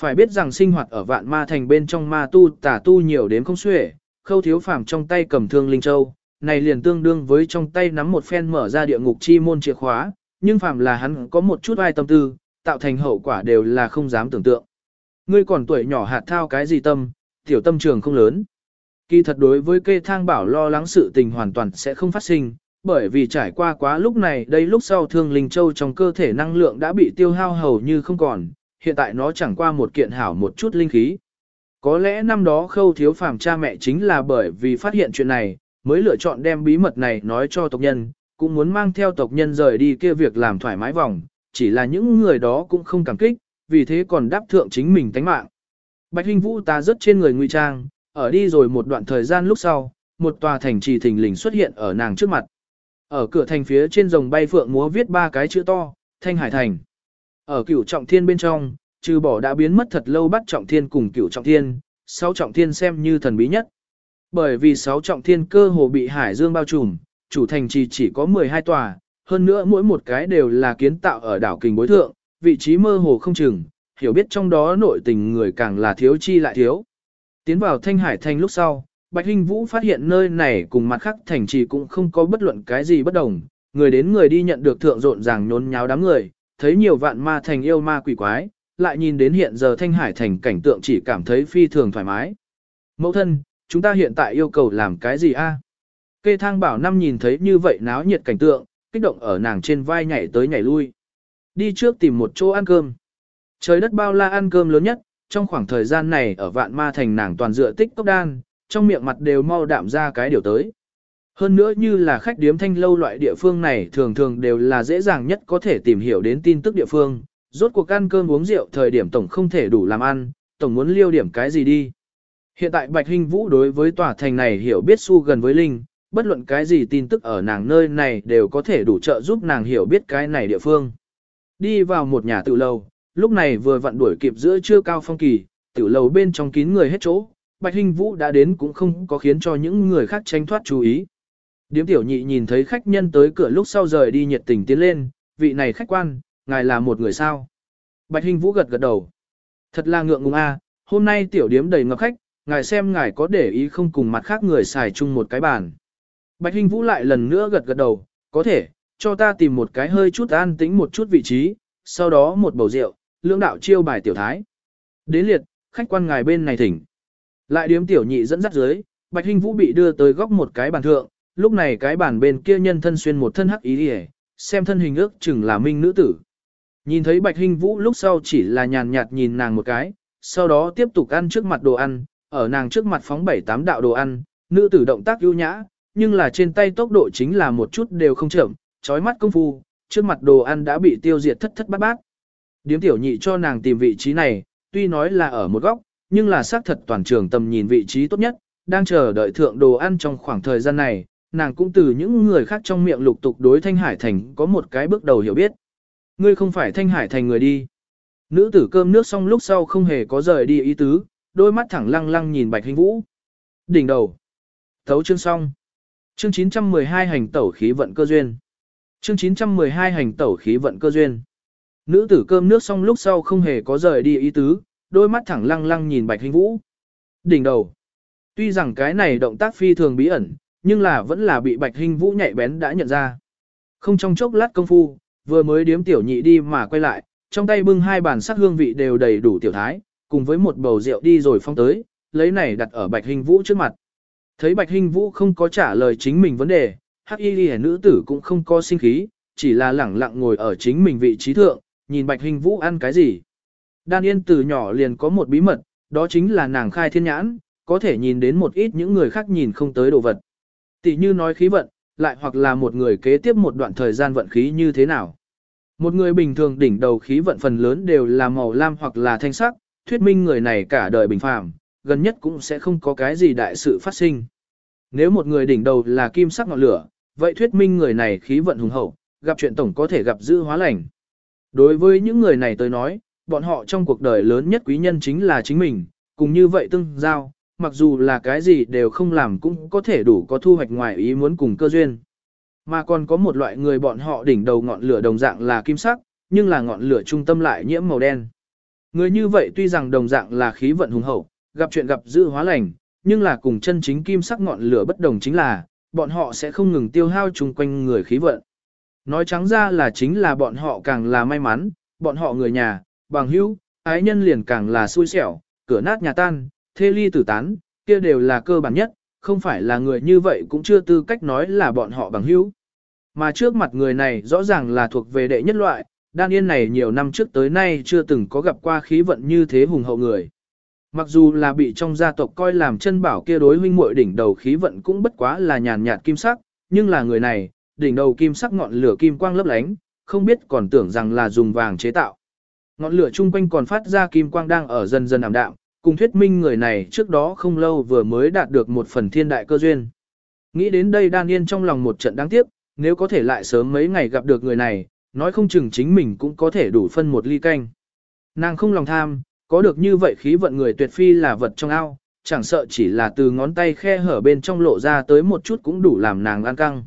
Phải biết rằng sinh hoạt ở vạn ma thành bên trong ma tu tả tu nhiều đến không xuể, khâu thiếu phàm trong tay cầm thương linh châu, này liền tương đương với trong tay nắm một phen mở ra địa ngục chi môn chìa khóa, nhưng phàm là hắn có một chút ai tâm tư, tạo thành hậu quả đều là không dám tưởng tượng. Ngươi còn tuổi nhỏ hạt thao cái gì tâm, tiểu tâm trường không lớn. Kỳ thật đối với kê thang bảo lo lắng sự tình hoàn toàn sẽ không phát sinh, bởi vì trải qua quá lúc này đây lúc sau thương linh châu trong cơ thể năng lượng đã bị tiêu hao hầu như không còn, hiện tại nó chẳng qua một kiện hảo một chút linh khí. Có lẽ năm đó khâu thiếu phàm cha mẹ chính là bởi vì phát hiện chuyện này, mới lựa chọn đem bí mật này nói cho tộc nhân, cũng muốn mang theo tộc nhân rời đi kia việc làm thoải mái vòng, chỉ là những người đó cũng không cảm kích, vì thế còn đáp thượng chính mình tánh mạng. Bạch Hinh Vũ ta rất trên người ngụy trang, ở đi rồi một đoạn thời gian lúc sau, một tòa thành trì thình lình xuất hiện ở nàng trước mặt. Ở cửa thành phía trên rồng bay phượng múa viết ba cái chữ to, Thanh Hải Thành. Ở cửu trọng thiên bên trong, trừ bỏ đã biến mất thật lâu bắt trọng thiên cùng cửu trọng thiên, sáu trọng thiên xem như thần bí nhất. Bởi vì sáu trọng thiên cơ hồ bị hải dương bao trùm, chủ thành trì chỉ có 12 tòa, hơn nữa mỗi một cái đều là kiến tạo ở đảo kình bối thượng, vị trí mơ hồ không chừng, hiểu biết trong đó nội tình người càng là thiếu chi lại thiếu. Tiến vào thanh hải thành lúc sau, Bạch Hinh Vũ phát hiện nơi này cùng mặt khác thành trì cũng không có bất luận cái gì bất đồng, người đến người đi nhận được thượng rộn ràng nhốn nháo đám người, thấy nhiều vạn ma thành yêu ma quỷ quái, lại nhìn đến hiện giờ thanh hải thành cảnh tượng chỉ cảm thấy phi thường thoải mái. Mẫu thân, chúng ta hiện tại yêu cầu làm cái gì a? Kê thang bảo năm nhìn thấy như vậy náo nhiệt cảnh tượng, kích động ở nàng trên vai nhảy tới nhảy lui. Đi trước tìm một chỗ ăn cơm. Trời đất bao la ăn cơm lớn nhất, trong khoảng thời gian này ở vạn ma thành nàng toàn dựa tích cốc đan, trong miệng mặt đều mau đạm ra cái điều tới. Hơn nữa như là khách điếm thanh lâu loại địa phương này thường thường đều là dễ dàng nhất có thể tìm hiểu đến tin tức địa phương, rốt cuộc ăn cơm uống rượu thời điểm tổng không thể đủ làm ăn, tổng muốn liêu điểm cái gì đi. Hiện tại Bạch Hinh Vũ đối với tòa thành này hiểu biết su gần với Linh, bất luận cái gì tin tức ở nàng nơi này đều có thể đủ trợ giúp nàng hiểu biết cái này địa phương. Đi vào một nhà tự lầu, lúc này vừa vặn đuổi kịp giữa trưa cao phong kỳ, tiểu lầu bên trong kín người hết chỗ, Bạch Hinh Vũ đã đến cũng không có khiến cho những người khác tranh thoát chú ý. Điếm tiểu nhị nhìn thấy khách nhân tới cửa lúc sau rời đi nhiệt tình tiến lên, vị này khách quan, ngài là một người sao. Bạch Hinh Vũ gật gật đầu. Thật là ngượng ngùng a, hôm nay tiểu điếm đầy ngập khách, ngài xem ngài có để ý không cùng mặt khác người xài chung một cái bàn. Bạch Hinh Vũ lại lần nữa gật gật đầu, có thể, cho ta tìm một cái hơi chút an tĩnh một chút vị trí, sau đó một bầu rượu, lưỡng đạo chiêu bài tiểu thái. Đến liệt, khách quan ngài bên này thỉnh. Lại điếm tiểu nhị dẫn dắt dưới, Bạch Hinh Vũ bị đưa tới góc một cái bàn thượng, lúc này cái bàn bên kia nhân thân xuyên một thân hắc ý đi xem thân hình ước chừng là minh nữ tử. Nhìn thấy Bạch Hinh Vũ lúc sau chỉ là nhàn nhạt nhìn nàng một cái, sau đó tiếp tục ăn trước mặt đồ ăn, ở nàng trước mặt phóng bảy tám đạo đồ ăn, nữ tử động tác ưu nhã, nhưng là trên tay tốc độ chính là một chút đều không chậm, chói mắt công phu, trước mặt đồ ăn đã bị tiêu diệt thất thất bát bát. Điếm tiểu nhị cho nàng tìm vị trí này, tuy nói là ở một góc, nhưng là xác thật toàn trường tầm nhìn vị trí tốt nhất, đang chờ đợi thượng đồ ăn trong khoảng thời gian này, nàng cũng từ những người khác trong miệng lục tục đối Thanh Hải Thành có một cái bước đầu hiểu biết. Ngươi không phải thanh hải thành người đi. Nữ tử cơm nước xong lúc sau không hề có rời đi ý tứ, đôi mắt thẳng lăng lăng nhìn bạch hình vũ. Đỉnh đầu. Thấu chương xong. Chương 912 hành tẩu khí vận cơ duyên. Chương 912 hành tẩu khí vận cơ duyên. Nữ tử cơm nước xong lúc sau không hề có rời đi ý tứ, đôi mắt thẳng lăng lăng nhìn bạch hình vũ. Đỉnh đầu. Tuy rằng cái này động tác phi thường bí ẩn, nhưng là vẫn là bị bạch hình vũ nhạy bén đã nhận ra. Không trong chốc lát công phu, vừa mới điếm tiểu nhị đi mà quay lại, trong tay bưng hai bàn sắc hương vị đều đầy đủ tiểu thái, cùng với một bầu rượu đi rồi phong tới, lấy này đặt ở bạch hình vũ trước mặt. Thấy bạch hình vũ không có trả lời chính mình vấn đề, hắc y ghi nữ tử cũng không có sinh khí, chỉ là lẳng lặng ngồi ở chính mình vị trí thượng, nhìn bạch hình vũ ăn cái gì. Đan Yên từ nhỏ liền có một bí mật, đó chính là nàng khai thiên nhãn, có thể nhìn đến một ít những người khác nhìn không tới đồ vật. Tỷ như nói khí vận, lại hoặc là một người kế tiếp một đoạn thời gian vận khí như thế nào. Một người bình thường đỉnh đầu khí vận phần lớn đều là màu lam hoặc là thanh sắc, thuyết minh người này cả đời bình phàm, gần nhất cũng sẽ không có cái gì đại sự phát sinh. Nếu một người đỉnh đầu là kim sắc ngọn lửa, vậy thuyết minh người này khí vận hùng hậu, gặp chuyện tổng có thể gặp dữ hóa lành. Đối với những người này tới nói, bọn họ trong cuộc đời lớn nhất quý nhân chính là chính mình, cùng như vậy tương giao, mặc dù là cái gì đều không làm cũng có thể đủ có thu hoạch ngoài ý muốn cùng cơ duyên. Mà còn có một loại người bọn họ đỉnh đầu ngọn lửa đồng dạng là kim sắc, nhưng là ngọn lửa trung tâm lại nhiễm màu đen. Người như vậy tuy rằng đồng dạng là khí vận hùng hậu, gặp chuyện gặp dữ hóa lành, nhưng là cùng chân chính kim sắc ngọn lửa bất đồng chính là, bọn họ sẽ không ngừng tiêu hao chung quanh người khí vận. Nói trắng ra là chính là bọn họ càng là may mắn, bọn họ người nhà, bằng hữu, ái nhân liền càng là xui xẻo, cửa nát nhà tan, thê ly tử tán, kia đều là cơ bản nhất, không phải là người như vậy cũng chưa tư cách nói là bọn họ bằng hữu. Mà trước mặt người này rõ ràng là thuộc về đệ nhất loại, đan yên này nhiều năm trước tới nay chưa từng có gặp qua khí vận như thế hùng hậu người. Mặc dù là bị trong gia tộc coi làm chân bảo kia đối huynh muội đỉnh đầu khí vận cũng bất quá là nhàn nhạt kim sắc, nhưng là người này, đỉnh đầu kim sắc ngọn lửa kim quang lấp lánh, không biết còn tưởng rằng là dùng vàng chế tạo. Ngọn lửa chung quanh còn phát ra kim quang đang ở dần dần ảm đạm, cùng thuyết minh người này trước đó không lâu vừa mới đạt được một phần thiên đại cơ duyên. Nghĩ đến đây đan yên trong lòng một trận đáng tiếc, nếu có thể lại sớm mấy ngày gặp được người này, nói không chừng chính mình cũng có thể đủ phân một ly canh. Nàng không lòng tham, có được như vậy khí vận người tuyệt phi là vật trong ao, chẳng sợ chỉ là từ ngón tay khe hở bên trong lộ ra tới một chút cũng đủ làm nàng ăn căng.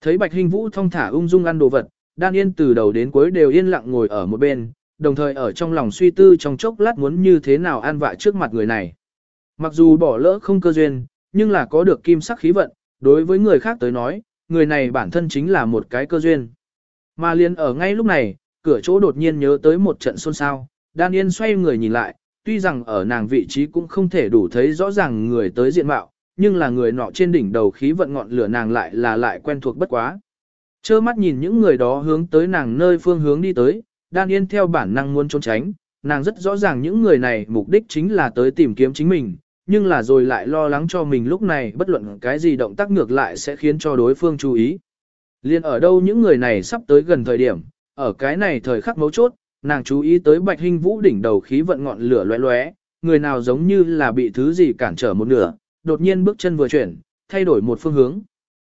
Thấy Bạch Hình Vũ thong thả ung dung ăn đồ vật, Đan Yên từ đầu đến cuối đều yên lặng ngồi ở một bên, đồng thời ở trong lòng suy tư trong chốc lát muốn như thế nào an vạ trước mặt người này. Mặc dù bỏ lỡ không cơ duyên, nhưng là có được kim sắc khí vận, đối với người khác tới nói, người này bản thân chính là một cái cơ duyên. Mà liền ở ngay lúc này, cửa chỗ đột nhiên nhớ tới một trận xôn xao, Đan Yên xoay người nhìn lại, tuy rằng ở nàng vị trí cũng không thể đủ thấy rõ ràng người tới diện mạo, nhưng là người nọ trên đỉnh đầu khí vận ngọn lửa nàng lại là lại quen thuộc bất quá. Chơ mắt nhìn những người đó hướng tới nàng nơi phương hướng đi tới, Đan Yên theo bản năng muốn trốn tránh, nàng rất rõ ràng những người này mục đích chính là tới tìm kiếm chính mình, nhưng là rồi lại lo lắng cho mình lúc này bất luận cái gì động tác ngược lại sẽ khiến cho đối phương chú ý. Liên ở đâu những người này sắp tới gần thời điểm, ở cái này thời khắc mấu chốt, nàng chú ý tới bạch hình vũ đỉnh đầu khí vận ngọn lửa loé loé, người nào giống như là bị thứ gì cản trở một nửa, đột nhiên bước chân vừa chuyển, thay đổi một phương hướng.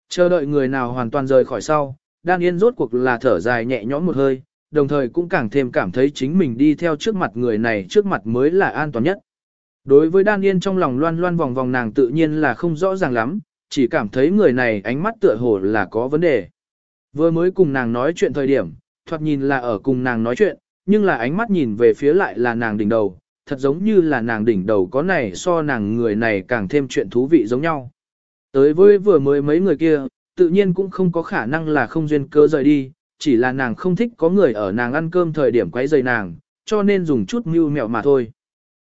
Chờ đợi người nào hoàn toàn rời khỏi sau, đan yên rốt cuộc là thở dài nhẹ nhõm một hơi, đồng thời cũng càng thêm cảm thấy chính mình đi theo trước mặt người này trước mặt mới là an toàn nhất. Đối với đan yên trong lòng loan loan vòng vòng nàng tự nhiên là không rõ ràng lắm, chỉ cảm thấy người này ánh mắt tựa hồ là có vấn đề. Vừa mới cùng nàng nói chuyện thời điểm, thoạt nhìn là ở cùng nàng nói chuyện, nhưng là ánh mắt nhìn về phía lại là nàng đỉnh đầu, thật giống như là nàng đỉnh đầu có này so nàng người này càng thêm chuyện thú vị giống nhau. Tới với vừa mới mấy người kia, tự nhiên cũng không có khả năng là không duyên cơ rời đi, chỉ là nàng không thích có người ở nàng ăn cơm thời điểm quấy rầy nàng, cho nên dùng chút mưu mẹo mà thôi.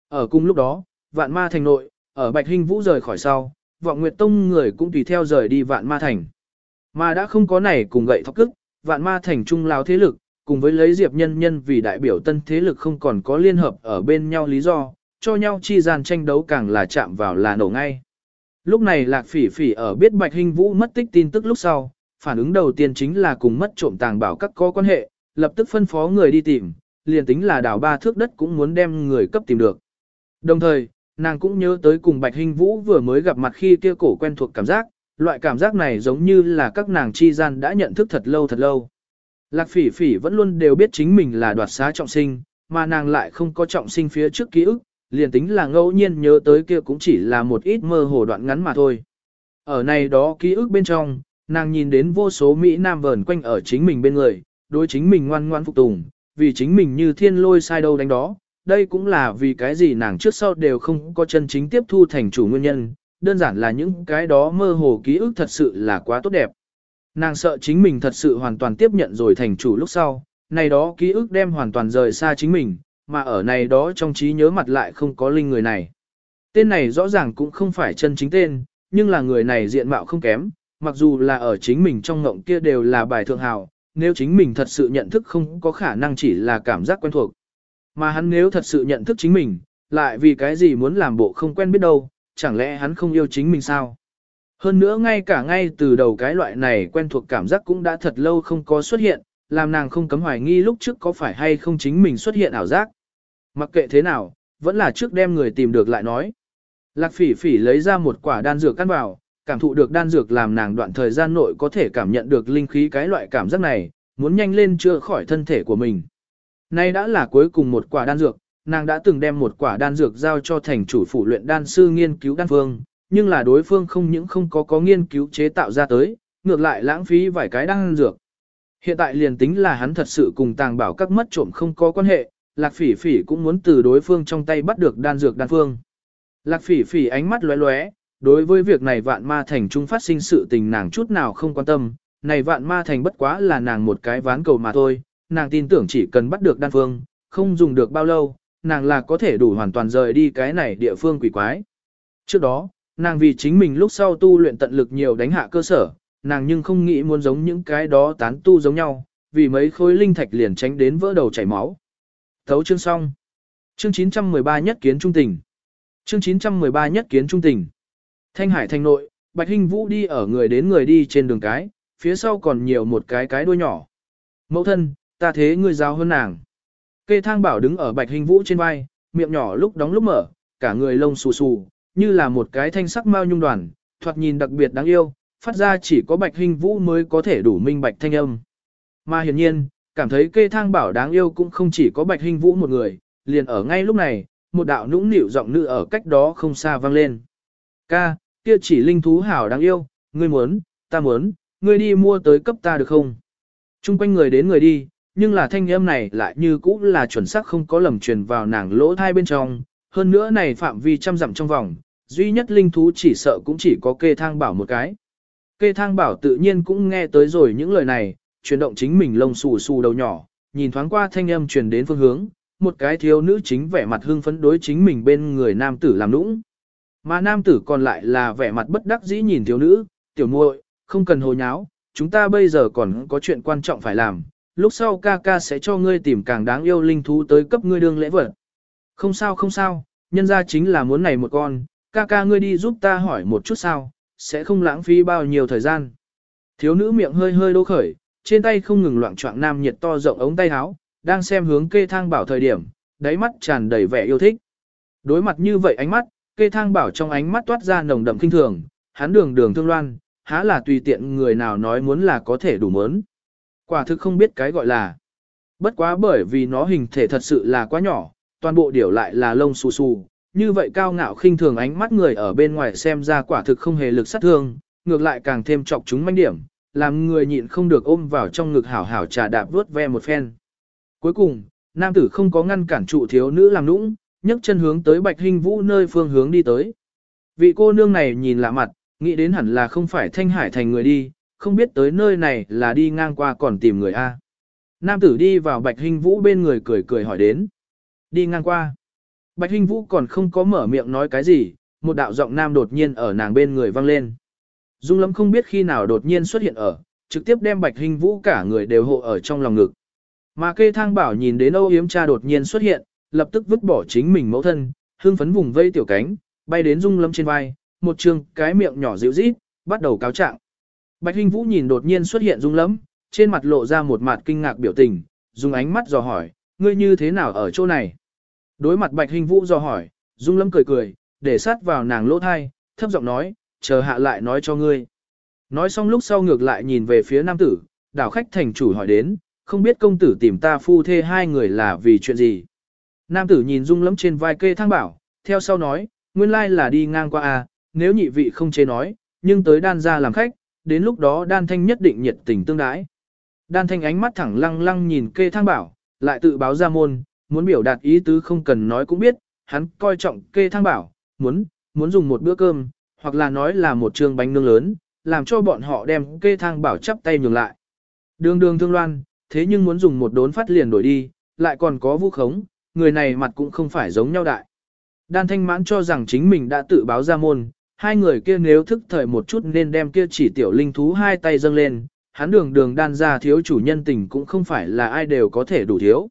Ở cùng lúc đó, vạn ma thành nội, ở Bạch Hinh Vũ rời khỏi sau, vọng Nguyệt Tông người cũng tùy theo rời đi vạn ma thành. Mà đã không có này cùng gậy thọc cức, vạn ma thành trung lao thế lực, cùng với lấy diệp nhân nhân vì đại biểu tân thế lực không còn có liên hợp ở bên nhau lý do, cho nhau chi gian tranh đấu càng là chạm vào là nổ ngay. Lúc này lạc phỉ phỉ ở biết Bạch Hinh Vũ mất tích tin tức lúc sau, phản ứng đầu tiên chính là cùng mất trộm tàng bảo các có quan hệ, lập tức phân phó người đi tìm, liền tính là đào ba thước đất cũng muốn đem người cấp tìm được. Đồng thời, nàng cũng nhớ tới cùng Bạch Hinh Vũ vừa mới gặp mặt khi kia cổ quen thuộc cảm giác, loại cảm giác này giống như là các nàng chi gian đã nhận thức thật lâu thật lâu. Lạc phỉ phỉ vẫn luôn đều biết chính mình là đoạt xá trọng sinh, mà nàng lại không có trọng sinh phía trước ký ức, liền tính là ngẫu nhiên nhớ tới kia cũng chỉ là một ít mơ hồ đoạn ngắn mà thôi. Ở này đó ký ức bên trong, nàng nhìn đến vô số Mỹ Nam vờn quanh ở chính mình bên người, đối chính mình ngoan ngoan phục tùng, vì chính mình như thiên lôi sai đâu đánh đó. Đây cũng là vì cái gì nàng trước sau đều không có chân chính tiếp thu thành chủ nguyên nhân, đơn giản là những cái đó mơ hồ ký ức thật sự là quá tốt đẹp. Nàng sợ chính mình thật sự hoàn toàn tiếp nhận rồi thành chủ lúc sau, này đó ký ức đem hoàn toàn rời xa chính mình, mà ở này đó trong trí nhớ mặt lại không có linh người này. Tên này rõ ràng cũng không phải chân chính tên, nhưng là người này diện mạo không kém, mặc dù là ở chính mình trong ngộng kia đều là bài thượng hào, nếu chính mình thật sự nhận thức không có khả năng chỉ là cảm giác quen thuộc. Mà hắn nếu thật sự nhận thức chính mình, lại vì cái gì muốn làm bộ không quen biết đâu, chẳng lẽ hắn không yêu chính mình sao? Hơn nữa ngay cả ngay từ đầu cái loại này quen thuộc cảm giác cũng đã thật lâu không có xuất hiện, làm nàng không cấm hoài nghi lúc trước có phải hay không chính mình xuất hiện ảo giác. Mặc kệ thế nào, vẫn là trước đem người tìm được lại nói. Lạc phỉ phỉ lấy ra một quả đan dược căn vào, cảm thụ được đan dược làm nàng đoạn thời gian nội có thể cảm nhận được linh khí cái loại cảm giác này, muốn nhanh lên chữa khỏi thân thể của mình. Nay đã là cuối cùng một quả đan dược, nàng đã từng đem một quả đan dược giao cho thành chủ phủ luyện đan sư nghiên cứu đan phương, nhưng là đối phương không những không có có nghiên cứu chế tạo ra tới, ngược lại lãng phí vài cái đan dược. Hiện tại liền tính là hắn thật sự cùng tàng bảo các mất trộm không có quan hệ, lạc phỉ phỉ cũng muốn từ đối phương trong tay bắt được đan dược đan phương. Lạc phỉ phỉ ánh mắt lóe lóe, đối với việc này vạn ma thành trung phát sinh sự tình nàng chút nào không quan tâm, này vạn ma thành bất quá là nàng một cái ván cầu mà thôi, nàng tin tưởng chỉ cần bắt được đan phương, không dùng được bao lâu, nàng là có thể đủ hoàn toàn rời đi cái này địa phương quỷ quái. Trước đó, nàng vì chính mình lúc sau tu luyện tận lực nhiều đánh hạ cơ sở, nàng nhưng không nghĩ muốn giống những cái đó tán tu giống nhau, vì mấy khối linh thạch liền tránh đến vỡ đầu chảy máu. Thấu chương xong. Chương 913 nhất kiến trung tình. Chương 913 nhất kiến trung tình. Thanh Hải thành nội, Bạch Hinh Vũ đi ở người đến người đi trên đường cái, phía sau còn nhiều một cái cái đuôi nhỏ. Mẫu thân, ta thế ngươi giáo hơn nàng. Kê thang bảo đứng ở Bạch Hinh Vũ trên vai, miệng nhỏ lúc đóng lúc mở, cả người lông xù xù, như là một cái thanh sắc mao nhung đoàn, thoạt nhìn đặc biệt đáng yêu, phát ra chỉ có Bạch Hinh Vũ mới có thể đủ minh bạch thanh âm. Mà hiển nhiên, cảm thấy kê thang bảo đáng yêu cũng không chỉ có Bạch Hinh Vũ một người, liền ở ngay lúc này, một đạo nũng nịu giọng nữ ở cách đó không xa vang lên. Ca, kia chỉ linh thú hảo đáng yêu, ngươi muốn, ta muốn, ngươi đi mua tới cấp ta được không? Trung quanh người đến người đi, nhưng là thanh âm này lại như cũ là chuẩn xác không có lầm truyền vào nàng lỗ thai bên trong, hơn nữa này phạm vi trăm dặm trong vòng, duy nhất linh thú chỉ sợ cũng chỉ có kê thang bảo một cái. Kê thang bảo tự nhiên cũng nghe tới rồi những lời này, chuyển động chính mình lông xù xù đầu nhỏ, nhìn thoáng qua thanh âm truyền đến phương hướng, một cái thiếu nữ chính vẻ mặt hưng phấn đối chính mình bên người nam tử làm nũng. Mà nam tử còn lại là vẻ mặt bất đắc dĩ nhìn thiếu nữ, tiểu muội, không cần hồ nháo, chúng ta bây giờ còn có chuyện quan trọng phải làm, lúc sau ca ca sẽ cho ngươi tìm càng đáng yêu linh thú tới cấp ngươi đương lễ vật. Không sao không sao, nhân ra chính là muốn này một con, ca ca ngươi đi giúp ta hỏi một chút sao, sẽ không lãng phí bao nhiêu thời gian. Thiếu nữ miệng hơi hơi đô khởi, trên tay không ngừng loạn trọng nam nhiệt to rộng ống tay áo, đang xem hướng kê thang bảo thời điểm, đáy mắt tràn đầy vẻ yêu thích. Đối mặt như vậy ánh mắt, kê thang bảo trong ánh mắt toát ra nồng đậm kinh thường, hắn đường đường thương loan, há là tùy tiện người nào nói muốn là có thể đủ mớn. Quả thực không biết cái gọi là. Bất quá bởi vì nó hình thể thật sự là quá nhỏ, toàn bộ điểu lại là lông xù xù, như vậy cao ngạo khinh thường ánh mắt người ở bên ngoài xem ra quả thực không hề lực sát thương, ngược lại càng thêm chọc chúng manh điểm, làm người nhịn không được ôm vào trong ngực hảo hảo trà đạp vớt ve một phen. Cuối cùng, nam tử không có ngăn cản trụ thiếu nữ làm nũng, nhấc chân hướng tới Bạch Hinh Vũ nơi phương hướng đi tới. Vị cô nương này nhìn lạ mặt, nghĩ đến hẳn là không phải Thanh Hải thành người đi, không biết tới nơi này là đi ngang qua còn tìm người A. Nam tử đi vào Bạch Hinh Vũ bên người cười cười hỏi đến. Đi ngang qua. Bạch Hinh Vũ còn không có mở miệng nói cái gì, một đạo giọng nam đột nhiên ở nàng bên người vang lên. Dung Lâm không biết khi nào đột nhiên xuất hiện ở, trực tiếp đem Bạch Hinh Vũ cả người đều hộ ở trong lòng ngực. Mà kê thang bảo nhìn đến Âu Yếm cha đột nhiên xuất hiện, lập tức vứt bỏ chính mình mẫu thân, hương phấn vùng vây tiểu cánh, bay đến Dung Lâm trên vai, một trường cái miệng nhỏ dịu rít, bắt đầu cáo trạng. Bạch Hinh Vũ nhìn đột nhiên xuất hiện Dung Lâm, trên mặt lộ ra một mặt kinh ngạc biểu tình, dùng ánh mắt dò hỏi, ngươi như thế nào ở chỗ này? Đối mặt Bạch Hinh Vũ dò hỏi, Dung Lâm cười cười, để sát vào nàng lỗ thai, thấp giọng nói, chờ hạ lại nói cho ngươi. Nói xong lúc sau ngược lại nhìn về phía nam tử, đảo khách thành chủ hỏi đến, không biết công tử tìm ta phu thê hai người là vì chuyện gì. Nam tử nhìn rung lắm trên vai kê thang bảo, theo sau nói, nguyên lai là đi ngang qua a, nếu nhị vị không chế nói, nhưng tới đan ra làm khách, đến lúc đó đan thanh nhất định nhiệt tình tương đái. Đan thanh ánh mắt thẳng lăng lăng nhìn kê thang bảo, lại tự báo ra môn, muốn biểu đạt ý tứ không cần nói cũng biết, hắn coi trọng kê thang bảo, muốn, muốn dùng một bữa cơm, hoặc là nói là một trường bánh nướng lớn, làm cho bọn họ đem kê thang bảo chắp tay nhường lại. Đường đường thương loan, thế nhưng muốn dùng một đốn phát liền đổi đi, lại còn có vũ khống, người này mặt cũng không phải giống nhau đại. Đan thanh mãn cho rằng chính mình đã tự báo ra môn, hai người kia nếu thức thời một chút nên đem kia chỉ tiểu linh thú hai tay dâng lên, hắn đường đường đan ra thiếu chủ nhân tình cũng không phải là ai đều có thể đủ thiếu.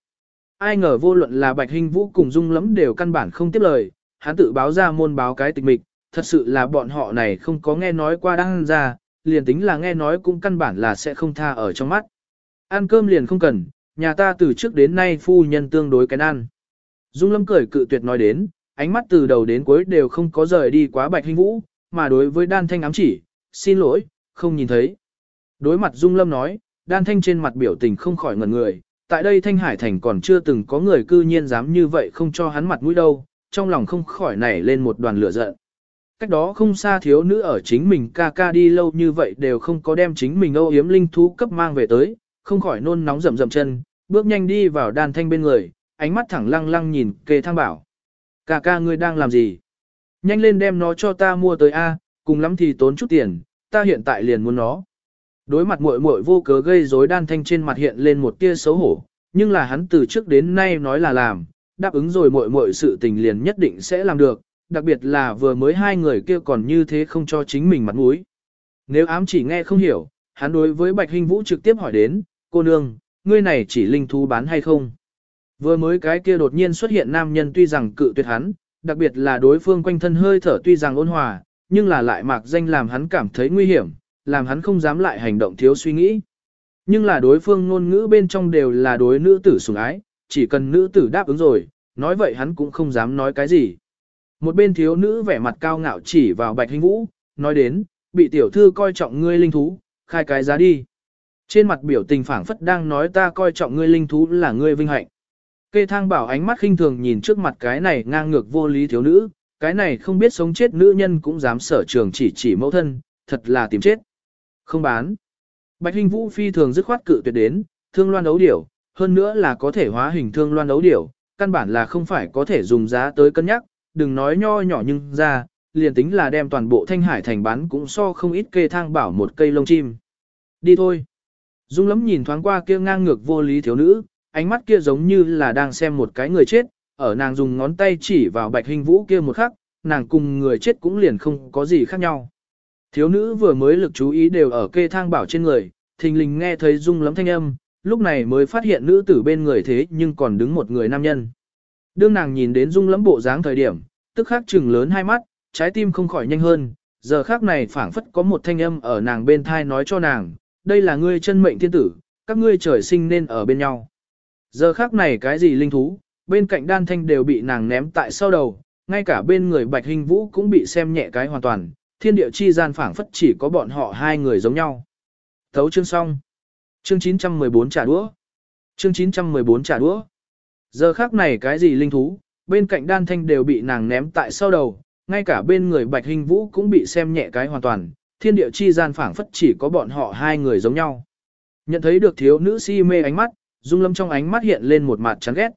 Ai ngờ vô luận là Bạch Hình Vũ cùng Dung lắm đều căn bản không tiếp lời, hắn tự báo ra môn báo cái tịch mịch, thật sự là bọn họ này không có nghe nói qua đan ra, liền tính là nghe nói cũng căn bản là sẽ không tha ở trong mắt. Ăn cơm liền không cần, nhà ta từ trước đến nay phu nhân tương đối cái ăn. Dung Lâm cười cự tuyệt nói đến, ánh mắt từ đầu đến cuối đều không có rời đi quá Bạch Hinh Vũ, mà đối với Đan Thanh ám chỉ, xin lỗi, không nhìn thấy. Đối mặt Dung Lâm nói, Đan Thanh trên mặt biểu tình không khỏi ngẩn người, tại đây Thanh Hải Thành còn chưa từng có người cư nhiên dám như vậy không cho hắn mặt mũi đâu, trong lòng không khỏi nảy lên một đoàn lửa giận. Cách đó không xa thiếu nữ ở chính mình ca ca đi lâu như vậy đều không có đem chính mình âu yếm linh thú cấp mang về tới, không khỏi nôn nóng rầm rầm chân, bước nhanh đi vào đan thanh bên người, ánh mắt thẳng lăng lăng nhìn kê thang bảo. Cà ca ngươi đang làm gì? Nhanh lên đem nó cho ta mua tới A, cùng lắm thì tốn chút tiền, ta hiện tại liền muốn nó. Đối mặt muội muội vô cớ gây rối đan thanh trên mặt hiện lên một tia xấu hổ, nhưng là hắn từ trước đến nay nói là làm, đáp ứng rồi muội muội sự tình liền nhất định sẽ làm được, đặc biệt là vừa mới hai người kia còn như thế không cho chính mình mặt mũi. Nếu ám chỉ nghe không hiểu, hắn đối với Bạch Hinh Vũ trực tiếp hỏi đến, cô nương, ngươi này chỉ linh thú bán hay không? Vừa mới cái kia đột nhiên xuất hiện nam nhân tuy rằng cự tuyệt hắn, đặc biệt là đối phương quanh thân hơi thở tuy rằng ôn hòa, nhưng là lại mạc danh làm hắn cảm thấy nguy hiểm, làm hắn không dám lại hành động thiếu suy nghĩ. Nhưng là đối phương ngôn ngữ bên trong đều là đối nữ tử sủng ái, chỉ cần nữ tử đáp ứng rồi, nói vậy hắn cũng không dám nói cái gì. Một bên thiếu nữ vẻ mặt cao ngạo chỉ vào bạch hình vũ, nói đến, bị tiểu thư coi trọng ngươi linh thú, khai cái giá đi. Trên mặt biểu tình phảng phất đang nói ta coi trọng ngươi linh thú là ngươi vinh hạnh. Kê thang bảo ánh mắt khinh thường nhìn trước mặt cái này ngang ngược vô lý thiếu nữ, cái này không biết sống chết nữ nhân cũng dám sở trường chỉ chỉ mẫu thân, thật là tìm chết. Không bán. Bạch Hình Vũ phi thường dứt khoát cự tuyệt đến, thương loan đấu điểu, hơn nữa là có thể hóa hình thương loan đấu điểu, căn bản là không phải có thể dùng giá tới cân nhắc, đừng nói nho nhỏ nhưng ra, liền tính là đem toàn bộ thanh hải thành bán cũng so không ít kê thang bảo một cây lông chim. Đi thôi. Dung lắm nhìn thoáng qua kia ngang ngược vô lý thiếu nữ, ánh mắt kia giống như là đang xem một cái người chết, ở nàng dùng ngón tay chỉ vào bạch hình vũ kia một khắc, nàng cùng người chết cũng liền không có gì khác nhau. Thiếu nữ vừa mới lực chú ý đều ở kê thang bảo trên người, thình lình nghe thấy rung lắm thanh âm, lúc này mới phát hiện nữ tử bên người thế nhưng còn đứng một người nam nhân. Đương nàng nhìn đến rung lắm bộ dáng thời điểm, tức khắc trừng lớn hai mắt, trái tim không khỏi nhanh hơn, giờ khác này phảng phất có một thanh âm ở nàng bên thai nói cho nàng, đây là ngươi chân mệnh thiên tử, các ngươi trời sinh nên ở bên nhau. Giờ khác này cái gì linh thú, bên cạnh đan thanh đều bị nàng ném tại sau đầu, ngay cả bên người bạch hình vũ cũng bị xem nhẹ cái hoàn toàn, thiên địa chi gian phảng phất chỉ có bọn họ hai người giống nhau. Thấu chương xong. Chương 914 trả đũa. Chương 914 trả đũa. Giờ khác này cái gì linh thú, bên cạnh đan thanh đều bị nàng ném tại sau đầu, ngay cả bên người bạch hình vũ cũng bị xem nhẹ cái hoàn toàn, thiên địa chi gian phảng phất chỉ có bọn họ hai người giống nhau. Nhận thấy được thiếu nữ si mê ánh mắt, Dung Lâm trong ánh mắt hiện lên một mặt chán ghét.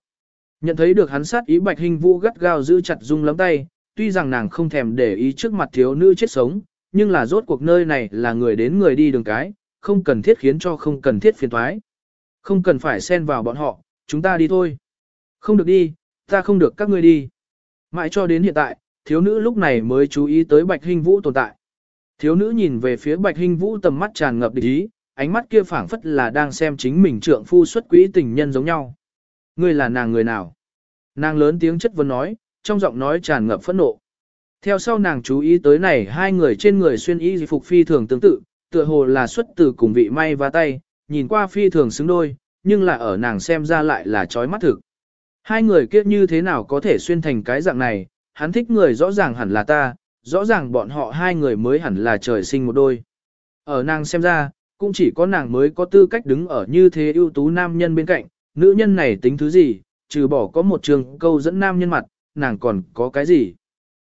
Nhận thấy được hắn sát ý Bạch Hình Vũ gắt gao giữ chặt Dung Lâm tay, tuy rằng nàng không thèm để ý trước mặt thiếu nữ chết sống, nhưng là rốt cuộc nơi này là người đến người đi đường cái, không cần thiết khiến cho không cần thiết phiền toái. Không cần phải xen vào bọn họ, chúng ta đi thôi. Không được đi, ta không được các ngươi đi. Mãi cho đến hiện tại, thiếu nữ lúc này mới chú ý tới Bạch Hình Vũ tồn tại. Thiếu nữ nhìn về phía Bạch Hình Vũ tầm mắt tràn ngập địch ý, ánh mắt kia phảng phất là đang xem chính mình trượng phu xuất quỹ tình nhân giống nhau. Ngươi là nàng người nào? Nàng lớn tiếng chất vấn nói, trong giọng nói tràn ngập phẫn nộ. Theo sau nàng chú ý tới này hai người trên người xuyên y phục phi thường tương tự, tựa hồ là xuất từ cùng vị may và tay, nhìn qua phi thường xứng đôi, nhưng là ở nàng xem ra lại là trói mắt thực. Hai người kia như thế nào có thể xuyên thành cái dạng này, hắn thích người rõ ràng hẳn là ta, rõ ràng bọn họ hai người mới hẳn là trời sinh một đôi. Ở nàng xem ra, cũng chỉ có nàng mới có tư cách đứng ở như thế ưu tú nam nhân bên cạnh, nữ nhân này tính thứ gì, trừ bỏ có một trường câu dẫn nam nhân mặt, nàng còn có cái gì.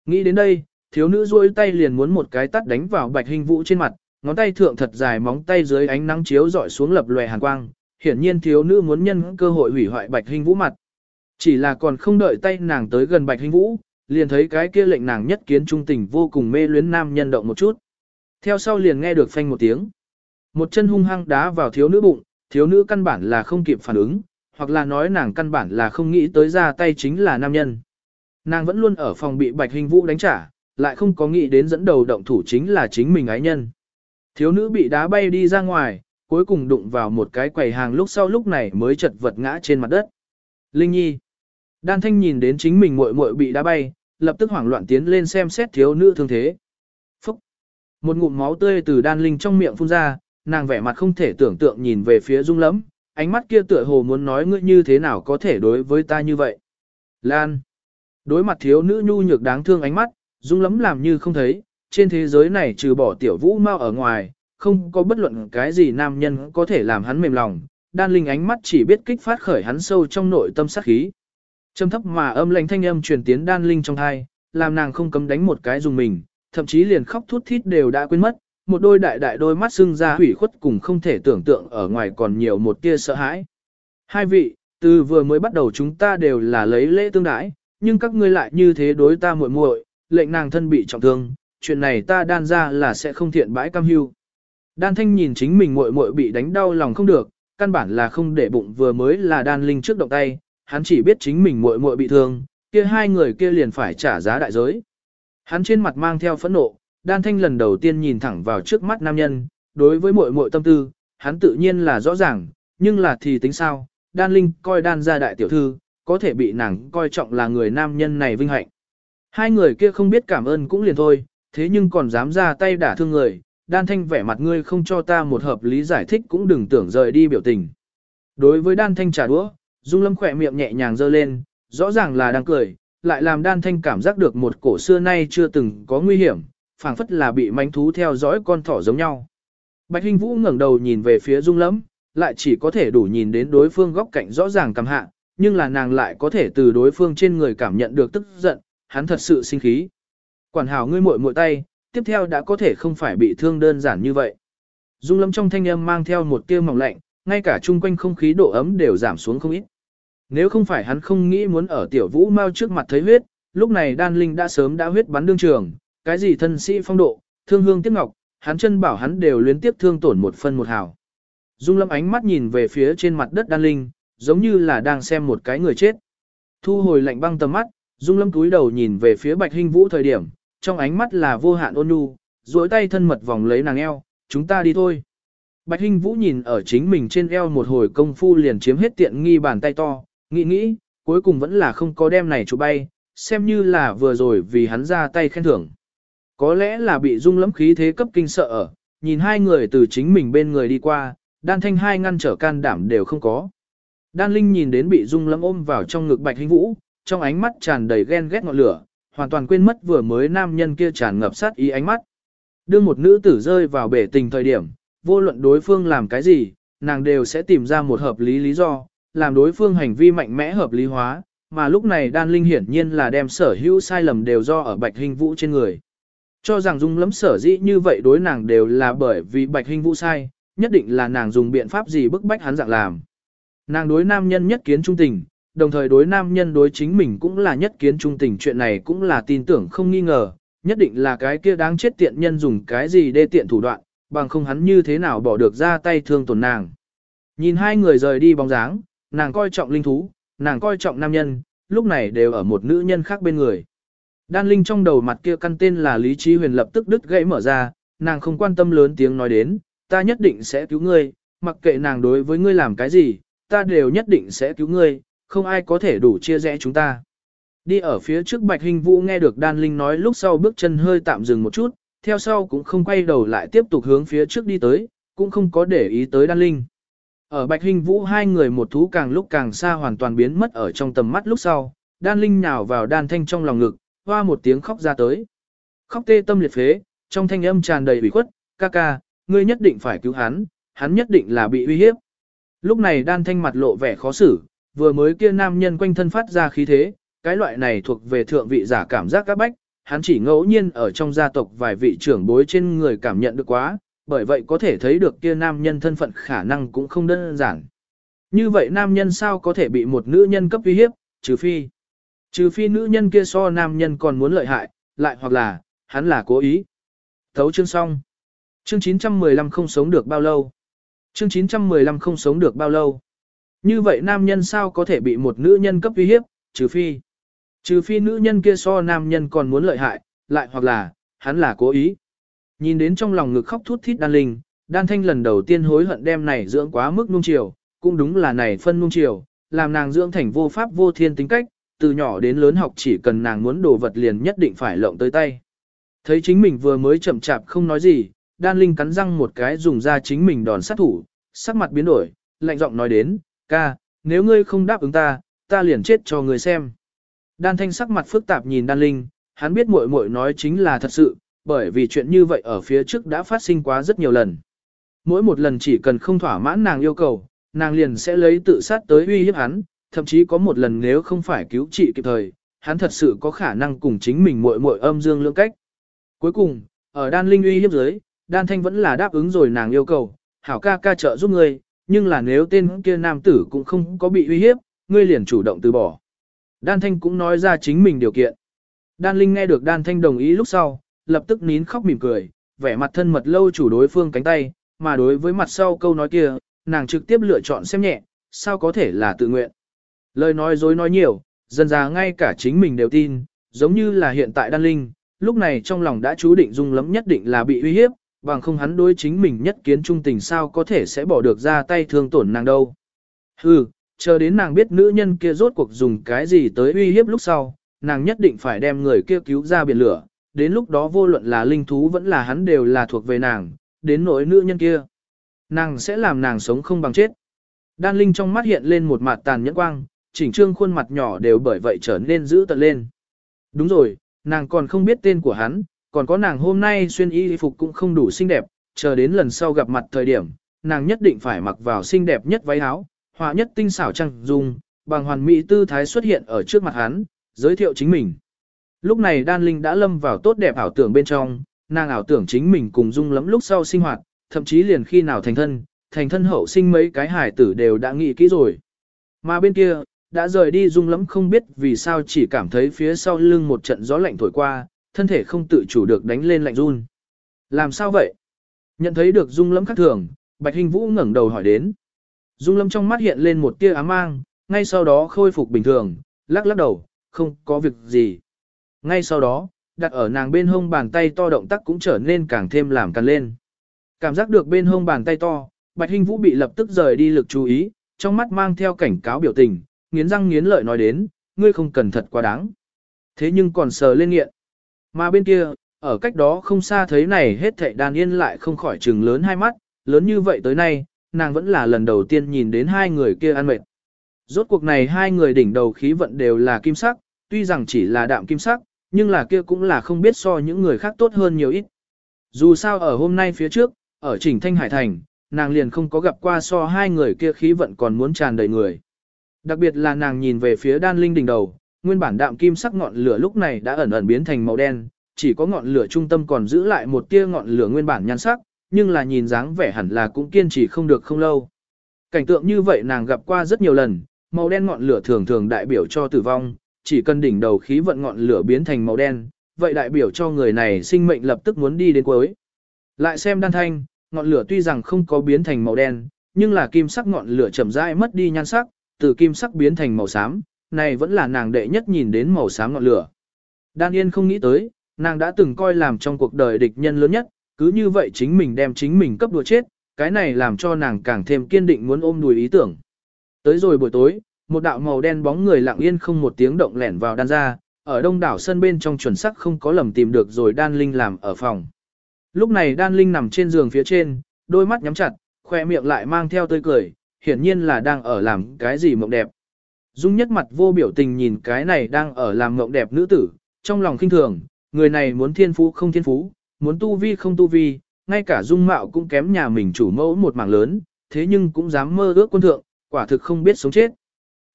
Nghĩ đến đây, thiếu nữ duỗi tay liền muốn một cái tắt đánh vào bạch hình vũ trên mặt, ngón tay thượng thật dài móng tay dưới ánh nắng chiếu dọi xuống lập lòe hàn quang, hiển nhiên thiếu nữ muốn nhân cơ hội hủy hoại bạch hình vũ mặt. Chỉ là còn không đợi tay nàng tới gần bạch hình vũ, liền thấy cái kia lệnh nàng nhất kiến trung tình vô cùng mê luyến nam nhân động một chút. Theo sau liền nghe được phanh một tiếng. Một chân hung hăng đá vào thiếu nữ bụng, thiếu nữ căn bản là không kịp phản ứng, hoặc là nói nàng căn bản là không nghĩ tới ra tay chính là nam nhân. Nàng vẫn luôn ở phòng bị bạch hình vũ đánh trả, lại không có nghĩ đến dẫn đầu động thủ chính là chính mình ái nhân. Thiếu nữ bị đá bay đi ra ngoài, cuối cùng đụng vào một cái quầy hàng lúc sau lúc này mới chật vật ngã trên mặt đất. Linh Nhi. Đan Thanh nhìn đến chính mình muội muội bị đá bay, lập tức hoảng loạn tiến lên xem xét thiếu nữ thương thế. Phúc. Một ngụm máu tươi từ Đan Linh trong miệng phun ra, nàng vẻ mặt không thể tưởng tượng nhìn về phía Dung Lẫm, ánh mắt kia tựa hồ muốn nói ngươi như thế nào có thể đối với ta như vậy. Lan. Đối mặt thiếu nữ nhu nhược đáng thương ánh mắt, Dung Lẫm làm như không thấy, trên thế giới này trừ bỏ tiểu vũ mau ở ngoài, không có bất luận cái gì nam nhân có thể làm hắn mềm lòng, đan linh ánh mắt chỉ biết kích phát khởi hắn sâu trong nội tâm sát khí. Trầm thấp mà âm lãnh thanh âm truyền tiến đan linh trong thai, làm nàng không cấm đánh một cái dùng mình, thậm chí liền khóc thút thít đều đã quên mất, một đôi đại đại đôi mắt sưng ra hủy khuất cùng không thể tưởng tượng ở ngoài còn nhiều một tia sợ hãi. Hai vị, từ vừa mới bắt đầu chúng ta đều là lấy lễ tương đãi, nhưng các ngươi lại như thế đối ta muội muội, lệnh nàng thân bị trọng thương, chuyện này ta đan ra là sẽ không thiện bãi cam hưu. Đan thanh nhìn chính mình muội muội bị đánh đau lòng không được, căn bản là không để bụng vừa mới là đan linh trước động tay, hắn chỉ biết chính mình muội muội bị thương, kia hai người kia liền phải trả giá đại giới. Hắn trên mặt mang theo phẫn nộ, đan thanh lần đầu tiên nhìn thẳng vào trước mắt nam nhân, đối với muội muội tâm tư, hắn tự nhiên là rõ ràng, nhưng là thì tính sao, đan linh coi đan gia đại tiểu thư, có thể bị nàng coi trọng là người nam nhân này vinh hạnh. Hai người kia không biết cảm ơn cũng liền thôi, thế nhưng còn dám ra tay đả thương người, đan thanh vẻ mặt ngươi không cho ta một hợp lý giải thích cũng đừng tưởng rời đi biểu tình. Đối với đan thanh trả đũa, Dung Lâm khỏe miệng nhẹ nhàng giơ lên, rõ ràng là đang cười, lại làm đan thanh cảm giác được một cổ xưa nay chưa từng có nguy hiểm, phảng phất là bị mánh thú theo dõi con thỏ giống nhau. Bạch Hinh Vũ ngẩng đầu nhìn về phía Dung Lẫm, lại chỉ có thể đủ nhìn đến đối phương góc cạnh rõ ràng cầm hạ, nhưng là nàng lại có thể từ đối phương trên người cảm nhận được tức giận, hắn thật sự sinh khí. Quản hảo ngươi muội muội tay, tiếp theo đã có thể không phải bị thương đơn giản như vậy. Dung lâm trong thanh âm mang theo một tia mỏng lạnh, ngay cả chung quanh không khí độ ấm đều giảm xuống không ít. Nếu không phải hắn không nghĩ muốn ở tiểu vũ mau trước mặt thấy huyết, lúc này đan linh đã sớm đã huyết bắn đương trường, cái gì thân sĩ phong độ, thương hương tiếc ngọc, hắn chân bảo hắn đều liên tiếp thương tổn một phân một hào. Dung lâm ánh mắt nhìn về phía trên mặt đất đan linh, giống như là đang xem một cái người chết. Thu hồi lạnh băng tầm mắt, Dung lâm túi đầu nhìn về phía bạch hình vũ thời điểm, trong ánh mắt là vô hạn ôn nhu, duỗi tay thân mật vòng lấy nàng eo, chúng ta đi thôi. Bạch Hinh Vũ nhìn ở chính mình trên eo một hồi công phu liền chiếm hết tiện nghi bàn tay to, nghĩ nghĩ, cuối cùng vẫn là không có đem này chụp bay, xem như là vừa rồi vì hắn ra tay khen thưởng. Có lẽ là bị dung lẫm khí thế cấp kinh sợ ở, nhìn hai người từ chính mình bên người đi qua, đan thanh hai ngăn trở can đảm đều không có. Đan Linh nhìn đến bị dung lẫm ôm vào trong ngực Bạch hình Vũ, trong ánh mắt tràn đầy ghen ghét ngọn lửa, hoàn toàn quên mất vừa mới nam nhân kia tràn ngập sát ý ánh mắt. Đưa một nữ tử rơi vào bể tình thời điểm, vô luận đối phương làm cái gì, nàng đều sẽ tìm ra một hợp lý lý do, làm đối phương hành vi mạnh mẽ hợp lý hóa, mà lúc này đan linh hiển nhiên là đem sở hữu sai lầm đều do ở bạch hình vũ trên người. Cho rằng dung lắm sở dĩ như vậy đối nàng đều là bởi vì bạch hình vũ sai, nhất định là nàng dùng biện pháp gì bức bách hắn dạng làm. Nàng đối nam nhân nhất kiến trung tình, đồng thời đối nam nhân đối chính mình cũng là nhất kiến trung tình chuyện này cũng là tin tưởng không nghi ngờ, nhất định là cái kia đáng chết tiện nhân dùng cái gì để tiện thủ đoạn, bằng không hắn như thế nào bỏ được ra tay thương tổn nàng. Nhìn hai người rời đi bóng dáng, nàng coi trọng linh thú, nàng coi trọng nam nhân, lúc này đều ở một nữ nhân khác bên người. Đan linh trong đầu mặt kia căn tên là Lý Trí Huyền lập tức đứt gãy mở ra, nàng không quan tâm lớn tiếng nói đến, ta nhất định sẽ cứu ngươi, mặc kệ nàng đối với ngươi làm cái gì, ta đều nhất định sẽ cứu ngươi, không ai có thể đủ chia rẽ chúng ta. Đi ở phía trước Bạch Hình Vũ nghe được Đan Linh nói lúc sau bước chân hơi tạm dừng một chút, theo sau cũng không quay đầu lại tiếp tục hướng phía trước đi tới, cũng không có để ý tới Đan Linh. Ở Bạch Hình Vũ hai người một thú càng lúc càng xa hoàn toàn biến mất ở trong tầm mắt lúc sau, Đan Linh nhào vào Đan Thanh trong lòng ngực, hoa một tiếng khóc ra tới. Khóc tê tâm liệt phế, trong thanh âm tràn đầy ủy khuất, ca ca, ngươi nhất định phải cứu hắn, hắn nhất định là bị uy hiếp. Lúc này đan thanh mặt lộ vẻ khó xử, vừa mới kia nam nhân quanh thân phát ra khí thế, cái loại này thuộc về thượng vị giả cảm giác các bách, hắn chỉ ngẫu nhiên ở trong gia tộc vài vị trưởng bối trên người cảm nhận được quá, bởi vậy có thể thấy được kia nam nhân thân phận khả năng cũng không đơn giản. Như vậy nam nhân sao có thể bị một nữ nhân cấp uy hiếp, trừ phi. Trừ phi nữ nhân kia so nam nhân còn muốn lợi hại, lại hoặc là, hắn là cố ý. Thấu chương xong. Chương 915 không sống được bao lâu. Chương 915 không sống được bao lâu. Như vậy nam nhân sao có thể bị một nữ nhân cấp uy hiếp, trừ phi. Trừ phi nữ nhân kia so nam nhân còn muốn lợi hại, lại hoặc là, hắn là cố ý. Nhìn đến trong lòng ngực khóc thút thít đan linh, đan thanh lần đầu tiên hối hận đem này dưỡng quá mức nung chiều, cũng đúng là này phân nung chiều, làm nàng dưỡng thành vô pháp vô thiên tính cách, từ nhỏ đến lớn học chỉ cần nàng muốn đồ vật liền nhất định phải lộng tới tay. Thấy chính mình vừa mới chậm chạp không nói gì, đan linh cắn răng một cái dùng ra chính mình đòn sát thủ, sắc mặt biến đổi, lạnh giọng nói đến, ca, nếu ngươi không đáp ứng ta, ta liền chết cho ngươi xem. Đan thanh sắc mặt phức tạp nhìn đan linh, hắn biết muội muội nói chính là thật sự, bởi vì chuyện như vậy ở phía trước đã phát sinh quá rất nhiều lần. Mỗi một lần chỉ cần không thỏa mãn nàng yêu cầu, nàng liền sẽ lấy tự sát tới uy hiếp hắn, thậm chí có một lần nếu không phải cứu trị kịp thời, hắn thật sự có khả năng cùng chính mình muội muội âm dương lưỡng cách. Cuối cùng, ở đan linh uy hiếp dưới, đan thanh vẫn là đáp ứng rồi nàng yêu cầu, hảo ca ca trợ giúp ngươi, nhưng là nếu tên kia nam tử cũng không có bị uy hiếp, ngươi liền chủ động từ bỏ. Đan thanh cũng nói ra chính mình điều kiện. Đan linh nghe được đan thanh đồng ý lúc sau, lập tức nín khóc mỉm cười, vẻ mặt thân mật lâu chủ đối phương cánh tay, mà đối với mặt sau câu nói kia, nàng trực tiếp lựa chọn xem nhẹ, sao có thể là tự nguyện. Lời nói dối nói nhiều, dần ra ngay cả chính mình đều tin, giống như là hiện tại đan linh, lúc này trong lòng đã chú định dung lắm nhất định là bị uy hiếp, bằng không hắn đối chính mình nhất kiến trung tình sao có thể sẽ bỏ được ra tay thương tổn nàng đâu. Hừ, chờ đến nàng biết nữ nhân kia rốt cuộc dùng cái gì tới uy hiếp lúc sau, nàng nhất định phải đem người kia cứu ra biển lửa, đến lúc đó vô luận là linh thú vẫn là hắn đều là thuộc về nàng, đến nỗi nữ nhân kia. Nàng sẽ làm nàng sống không bằng chết. Đan linh trong mắt hiện lên một mặt tàn nhẫn quang, chỉnh trương khuôn mặt nhỏ đều bởi vậy trở nên dữ tợn lên. Đúng rồi, nàng còn không biết tên của hắn, còn có nàng hôm nay xuyên y phục cũng không đủ xinh đẹp, chờ đến lần sau gặp mặt thời điểm, nàng nhất định phải mặc vào xinh đẹp nhất váy áo, họa nhất tinh xảo trăng dung, bằng hoàn mỹ tư thái xuất hiện ở trước mặt hắn, giới thiệu chính mình. Lúc này Đan Linh đã lâm vào tốt đẹp ảo tưởng bên trong, nàng ảo tưởng chính mình cùng dung lắm lúc sau sinh hoạt, thậm chí liền khi nào thành thân, thành thân hậu sinh mấy cái hải tử đều đã nghĩ kỹ rồi. Mà bên kia, đã rời đi dung lắm không biết vì sao chỉ cảm thấy phía sau lưng một trận gió lạnh thổi qua, thân thể không tự chủ được đánh lên lạnh run. Làm sao vậy? Nhận thấy được dung lắm khác thường, Bạch Hình Vũ ngẩng đầu hỏi đến. Dung lâm trong mắt hiện lên một tia ám mang, ngay sau đó khôi phục bình thường, lắc lắc đầu, không có việc gì. Ngay sau đó, đặt ở nàng bên hông bàn tay to động tác cũng trở nên càng thêm làm càng lên. Cảm giác được bên hông bàn tay to, Bạch hình Vũ bị lập tức rời đi lực chú ý, trong mắt mang theo cảnh cáo biểu tình, nghiến răng nghiến lợi nói đến, ngươi không cần thật quá đáng. Thế nhưng còn sờ lên nghiện. Mà bên kia, ở cách đó không xa thấy này hết thảy đàn yên lại không khỏi trừng lớn hai mắt, lớn như vậy tới nay, nàng vẫn là lần đầu tiên nhìn đến hai người kia ăn mệt. Rốt cuộc này hai người đỉnh đầu khí vận đều là kim sắc, tuy rằng chỉ là đạm kim sắc, nhưng là kia cũng là không biết so những người khác tốt hơn nhiều ít. Dù sao ở hôm nay phía trước, ở Trình Thanh Hải Thành, nàng liền không có gặp qua so hai người kia khí vận còn muốn tràn đầy người. Đặc biệt là nàng nhìn về phía đan linh đỉnh đầu, nguyên bản đạm kim sắc ngọn lửa lúc này đã ẩn ẩn biến thành màu đen, chỉ có ngọn lửa trung tâm còn giữ lại một tia ngọn lửa nguyên bản nhan sắc, nhưng là nhìn dáng vẻ hẳn là cũng kiên trì không được không lâu. Cảnh tượng như vậy nàng gặp qua rất nhiều lần, màu đen ngọn lửa thường thường đại biểu cho tử vong, chỉ cần đỉnh đầu khí vận ngọn lửa biến thành màu đen, vậy đại biểu cho người này sinh mệnh lập tức muốn đi đến cuối. Lại xem đan thanh, ngọn lửa tuy rằng không có biến thành màu đen, nhưng là kim sắc ngọn lửa chậm rãi mất đi nhan sắc, từ kim sắc biến thành màu xám, này vẫn là nàng đệ nhất nhìn đến màu xám ngọn lửa. Đan Yên không nghĩ tới, nàng đã từng coi làm trong cuộc đời địch nhân lớn nhất, cứ như vậy chính mình đem chính mình cấp đùa chết, cái này làm cho nàng càng thêm kiên định muốn ôm đùi ý tưởng. Tới rồi buổi tối, một đạo màu đen bóng người lặng yên không một tiếng động lẻn vào đan ra, ở đông đảo sân bên trong chuẩn sắc không có lầm tìm được rồi đan linh làm ở phòng. Lúc này đan linh nằm trên giường phía trên, đôi mắt nhắm chặt, khoe miệng lại mang theo tươi cười, hiển nhiên là đang ở làm cái gì mộng đẹp. Dung nhất mặt vô biểu tình nhìn cái này đang ở làm mộng đẹp nữ tử, trong lòng khinh thường, người này muốn thiên phú không thiên phú, muốn tu vi không tu vi, ngay cả dung mạo cũng kém nhà mình chủ mẫu một mảng lớn, thế nhưng cũng dám mơ ước quân thượng, quả thực không biết sống chết.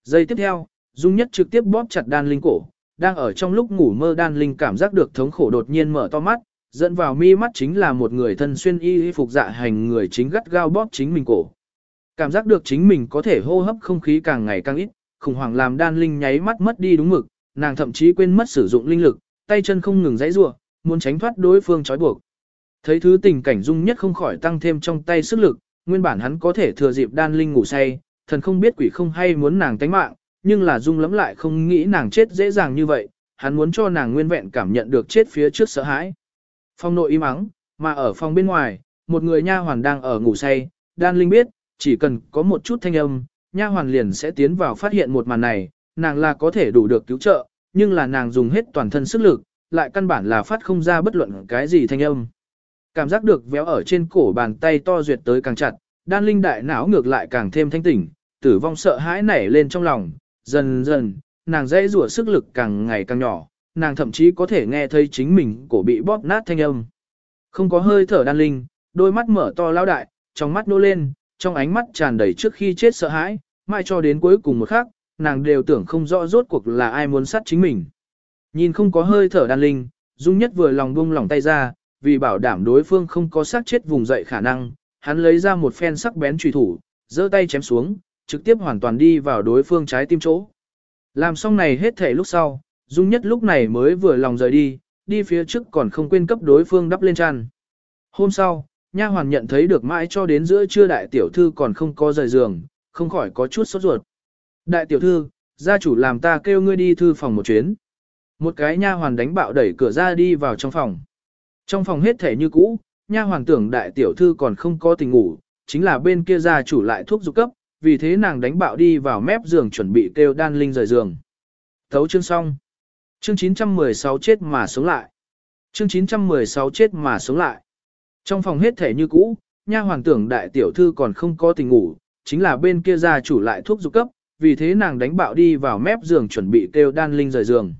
Giây tiếp theo, Dung Nhất trực tiếp bóp chặt đan linh cổ, đang ở trong lúc ngủ mơ đan linh cảm giác được thống khổ đột nhiên mở to mắt, dẫn vào mi mắt chính là một người thân xuyên y phục dạ hành người chính gắt gao bóp chính mình cổ. Cảm giác được chính mình có thể hô hấp không khí càng ngày càng ít, khủng hoảng làm đan linh nháy mắt mất đi đúng mực, nàng thậm chí quên mất sử dụng linh lực, tay chân không ngừng giãy giụa, muốn tránh thoát đối phương trói buộc. Thấy thứ tình cảnh dung nhất không khỏi tăng thêm trong tay sức lực, nguyên bản hắn có thể thừa dịp đan linh ngủ say, thần không biết quỷ không hay muốn nàng tánh mạng, nhưng là dung lắm lại không nghĩ nàng chết dễ dàng như vậy, hắn muốn cho nàng nguyên vẹn cảm nhận được chết phía trước sợ hãi. Phòng nội im ắng, mà ở phòng bên ngoài, một người nha hoàn đang ở ngủ say, đan linh biết, chỉ cần có một chút thanh âm, nha hoàn liền sẽ tiến vào phát hiện một màn này, nàng là có thể đủ được cứu trợ, nhưng là nàng dùng hết toàn thân sức lực, lại căn bản là phát không ra bất luận cái gì thanh âm. Cảm giác được véo ở trên cổ bàn tay to duyệt tới càng chặt, đan linh đại não ngược lại càng thêm thanh tỉnh, tử vong sợ hãi nảy lên trong lòng, dần dần, nàng dễ rủa sức lực càng ngày càng nhỏ, nàng thậm chí có thể nghe thấy chính mình cổ bị bóp nát thanh âm. Không có hơi thở đan linh, đôi mắt mở to lao đại, trong mắt nô lên, trong ánh mắt tràn đầy trước khi chết sợ hãi, mai cho đến cuối cùng một khắc, nàng đều tưởng không rõ rốt cuộc là ai muốn sát chính mình. Nhìn không có hơi thở đan linh, Dung Nhất vừa lòng buông lỏng tay ra, vì bảo đảm đối phương không có sát chết vùng dậy khả năng, hắn lấy ra một phen sắc bén truy thủ, giơ tay chém xuống, trực tiếp hoàn toàn đi vào đối phương trái tim chỗ. Làm xong này hết thể lúc sau, Dung Nhất lúc này mới vừa lòng rời đi, đi phía trước còn không quên cấp đối phương đắp lên tràn. Hôm sau, nha hoàn nhận thấy được mãi cho đến giữa trưa đại tiểu thư còn không có rời giường, không khỏi có chút sốt ruột. Đại tiểu thư, gia chủ làm ta kêu ngươi đi thư phòng một chuyến. Một cái nha hoàn đánh bạo đẩy cửa ra đi vào trong phòng. Trong phòng hết thể như cũ, nha hoàn tưởng đại tiểu thư còn không có tình ngủ, chính là bên kia gia chủ lại thuốc dục cấp, vì thế nàng đánh bạo đi vào mép giường chuẩn bị kêu đan linh rời giường. Thấu chương xong. Chương 916 chết mà sống lại. Chương 916 chết mà sống lại. Trong phòng hết thể như cũ, nha hoàng tưởng đại tiểu thư còn không có tình ngủ, chính là bên kia gia chủ lại thuốc dục cấp, vì thế nàng đánh bạo đi vào mép giường chuẩn bị kêu đan linh rời giường.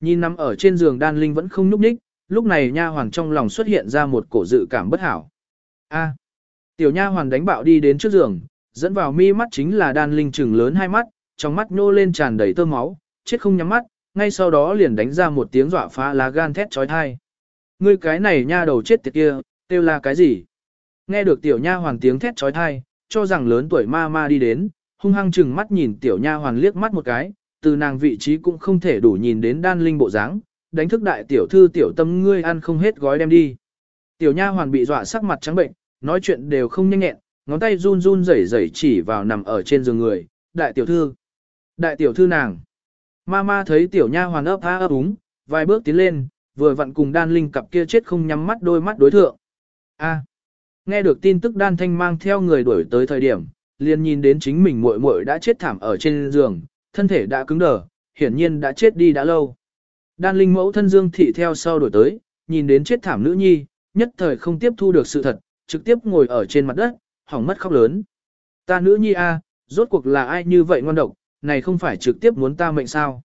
Nhìn nằm ở trên giường đan linh vẫn không nhúc nhích, lúc này nha hoàng trong lòng xuất hiện ra một cổ dự cảm bất hảo. A. tiểu nha hoàng đánh bạo đi đến trước giường, dẫn vào mi mắt chính là đan linh trừng lớn hai mắt, trong mắt nhô lên tràn đầy tơ máu, chết không nhắm mắt, ngay sau đó liền đánh ra một tiếng dọa phá lá gan thét chói tai. Ngươi cái này nha đầu chết tiệt kia, kêu là cái gì? Nghe được tiểu nha hoàng tiếng thét chói tai, cho rằng lớn tuổi ma ma đi đến, hung hăng chừng mắt nhìn tiểu nha hoàng liếc mắt một cái, từ nàng vị trí cũng không thể đủ nhìn đến đan linh bộ dáng, đánh thức đại tiểu thư tiểu tâm ngươi ăn không hết gói đem đi. Tiểu nha hoàn bị dọa sắc mặt trắng bệnh, nói chuyện đều không nhanh nhẹn, ngón tay run run rẩy rẩy chỉ vào nằm ở trên giường người, đại tiểu thư. Đại tiểu thư nàng. Mama thấy tiểu nha hoàn ấp há ấp úng, vài bước tiến lên, vừa vặn cùng đan linh cặp kia chết không nhắm mắt đôi mắt đối thượng. A. Nghe được tin tức đan thanh mang theo người đuổi tới thời điểm, liền nhìn đến chính mình muội muội đã chết thảm ở trên giường, thân thể đã cứng đờ, hiển nhiên đã chết đi đã lâu. Đan linh mẫu thân dương thị theo sau đổi tới, nhìn đến chết thảm nữ nhi, nhất thời không tiếp thu được sự thật, trực tiếp ngồi ở trên mặt đất, hỏng mất khóc lớn. Ta nữ nhi a, rốt cuộc là ai như vậy ngon độc, này không phải trực tiếp muốn ta mệnh sao.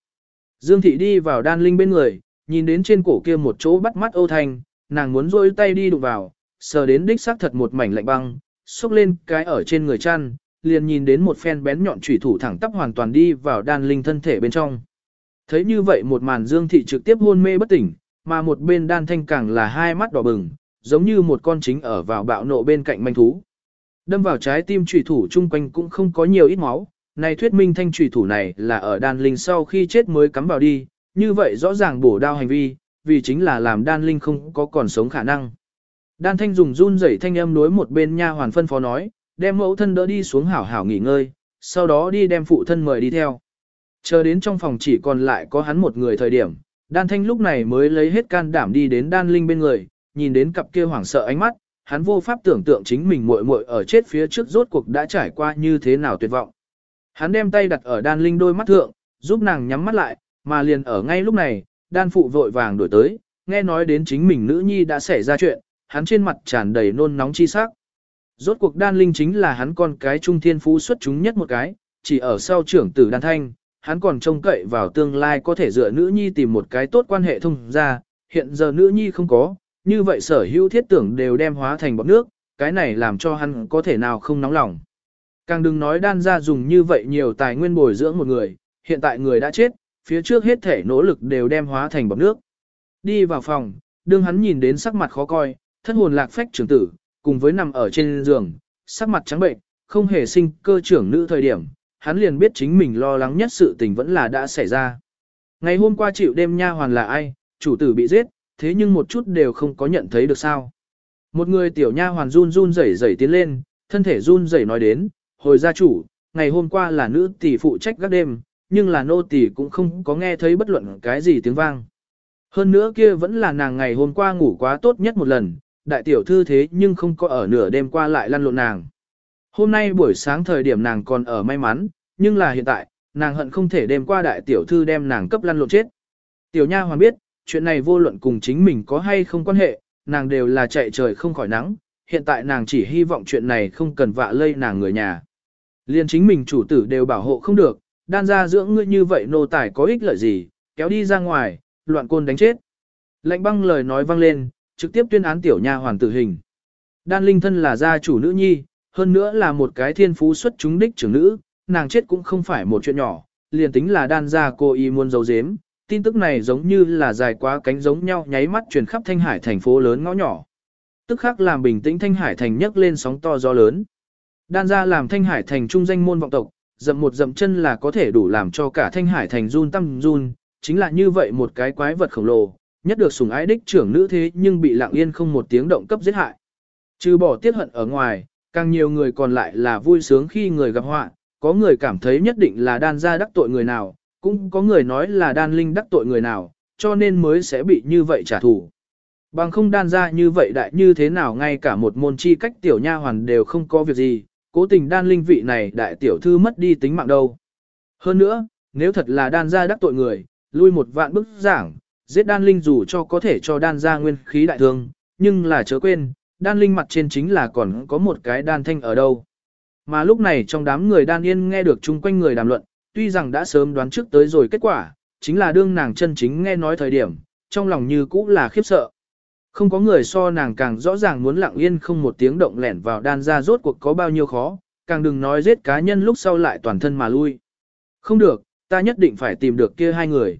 Dương thị đi vào đan linh bên người, nhìn đến trên cổ kia một chỗ bắt mắt ô thanh, nàng muốn rôi tay đi đụng vào, sờ đến đích xác thật một mảnh lạnh băng, xúc lên cái ở trên người chăn, liền nhìn đến một phen bén nhọn chủy thủ thẳng tắp hoàn toàn đi vào đan linh thân thể bên trong. Thấy như vậy một màn dương thị trực tiếp hôn mê bất tỉnh, mà một bên đan thanh càng là hai mắt đỏ bừng, giống như một con chính ở vào bạo nộ bên cạnh manh thú. Đâm vào trái tim chủy thủ chung quanh cũng không có nhiều ít máu, này thuyết minh thanh chủy thủ này là ở đan linh sau khi chết mới cắm vào đi, như vậy rõ ràng bổ đao hành vi, vì chính là làm đan linh không có còn sống khả năng. Đan thanh dùng run rẩy thanh âm đối một bên nha hoàn phân phó nói, đem mẫu thân đỡ đi xuống hảo hảo nghỉ ngơi, sau đó đi đem phụ thân mời đi theo. Chờ đến trong phòng chỉ còn lại có hắn một người thời điểm, đan thanh lúc này mới lấy hết can đảm đi đến đan linh bên người, nhìn đến cặp kia hoảng sợ ánh mắt, hắn vô pháp tưởng tượng chính mình muội muội ở chết phía trước rốt cuộc đã trải qua như thế nào tuyệt vọng. Hắn đem tay đặt ở đan linh đôi mắt thượng, giúp nàng nhắm mắt lại, mà liền ở ngay lúc này, đan phụ vội vàng đổi tới, nghe nói đến chính mình nữ nhi đã xảy ra chuyện, hắn trên mặt tràn đầy nôn nóng chi sắc. Rốt cuộc đan linh chính là hắn con cái trung thiên phú xuất chúng nhất một cái, chỉ ở sau trưởng tử đan thanh, hắn còn trông cậy vào tương lai có thể dựa nữ nhi tìm một cái tốt quan hệ thông ra, hiện giờ nữ nhi không có, như vậy sở hữu thiết tưởng đều đem hóa thành bọt nước, cái này làm cho hắn có thể nào không nóng lòng. Càng đừng nói đan ra dùng như vậy nhiều tài nguyên bồi dưỡng một người, hiện tại người đã chết, phía trước hết thể nỗ lực đều đem hóa thành bọt nước. Đi vào phòng, đương hắn nhìn đến sắc mặt khó coi, thân hồn lạc phách trưởng tử, cùng với nằm ở trên giường, sắc mặt trắng bệnh, không hề sinh cơ trưởng nữ thời điểm, hắn liền biết chính mình lo lắng nhất sự tình vẫn là đã xảy ra. Ngày hôm qua chịu đêm nha hoàn là ai, chủ tử bị giết, thế nhưng một chút đều không có nhận thấy được sao. Một người tiểu nha hoàn run run rẩy rẩy tiến lên, thân thể run rẩy nói đến, hồi gia chủ, ngày hôm qua là nữ tỷ phụ trách các đêm, nhưng là nô tỷ cũng không có nghe thấy bất luận cái gì tiếng vang. Hơn nữa kia vẫn là nàng ngày hôm qua ngủ quá tốt nhất một lần, đại tiểu thư thế nhưng không có ở nửa đêm qua lại lăn lộn nàng. Hôm nay buổi sáng thời điểm nàng còn ở may mắn, nhưng là hiện tại, nàng hận không thể đêm qua đại tiểu thư đem nàng cấp lăn lộn chết. Tiểu nha hoàn biết, chuyện này vô luận cùng chính mình có hay không quan hệ, nàng đều là chạy trời không khỏi nắng, hiện tại nàng chỉ hy vọng chuyện này không cần vạ lây nàng người nhà. Liên chính mình chủ tử đều bảo hộ không được, đan ra dưỡng ngươi như vậy nô tài có ích lợi gì, kéo đi ra ngoài, loạn côn đánh chết. Lệnh băng lời nói vang lên, trực tiếp tuyên án tiểu nha hoàn tử hình. Đan linh thân là gia chủ nữ nhi, hơn nữa là một cái thiên phú xuất chúng đích trưởng nữ, nàng chết cũng không phải một chuyện nhỏ, liền tính là đan gia cô y muốn giấu giếm. Tin tức này giống như là dài quá cánh giống nhau nháy mắt truyền khắp Thanh Hải thành phố lớn ngõ nhỏ. Tức khắc làm bình tĩnh Thanh Hải thành nhấc lên sóng to gió lớn. Đan gia làm Thanh Hải thành trung danh môn vọng tộc, dậm một dậm chân là có thể đủ làm cho cả Thanh Hải thành run tâm run, chính là như vậy một cái quái vật khổng lồ, nhất được sủng ái đích trưởng nữ thế nhưng bị lặng yên không một tiếng động cấp giết hại. Trừ bỏ tiết hận ở ngoài, càng nhiều người còn lại là vui sướng khi người gặp họa, có người cảm thấy nhất định là đan gia đắc tội người nào, cũng có người nói là đan linh đắc tội người nào, cho nên mới sẽ bị như vậy trả thù. Bằng không đan gia như vậy đại như thế nào ngay cả một môn chi cách tiểu nha hoàn đều không có việc gì, cố tình đan linh vị này đại tiểu thư mất đi tính mạng đâu. Hơn nữa, nếu thật là đan gia đắc tội người, lui một vạn bức giảng, giết đan linh dù cho có thể cho đan ra nguyên khí đại thương, nhưng là chớ quên, đan linh mặt trên chính là còn có một cái đan thanh ở đâu. Mà lúc này trong đám người đan yên nghe được chung quanh người đàm luận, tuy rằng đã sớm đoán trước tới rồi kết quả, chính là đương nàng chân chính nghe nói thời điểm, trong lòng như cũ là khiếp sợ. Không có người so nàng càng rõ ràng muốn lặng yên không một tiếng động lẻn vào đan ra rốt cuộc có bao nhiêu khó, càng đừng nói giết cá nhân lúc sau lại toàn thân mà lui. Không được, ta nhất định phải tìm được kia hai người.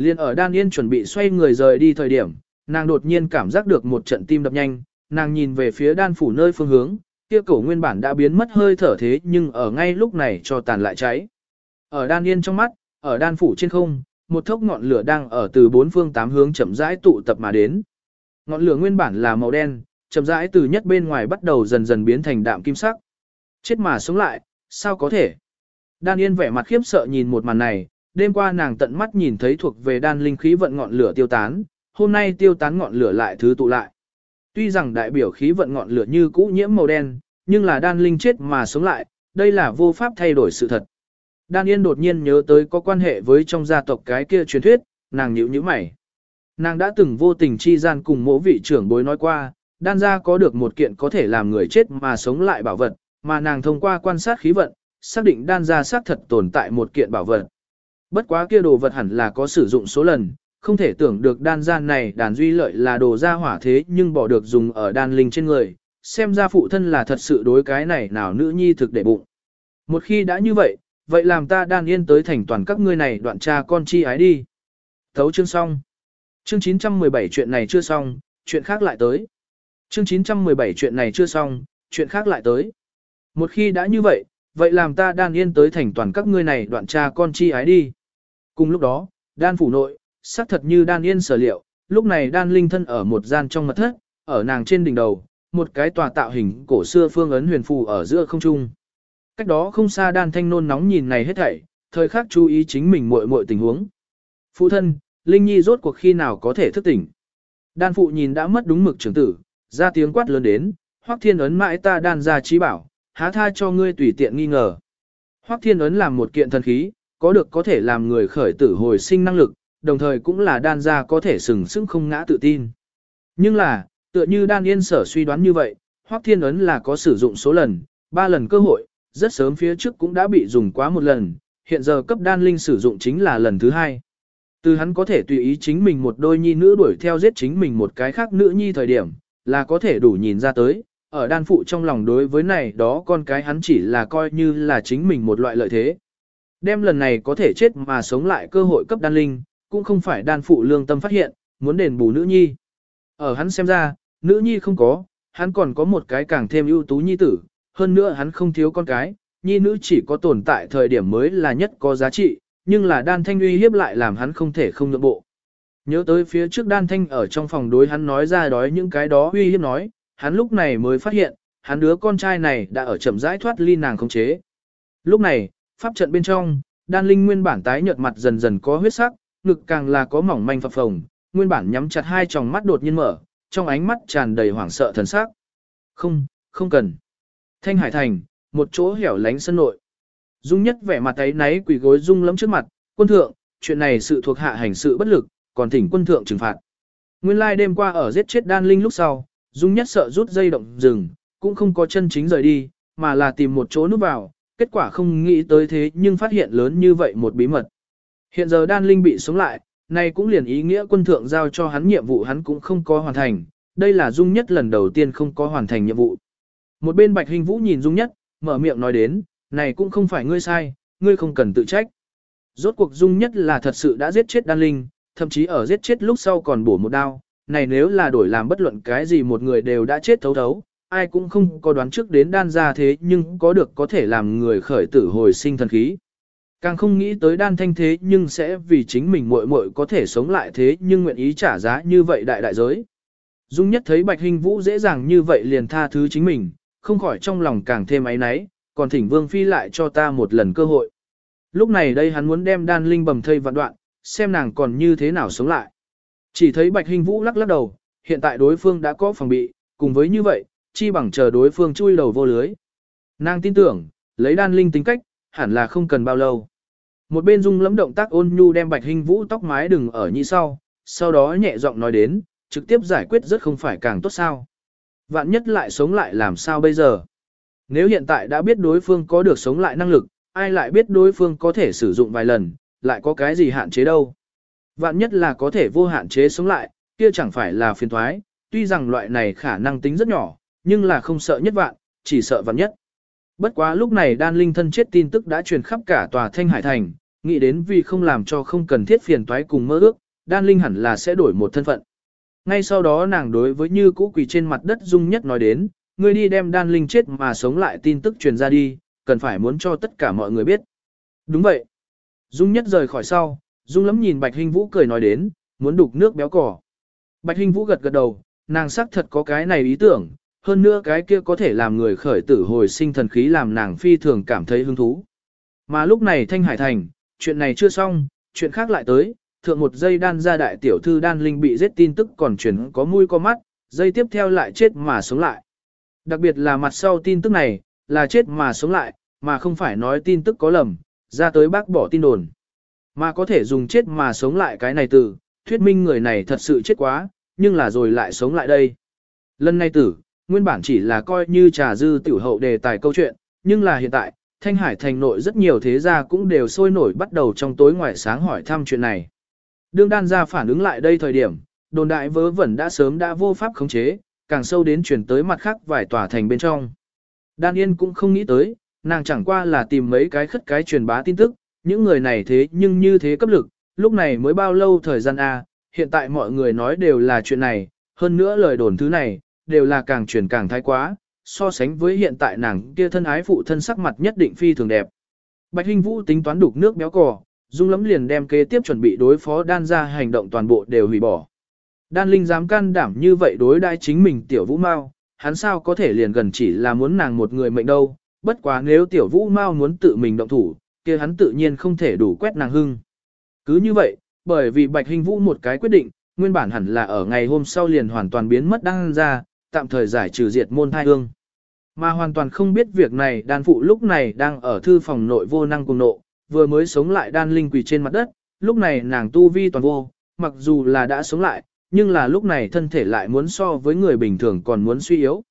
Liên ở đan yên chuẩn bị xoay người rời đi thời điểm, nàng đột nhiên cảm giác được một trận tim đập nhanh, nàng nhìn về phía đan phủ nơi phương hướng, kia cổ nguyên bản đã biến mất hơi thở thế nhưng ở ngay lúc này cho tàn lại cháy. Ở đan yên trong mắt, ở đan phủ trên không, một thốc ngọn lửa đang ở từ bốn phương tám hướng chậm rãi tụ tập mà đến. Ngọn lửa nguyên bản là màu đen, chậm rãi từ nhất bên ngoài bắt đầu dần dần biến thành đạm kim sắc. Chết mà sống lại, sao có thể? Đan Yên vẻ mặt khiếp sợ nhìn một màn này, đêm qua nàng tận mắt nhìn thấy thuộc về đan linh khí vận ngọn lửa tiêu tán, hôm nay tiêu tán ngọn lửa lại thứ tụ lại. Tuy rằng đại biểu khí vận ngọn lửa như cũ nhiễm màu đen, nhưng là đan linh chết mà sống lại, đây là vô pháp thay đổi sự thật. Đan Yên đột nhiên nhớ tới có quan hệ với trong gia tộc cái kia truyền thuyết, nàng nhíu nhíu mày. Nàng đã từng vô tình chi gian cùng mỗ vị trưởng bối nói qua, đan gia có được một kiện có thể làm người chết mà sống lại bảo vật, mà nàng thông qua quan sát khí vận, xác định đan gia xác thật tồn tại một kiện bảo vật. Bất quá kia đồ vật hẳn là có sử dụng số lần, không thể tưởng được đan gian này đàn duy lợi là đồ gia hỏa thế nhưng bỏ được dùng ở đan linh trên người, xem ra phụ thân là thật sự đối cái này nào nữ nhi thực để bụng. Một khi đã như vậy, vậy làm ta đan yên tới thành toàn các ngươi này đoạn cha con chi ái đi. Thấu chương xong. Chương 917 chuyện này chưa xong, chuyện khác lại tới. Chương 917 chuyện này chưa xong, chuyện khác lại tới. Một khi đã như vậy, vậy làm ta đan yên tới thành toàn các ngươi này đoạn cha con chi ái đi. Cùng lúc đó, đan phủ nội, xác thật như đan yên sở liệu, lúc này đan linh thân ở một gian trong mật thất, ở nàng trên đỉnh đầu, một cái tòa tạo hình cổ xưa phương ấn huyền phù ở giữa không trung. Cách đó không xa đan thanh nôn nóng nhìn này hết thảy, thời khắc chú ý chính mình muội muội tình huống. Phụ thân, Linh Nhi rốt cuộc khi nào có thể thức tỉnh. Đan phụ nhìn đã mất đúng mực trưởng tử, ra tiếng quát lớn đến, Hoắc Thiên ấn mãi ta đan ra trí bảo, há tha cho ngươi tùy tiện nghi ngờ. Hoắc Thiên ấn làm một kiện thần khí, có được có thể làm người khởi tử hồi sinh năng lực, đồng thời cũng là đan gia có thể sừng sững không ngã tự tin. Nhưng là, tựa như đan yên sở suy đoán như vậy, Hoắc Thiên ấn là có sử dụng số lần, ba lần cơ hội, rất sớm phía trước cũng đã bị dùng quá một lần, hiện giờ cấp đan linh sử dụng chính là lần thứ hai. Từ hắn có thể tùy ý chính mình một đôi nhi nữ đuổi theo giết chính mình một cái khác nữ nhi thời điểm, là có thể đủ nhìn ra tới, ở đan phụ trong lòng đối với này đó con cái hắn chỉ là coi như là chính mình một loại lợi thế. Đem lần này có thể chết mà sống lại cơ hội cấp đan linh, cũng không phải đan phụ lương tâm phát hiện, muốn đền bù nữ nhi. Ở hắn xem ra, nữ nhi không có, hắn còn có một cái càng thêm ưu tú nhi tử, hơn nữa hắn không thiếu con cái, nhi nữ chỉ có tồn tại thời điểm mới là nhất có giá trị, nhưng là đan thanh uy hiếp lại làm hắn không thể không nhượng bộ. Nhớ tới phía trước đan thanh ở trong phòng đối hắn nói ra đói những cái đó uy hiếp nói, hắn lúc này mới phát hiện, hắn đứa con trai này đã ở chậm rãi thoát ly nàng khống chế. Lúc này, pháp trận bên trong, đan linh nguyên bản tái nhợt mặt dần dần có huyết sắc, ngực càng là có mỏng manh phập phồng, nguyên bản nhắm chặt hai tròng mắt đột nhiên mở, trong ánh mắt tràn đầy hoảng sợ thần sắc. Không, không cần. Thanh Hải Thành, một chỗ hẻo lánh sân nội. Dung nhất vẻ mặt ấy náy quỳ gối dung lắm trước mặt, quân thượng, chuyện này sự thuộc hạ hành sự bất lực, còn thỉnh quân thượng trừng phạt. Nguyên lai đêm qua ở giết chết đan linh lúc sau, dung nhất sợ rút dây động rừng, cũng không có chân chính rời đi, mà là tìm một chỗ núp vào, kết quả không nghĩ tới thế nhưng phát hiện lớn như vậy một bí mật. Hiện giờ đan linh bị sống lại, này cũng liền ý nghĩa quân thượng giao cho hắn nhiệm vụ hắn cũng không có hoàn thành, đây là dung nhất lần đầu tiên không có hoàn thành nhiệm vụ. Một bên bạch hình vũ nhìn dung nhất, mở miệng nói đến, này cũng không phải ngươi sai, ngươi không cần tự trách. Rốt cuộc dung nhất là thật sự đã giết chết đan linh, thậm chí ở giết chết lúc sau còn bổ một đao, này nếu là đổi làm bất luận cái gì một người đều đã chết thấu thấu, ai cũng không có đoán trước đến đan ra thế nhưng có được có thể làm người khởi tử hồi sinh thần khí. Càng không nghĩ tới đan thanh thế nhưng sẽ vì chính mình muội muội có thể sống lại thế nhưng nguyện ý trả giá như vậy đại đại giới. Dung nhất thấy Bạch Hình Vũ dễ dàng như vậy liền tha thứ chính mình, không khỏi trong lòng càng thêm áy náy, còn thỉnh Vương Phi lại cho ta một lần cơ hội. Lúc này đây hắn muốn đem đan linh bầm thây vạn đoạn, xem nàng còn như thế nào sống lại. Chỉ thấy Bạch Hình Vũ lắc lắc đầu, hiện tại đối phương đã có phòng bị, cùng với như vậy, chi bằng chờ đối phương chui đầu vô lưới. Nàng tin tưởng, lấy đan linh tính cách, hẳn là không cần bao lâu. Một bên dung lẫm động tác ôn nhu đem Bạch Hình Vũ tóc mái đừng ở như sau, sau đó nhẹ giọng nói đến, trực tiếp giải quyết rất không phải càng tốt sao. Vạn nhất lại sống lại làm sao bây giờ? Nếu hiện tại đã biết đối phương có được sống lại năng lực, ai lại biết đối phương có thể sử dụng vài lần, lại có cái gì hạn chế đâu? Vạn nhất là có thể vô hạn chế sống lại, kia chẳng phải là phiền thoái, tuy rằng loại này khả năng tính rất nhỏ, nhưng là không sợ nhất vạn, chỉ sợ vạn nhất. Bất quá lúc này đan linh thân chết tin tức đã truyền khắp cả tòa Thanh Hải Thành, nghĩ đến vì không làm cho không cần thiết phiền toái cùng mơ ước, đan linh hẳn là sẽ đổi một thân phận. Ngay sau đó nàng đối với như cũ quỳ trên mặt đất dung nhất nói đến, ngươi đi đem đan linh chết mà sống lại tin tức truyền ra đi, cần phải muốn cho tất cả mọi người biết. Đúng vậy. Dung nhất rời khỏi sau, Dung lắm nhìn Bạch Hình Vũ cười nói đến, muốn đục nước béo cỏ. Bạch Hình Vũ gật gật đầu, nàng xác thật có cái này ý tưởng, hơn nữa cái kia có thể làm người khởi tử hồi sinh thần khí làm nàng phi thường cảm thấy hứng thú. Mà lúc này Thanh Hải Thành, chuyện này chưa xong, chuyện khác lại tới, thượng một giây đan ra đại tiểu thư đan linh bị giết tin tức còn chuyển có mũi có mắt, dây tiếp theo lại chết mà sống lại. Đặc biệt là mặt sau tin tức này, là chết mà sống lại, mà không phải nói tin tức có lầm, ra tới bác bỏ tin đồn. Mà có thể dùng chết mà sống lại cái này từ, thuyết minh người này thật sự chết quá, nhưng là rồi lại sống lại đây. Lần này tử, nguyên bản chỉ là coi như trà dư tiểu hậu đề tài câu chuyện, nhưng là hiện tại, Thanh Hải thành nội rất nhiều thế gia cũng đều sôi nổi bắt đầu trong tối ngoài sáng hỏi thăm chuyện này. Đương đan gia phản ứng lại đây thời điểm, đồn đại vớ vẩn đã sớm đã vô pháp khống chế, càng sâu đến chuyển tới mặt khác vài tòa thành bên trong. Đan Yên cũng không nghĩ tới, nàng chẳng qua là tìm mấy cái khất cái truyền bá tin tức, những người này thế nhưng như thế cấp lực, lúc này mới bao lâu thời gian A, hiện tại mọi người nói đều là chuyện này, hơn nữa lời đồn thứ này, đều là càng chuyển càng thái quá, so sánh với hiện tại nàng kia thân ái phụ thân sắc mặt nhất định phi thường đẹp. Bạch Hinh Vũ tính toán đục nước béo cò, Dung lắm liền đem kế tiếp chuẩn bị đối phó đan ra hành động toàn bộ đều hủy bỏ. Đan Linh dám can đảm như vậy đối đãi chính mình tiểu vũ mao, hắn sao có thể liền gần chỉ là muốn nàng một người mệnh đâu, bất quá nếu tiểu vũ mao muốn tự mình động thủ, kia hắn tự nhiên không thể đủ quét nàng hưng. Cứ như vậy, bởi vì Bạch Hình Vũ một cái quyết định, nguyên bản hẳn là ở ngày hôm sau liền hoàn toàn biến mất đan ra, tạm thời giải trừ diệt môn thai hương. Mà hoàn toàn không biết việc này đan phụ lúc này đang ở thư phòng nội vô năng cùng nộ, vừa mới sống lại đan linh quỳ trên mặt đất, lúc này nàng tu vi toàn vô, mặc dù là đã sống lại, nhưng là lúc này thân thể lại muốn so với người bình thường còn muốn suy yếu.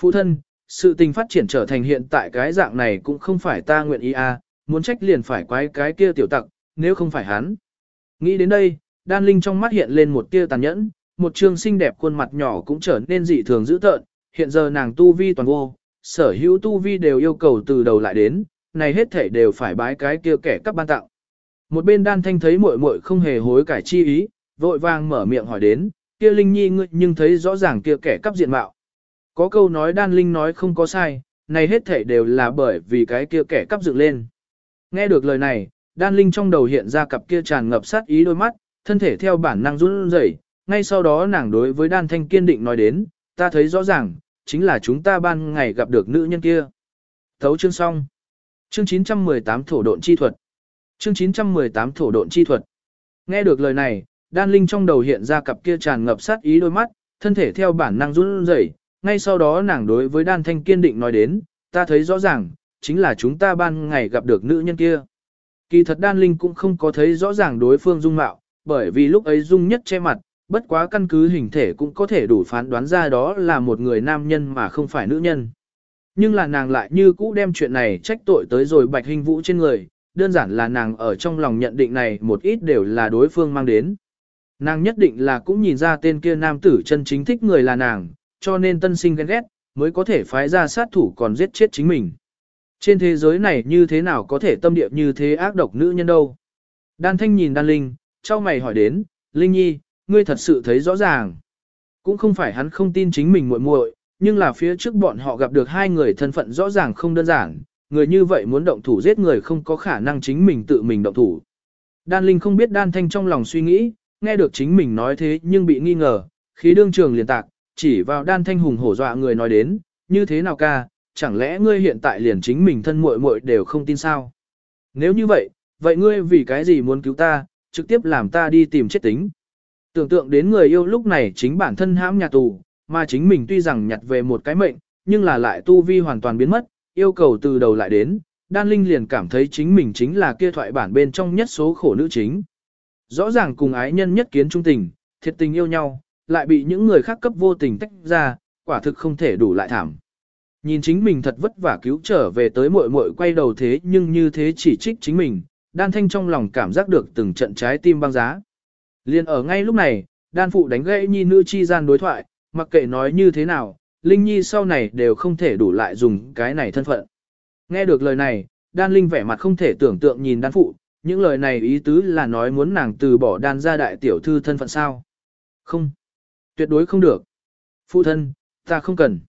Phụ thân, sự tình phát triển trở thành hiện tại cái dạng này cũng không phải ta nguyện ý a, à, muốn trách liền phải quái cái kia tiểu tặc, nếu không phải hắn. Nghĩ đến đây, đan linh trong mắt hiện lên một tia tàn nhẫn, một trương xinh đẹp khuôn mặt nhỏ cũng trở nên dị thường dữ tợn, hiện giờ nàng tu vi toàn vô, sở hữu tu vi đều yêu cầu từ đầu lại đến, này hết thể đều phải bái cái kia kẻ cấp ban tặng. Một bên đan thanh thấy muội muội không hề hối cải chi ý, vội vàng mở miệng hỏi đến, kia linh nhi ngươi nhưng thấy rõ ràng kia kẻ cấp diện mạo. Có câu nói đan linh nói không có sai, này hết thể đều là bởi vì cái kia kẻ cấp dựng lên. Nghe được lời này, đan linh trong đầu hiện ra cặp kia tràn ngập sát ý đôi mắt, thân thể theo bản năng run rẩy, ngay sau đó nàng đối với đan thanh kiên định nói đến, ta thấy rõ ràng, chính là chúng ta ban ngày gặp được nữ nhân kia. Thấu chương xong. Chương 918 thổ độn chi thuật. Chương 918 thổ độn chi thuật. Nghe được lời này, đan linh trong đầu hiện ra cặp kia tràn ngập sát ý đôi mắt, thân thể theo bản năng run rẩy, ngay sau đó nàng đối với đan thanh kiên định nói đến, ta thấy rõ ràng, chính là chúng ta ban ngày gặp được nữ nhân kia. Kỳ thật đan linh cũng không có thấy rõ ràng đối phương dung mạo, bởi vì lúc ấy dung nhất che mặt, bất quá căn cứ hình thể cũng có thể đủ phán đoán ra đó là một người nam nhân mà không phải nữ nhân. Nhưng là nàng lại như cũ đem chuyện này trách tội tới rồi bạch hình vũ trên người, đơn giản là nàng ở trong lòng nhận định này một ít đều là đối phương mang đến. Nàng nhất định là cũng nhìn ra tên kia nam tử chân chính thích người là nàng, cho nên tân sinh ghen ghét, mới có thể phái ra sát thủ còn giết chết chính mình. Trên thế giới này như thế nào có thể tâm địa như thế ác độc nữ nhân đâu? Đan Thanh nhìn Đan Linh, trao mày hỏi đến, Linh Nhi, ngươi thật sự thấy rõ ràng. Cũng không phải hắn không tin chính mình muội muội, nhưng là phía trước bọn họ gặp được hai người thân phận rõ ràng không đơn giản, người như vậy muốn động thủ giết người không có khả năng chính mình tự mình động thủ. Đan Linh không biết Đan Thanh trong lòng suy nghĩ, nghe được chính mình nói thế nhưng bị nghi ngờ, khí đương trường liền tạc, chỉ vào Đan Thanh hùng hổ dọa người nói đến, như thế nào ca, chẳng lẽ ngươi hiện tại liền chính mình thân muội muội đều không tin sao? Nếu như vậy, vậy ngươi vì cái gì muốn cứu ta, trực tiếp làm ta đi tìm chết tính? Tưởng tượng đến người yêu lúc này chính bản thân hãm nhà tù, mà chính mình tuy rằng nhặt về một cái mệnh, nhưng là lại tu vi hoàn toàn biến mất, yêu cầu từ đầu lại đến, Đan Linh liền cảm thấy chính mình chính là kia thoại bản bên trong nhất số khổ nữ chính. Rõ ràng cùng ái nhân nhất kiến trung tình, thiệt tình yêu nhau, lại bị những người khác cấp vô tình tách ra, quả thực không thể đủ lại thảm. Nhìn chính mình thật vất vả cứu trở về tới muội muội quay đầu thế nhưng như thế chỉ trích chính mình, đan thanh trong lòng cảm giác được từng trận trái tim băng giá. Liên ở ngay lúc này, đan phụ đánh gãy nhi nữ chi gian đối thoại, mặc kệ nói như thế nào, Linh Nhi sau này đều không thể đủ lại dùng cái này thân phận. Nghe được lời này, đan linh vẻ mặt không thể tưởng tượng nhìn đan phụ, những lời này ý tứ là nói muốn nàng từ bỏ đan ra đại tiểu thư thân phận sao. Không, tuyệt đối không được. Phụ thân, ta không cần.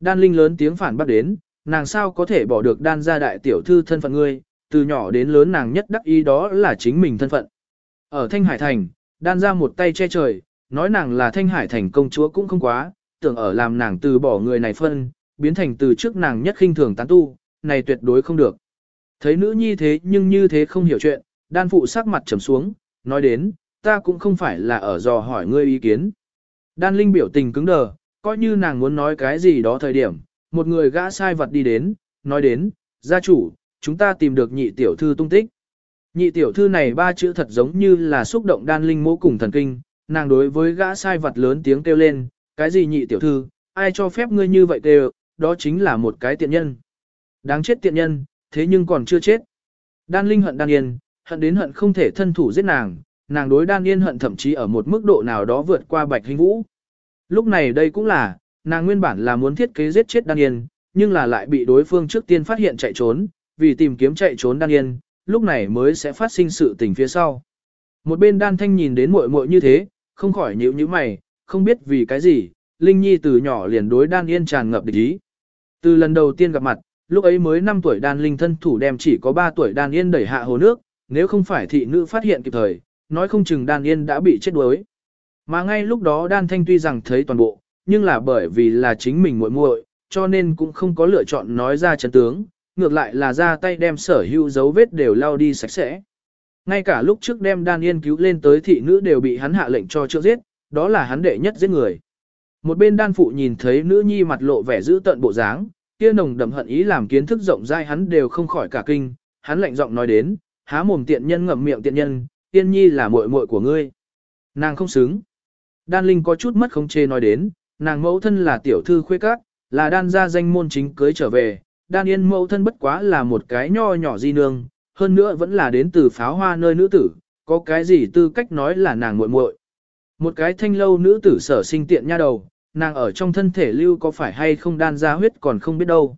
Đan linh lớn tiếng phản bác đến, nàng sao có thể bỏ được đan ra đại tiểu thư thân phận ngươi, từ nhỏ đến lớn nàng nhất đắc ý đó là chính mình thân phận. Ở Thanh Hải Thành, đan ra một tay che trời, nói nàng là Thanh Hải Thành công chúa cũng không quá, tưởng ở làm nàng từ bỏ người này phân, biến thành từ trước nàng nhất khinh thường tán tu, này tuyệt đối không được. Thấy nữ nhi thế nhưng như thế không hiểu chuyện, đan phụ sắc mặt trầm xuống, nói đến, ta cũng không phải là ở dò hỏi ngươi ý kiến. Đan linh biểu tình cứng đờ, coi như nàng muốn nói cái gì đó thời điểm, một người gã sai vật đi đến, nói đến, gia chủ, chúng ta tìm được nhị tiểu thư tung tích. Nhị tiểu thư này ba chữ thật giống như là xúc động đan linh mô cùng thần kinh, nàng đối với gã sai vật lớn tiếng kêu lên, cái gì nhị tiểu thư, ai cho phép ngươi như vậy kêu, đó chính là một cái tiện nhân. Đáng chết tiện nhân, thế nhưng còn chưa chết. Đan linh hận đan yên, hận đến hận không thể thân thủ giết nàng, nàng đối đan yên hận thậm chí ở một mức độ nào đó vượt qua bạch hình vũ. Lúc này đây cũng là, nàng nguyên bản là muốn thiết kế giết chết đan yên, nhưng là lại bị đối phương trước tiên phát hiện chạy trốn, vì tìm kiếm chạy trốn đan yên, lúc này mới sẽ phát sinh sự tình phía sau. Một bên đan thanh nhìn đến muội muội như thế, không khỏi nhíu như mày, không biết vì cái gì, Linh Nhi từ nhỏ liền đối đan yên tràn ngập địch ý. Từ lần đầu tiên gặp mặt, lúc ấy mới 5 tuổi đan linh thân thủ đem chỉ có 3 tuổi đan yên đẩy hạ hồ nước, nếu không phải thị nữ phát hiện kịp thời, nói không chừng đan yên đã bị chết đuối. Mà ngay lúc đó đan thanh tuy rằng thấy toàn bộ, nhưng là bởi vì là chính mình muội muội, cho nên cũng không có lựa chọn nói ra chân tướng, ngược lại là ra tay đem sở hữu dấu vết đều lao đi sạch sẽ. Ngay cả lúc trước đem đan yên cứu lên tới thị nữ đều bị hắn hạ lệnh cho chữa giết, đó là hắn đệ nhất giết người. Một bên đan phụ nhìn thấy nữ nhi mặt lộ vẻ giữ tận bộ dáng, kia nồng đậm hận ý làm kiến thức rộng rãi hắn đều không khỏi cả kinh, hắn lạnh giọng nói đến, há mồm tiện nhân ngậm miệng tiện nhân, tiên nhi là muội muội của ngươi. Nàng không xứng. Đan Linh có chút mất không chê nói đến, nàng mẫu thân là tiểu thư khuê các, là đan gia danh môn chính cưới trở về, đan yên mẫu thân bất quá là một cái nho nhỏ di nương, hơn nữa vẫn là đến từ pháo hoa nơi nữ tử, có cái gì tư cách nói là nàng muội muội. Một cái thanh lâu nữ tử sở sinh tiện nha đầu, nàng ở trong thân thể lưu có phải hay không đan ra huyết còn không biết đâu.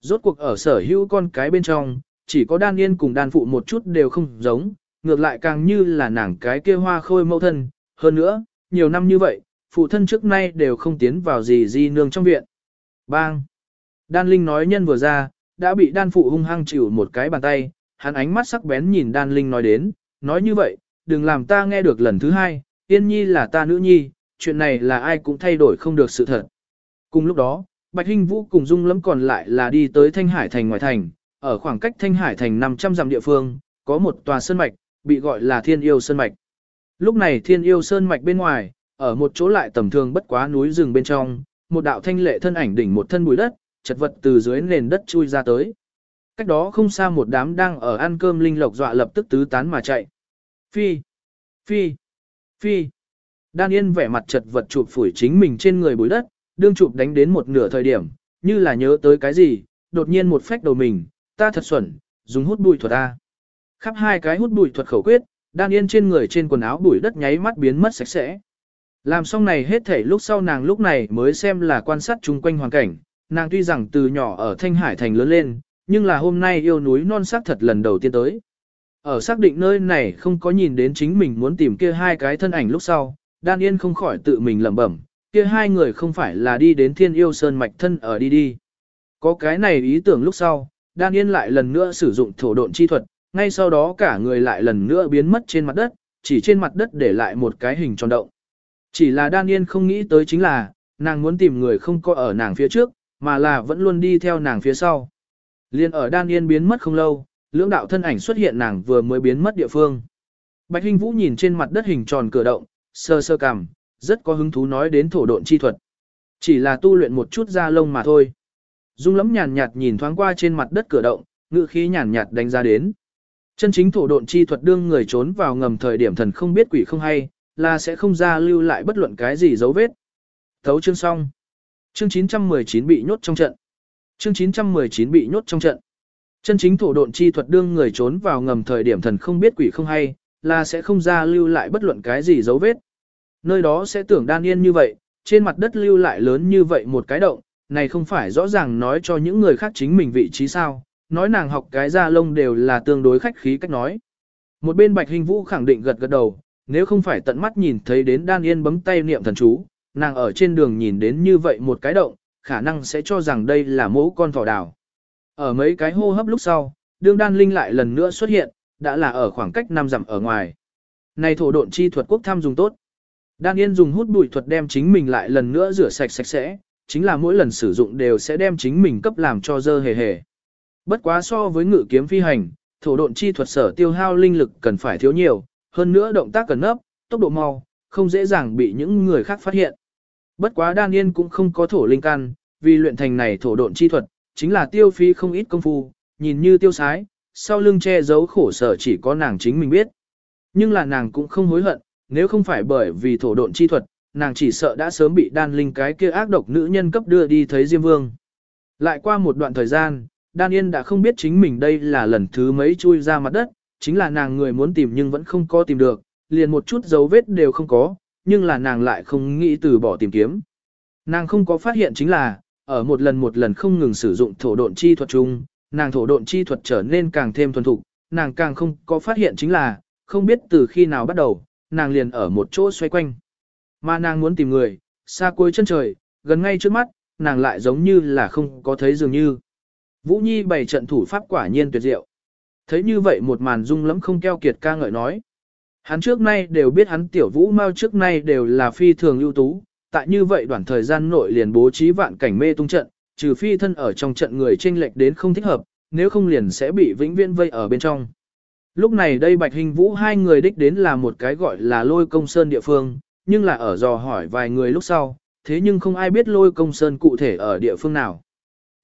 Rốt cuộc ở sở hữu con cái bên trong, chỉ có đan yên cùng đan phụ một chút đều không giống, ngược lại càng như là nàng cái kia hoa khôi mẫu thân. Hơn nữa, nhiều năm như vậy, phụ thân trước nay đều không tiến vào gì di nương trong viện. Bang! Đan Linh nói nhân vừa ra, đã bị đan phụ hung hăng chịu một cái bàn tay, hắn ánh mắt sắc bén nhìn đan Linh nói đến, nói như vậy, đừng làm ta nghe được lần thứ hai, Yên Nhi là ta nữ nhi, chuyện này là ai cũng thay đổi không được sự thật. Cùng lúc đó, Bạch Hinh Vũ cùng Dung Lâm còn lại là đi tới Thanh Hải Thành ngoài thành, ở khoảng cách Thanh Hải Thành 500 dặm địa phương, có một tòa sơn mạch, bị gọi là Thiên Yêu Sơn Mạch. Lúc này Thiên Yêu Sơn Mạch bên ngoài, ở một chỗ lại tầm thường bất quá núi rừng bên trong, một đạo thanh lệ thân ảnh đỉnh một thân bụi đất, chật vật từ dưới nền đất chui ra tới. Cách đó không xa một đám đang ở ăn cơm linh lộc dọa lập tức tứ tán mà chạy. Phi, phi, phi. Đan Yên vẻ mặt chật vật chụp phủi chính mình trên người bụi đất, đương chụp đánh đến một nửa thời điểm, như là nhớ tới cái gì, đột nhiên một phách đầu mình, ta thật xuẩn, dùng hút bụi thuật ta. Khắp hai cái hút bụi thuật khẩu quyết, Đan Yên trên người trên quần áo bụi đất nháy mắt biến mất sạch sẽ. Làm xong này hết thể lúc sau nàng lúc này mới xem là quan sát chung quanh hoàn cảnh, nàng tuy rằng từ nhỏ ở Thanh Hải Thành lớn lên, nhưng là hôm nay yêu núi non sắc thật lần đầu tiên tới. Ở xác định nơi này không có nhìn đến chính mình muốn tìm kia hai cái thân ảnh lúc sau, Đan Yên không khỏi tự mình lẩm bẩm, kia hai người không phải là đi đến thiên yêu sơn mạch thân ở đi đi. Có cái này ý tưởng lúc sau, Đan Yên lại lần nữa sử dụng thổ độn chi thuật, ngay sau đó cả người lại lần nữa biến mất trên mặt đất, chỉ trên mặt đất để lại một cái hình tròn động. Chỉ là Đan Yên không nghĩ tới chính là, nàng muốn tìm người không có ở nàng phía trước, mà là vẫn luôn đi theo nàng phía sau. Liên ở Đan Yên biến mất không lâu, lưỡng đạo thân ảnh xuất hiện nàng vừa mới biến mất địa phương. Bạch Hinh Vũ nhìn trên mặt đất hình tròn cửa động, sơ sơ cằm, rất có hứng thú nói đến thổ độn chi thuật. Chỉ là tu luyện một chút da lông mà thôi. Dung lắm nhàn nhạt nhìn thoáng qua trên mặt đất cửa động, ngự khí nhàn nhạt đánh ra đến. Chân chính thổ độn chi thuật đương người trốn vào ngầm thời điểm thần không biết quỷ không hay, là sẽ không ra lưu lại bất luận cái gì dấu vết. Thấu chương xong. Chương 919 bị nhốt trong trận. Chương 919 bị nhốt trong trận. Chân chính thổ độn chi thuật đương người trốn vào ngầm thời điểm thần không biết quỷ không hay, là sẽ không ra lưu lại bất luận cái gì dấu vết. Nơi đó sẽ tưởng đan yên như vậy, trên mặt đất lưu lại lớn như vậy một cái động, này không phải rõ ràng nói cho những người khác chính mình vị trí sao, nói nàng học cái da lông đều là tương đối khách khí cách nói. Một bên bạch hình vũ khẳng định gật gật đầu, nếu không phải tận mắt nhìn thấy đến đan yên bấm tay niệm thần chú, nàng ở trên đường nhìn đến như vậy một cái động, khả năng sẽ cho rằng đây là mẫu con thỏ đào. Ở mấy cái hô hấp lúc sau, đương đan linh lại lần nữa xuất hiện, đã là ở khoảng cách 5 dặm ở ngoài. Này thổ độn chi thuật quốc tham dùng tốt. Đan Yên dùng hút bụi thuật đem chính mình lại lần nữa rửa sạch sạch sẽ, chính là mỗi lần sử dụng đều sẽ đem chính mình cấp làm cho dơ hề hề. Bất quá so với ngự kiếm phi hành, thổ độn chi thuật sở tiêu hao linh lực cần phải thiếu nhiều, hơn nữa động tác cần nấp, tốc độ mau, không dễ dàng bị những người khác phát hiện. Bất quá Đan Yên cũng không có thổ linh căn, vì luyện thành này thổ độn chi thuật, chính là tiêu phí không ít công phu, nhìn như tiêu sái, sau lưng che giấu khổ sở chỉ có nàng chính mình biết. Nhưng là nàng cũng không hối hận, nếu không phải bởi vì thổ độn chi thuật, nàng chỉ sợ đã sớm bị đan linh cái kia ác độc nữ nhân cấp đưa đi thấy Diêm Vương. Lại qua một đoạn thời gian, Đan Yên đã không biết chính mình đây là lần thứ mấy chui ra mặt đất, chính là nàng người muốn tìm nhưng vẫn không có tìm được, liền một chút dấu vết đều không có, nhưng là nàng lại không nghĩ từ bỏ tìm kiếm. Nàng không có phát hiện chính là, ở một lần một lần không ngừng sử dụng thổ độn chi thuật chung, nàng thổ độn chi thuật trở nên càng thêm thuần thục, nàng càng không có phát hiện chính là, không biết từ khi nào bắt đầu, nàng liền ở một chỗ xoay quanh. Mà nàng muốn tìm người, xa cuối chân trời, gần ngay trước mắt, nàng lại giống như là không có thấy dường như. Vũ Nhi bày trận thủ pháp quả nhiên tuyệt diệu. Thấy như vậy một màn dung lắm không keo kiệt ca ngợi nói. Hắn trước nay đều biết hắn tiểu vũ mau trước nay đều là phi thường ưu tú, tại như vậy đoạn thời gian nội liền bố trí vạn cảnh mê tung trận, trừ phi thân ở trong trận người tranh lệch đến không thích hợp, nếu không liền sẽ bị vĩnh viễn vây ở bên trong. Lúc này đây Bạch Hình Vũ hai người đích đến là một cái gọi là lôi công sơn địa phương, nhưng là ở dò hỏi vài người lúc sau, thế nhưng không ai biết lôi công sơn cụ thể ở địa phương nào.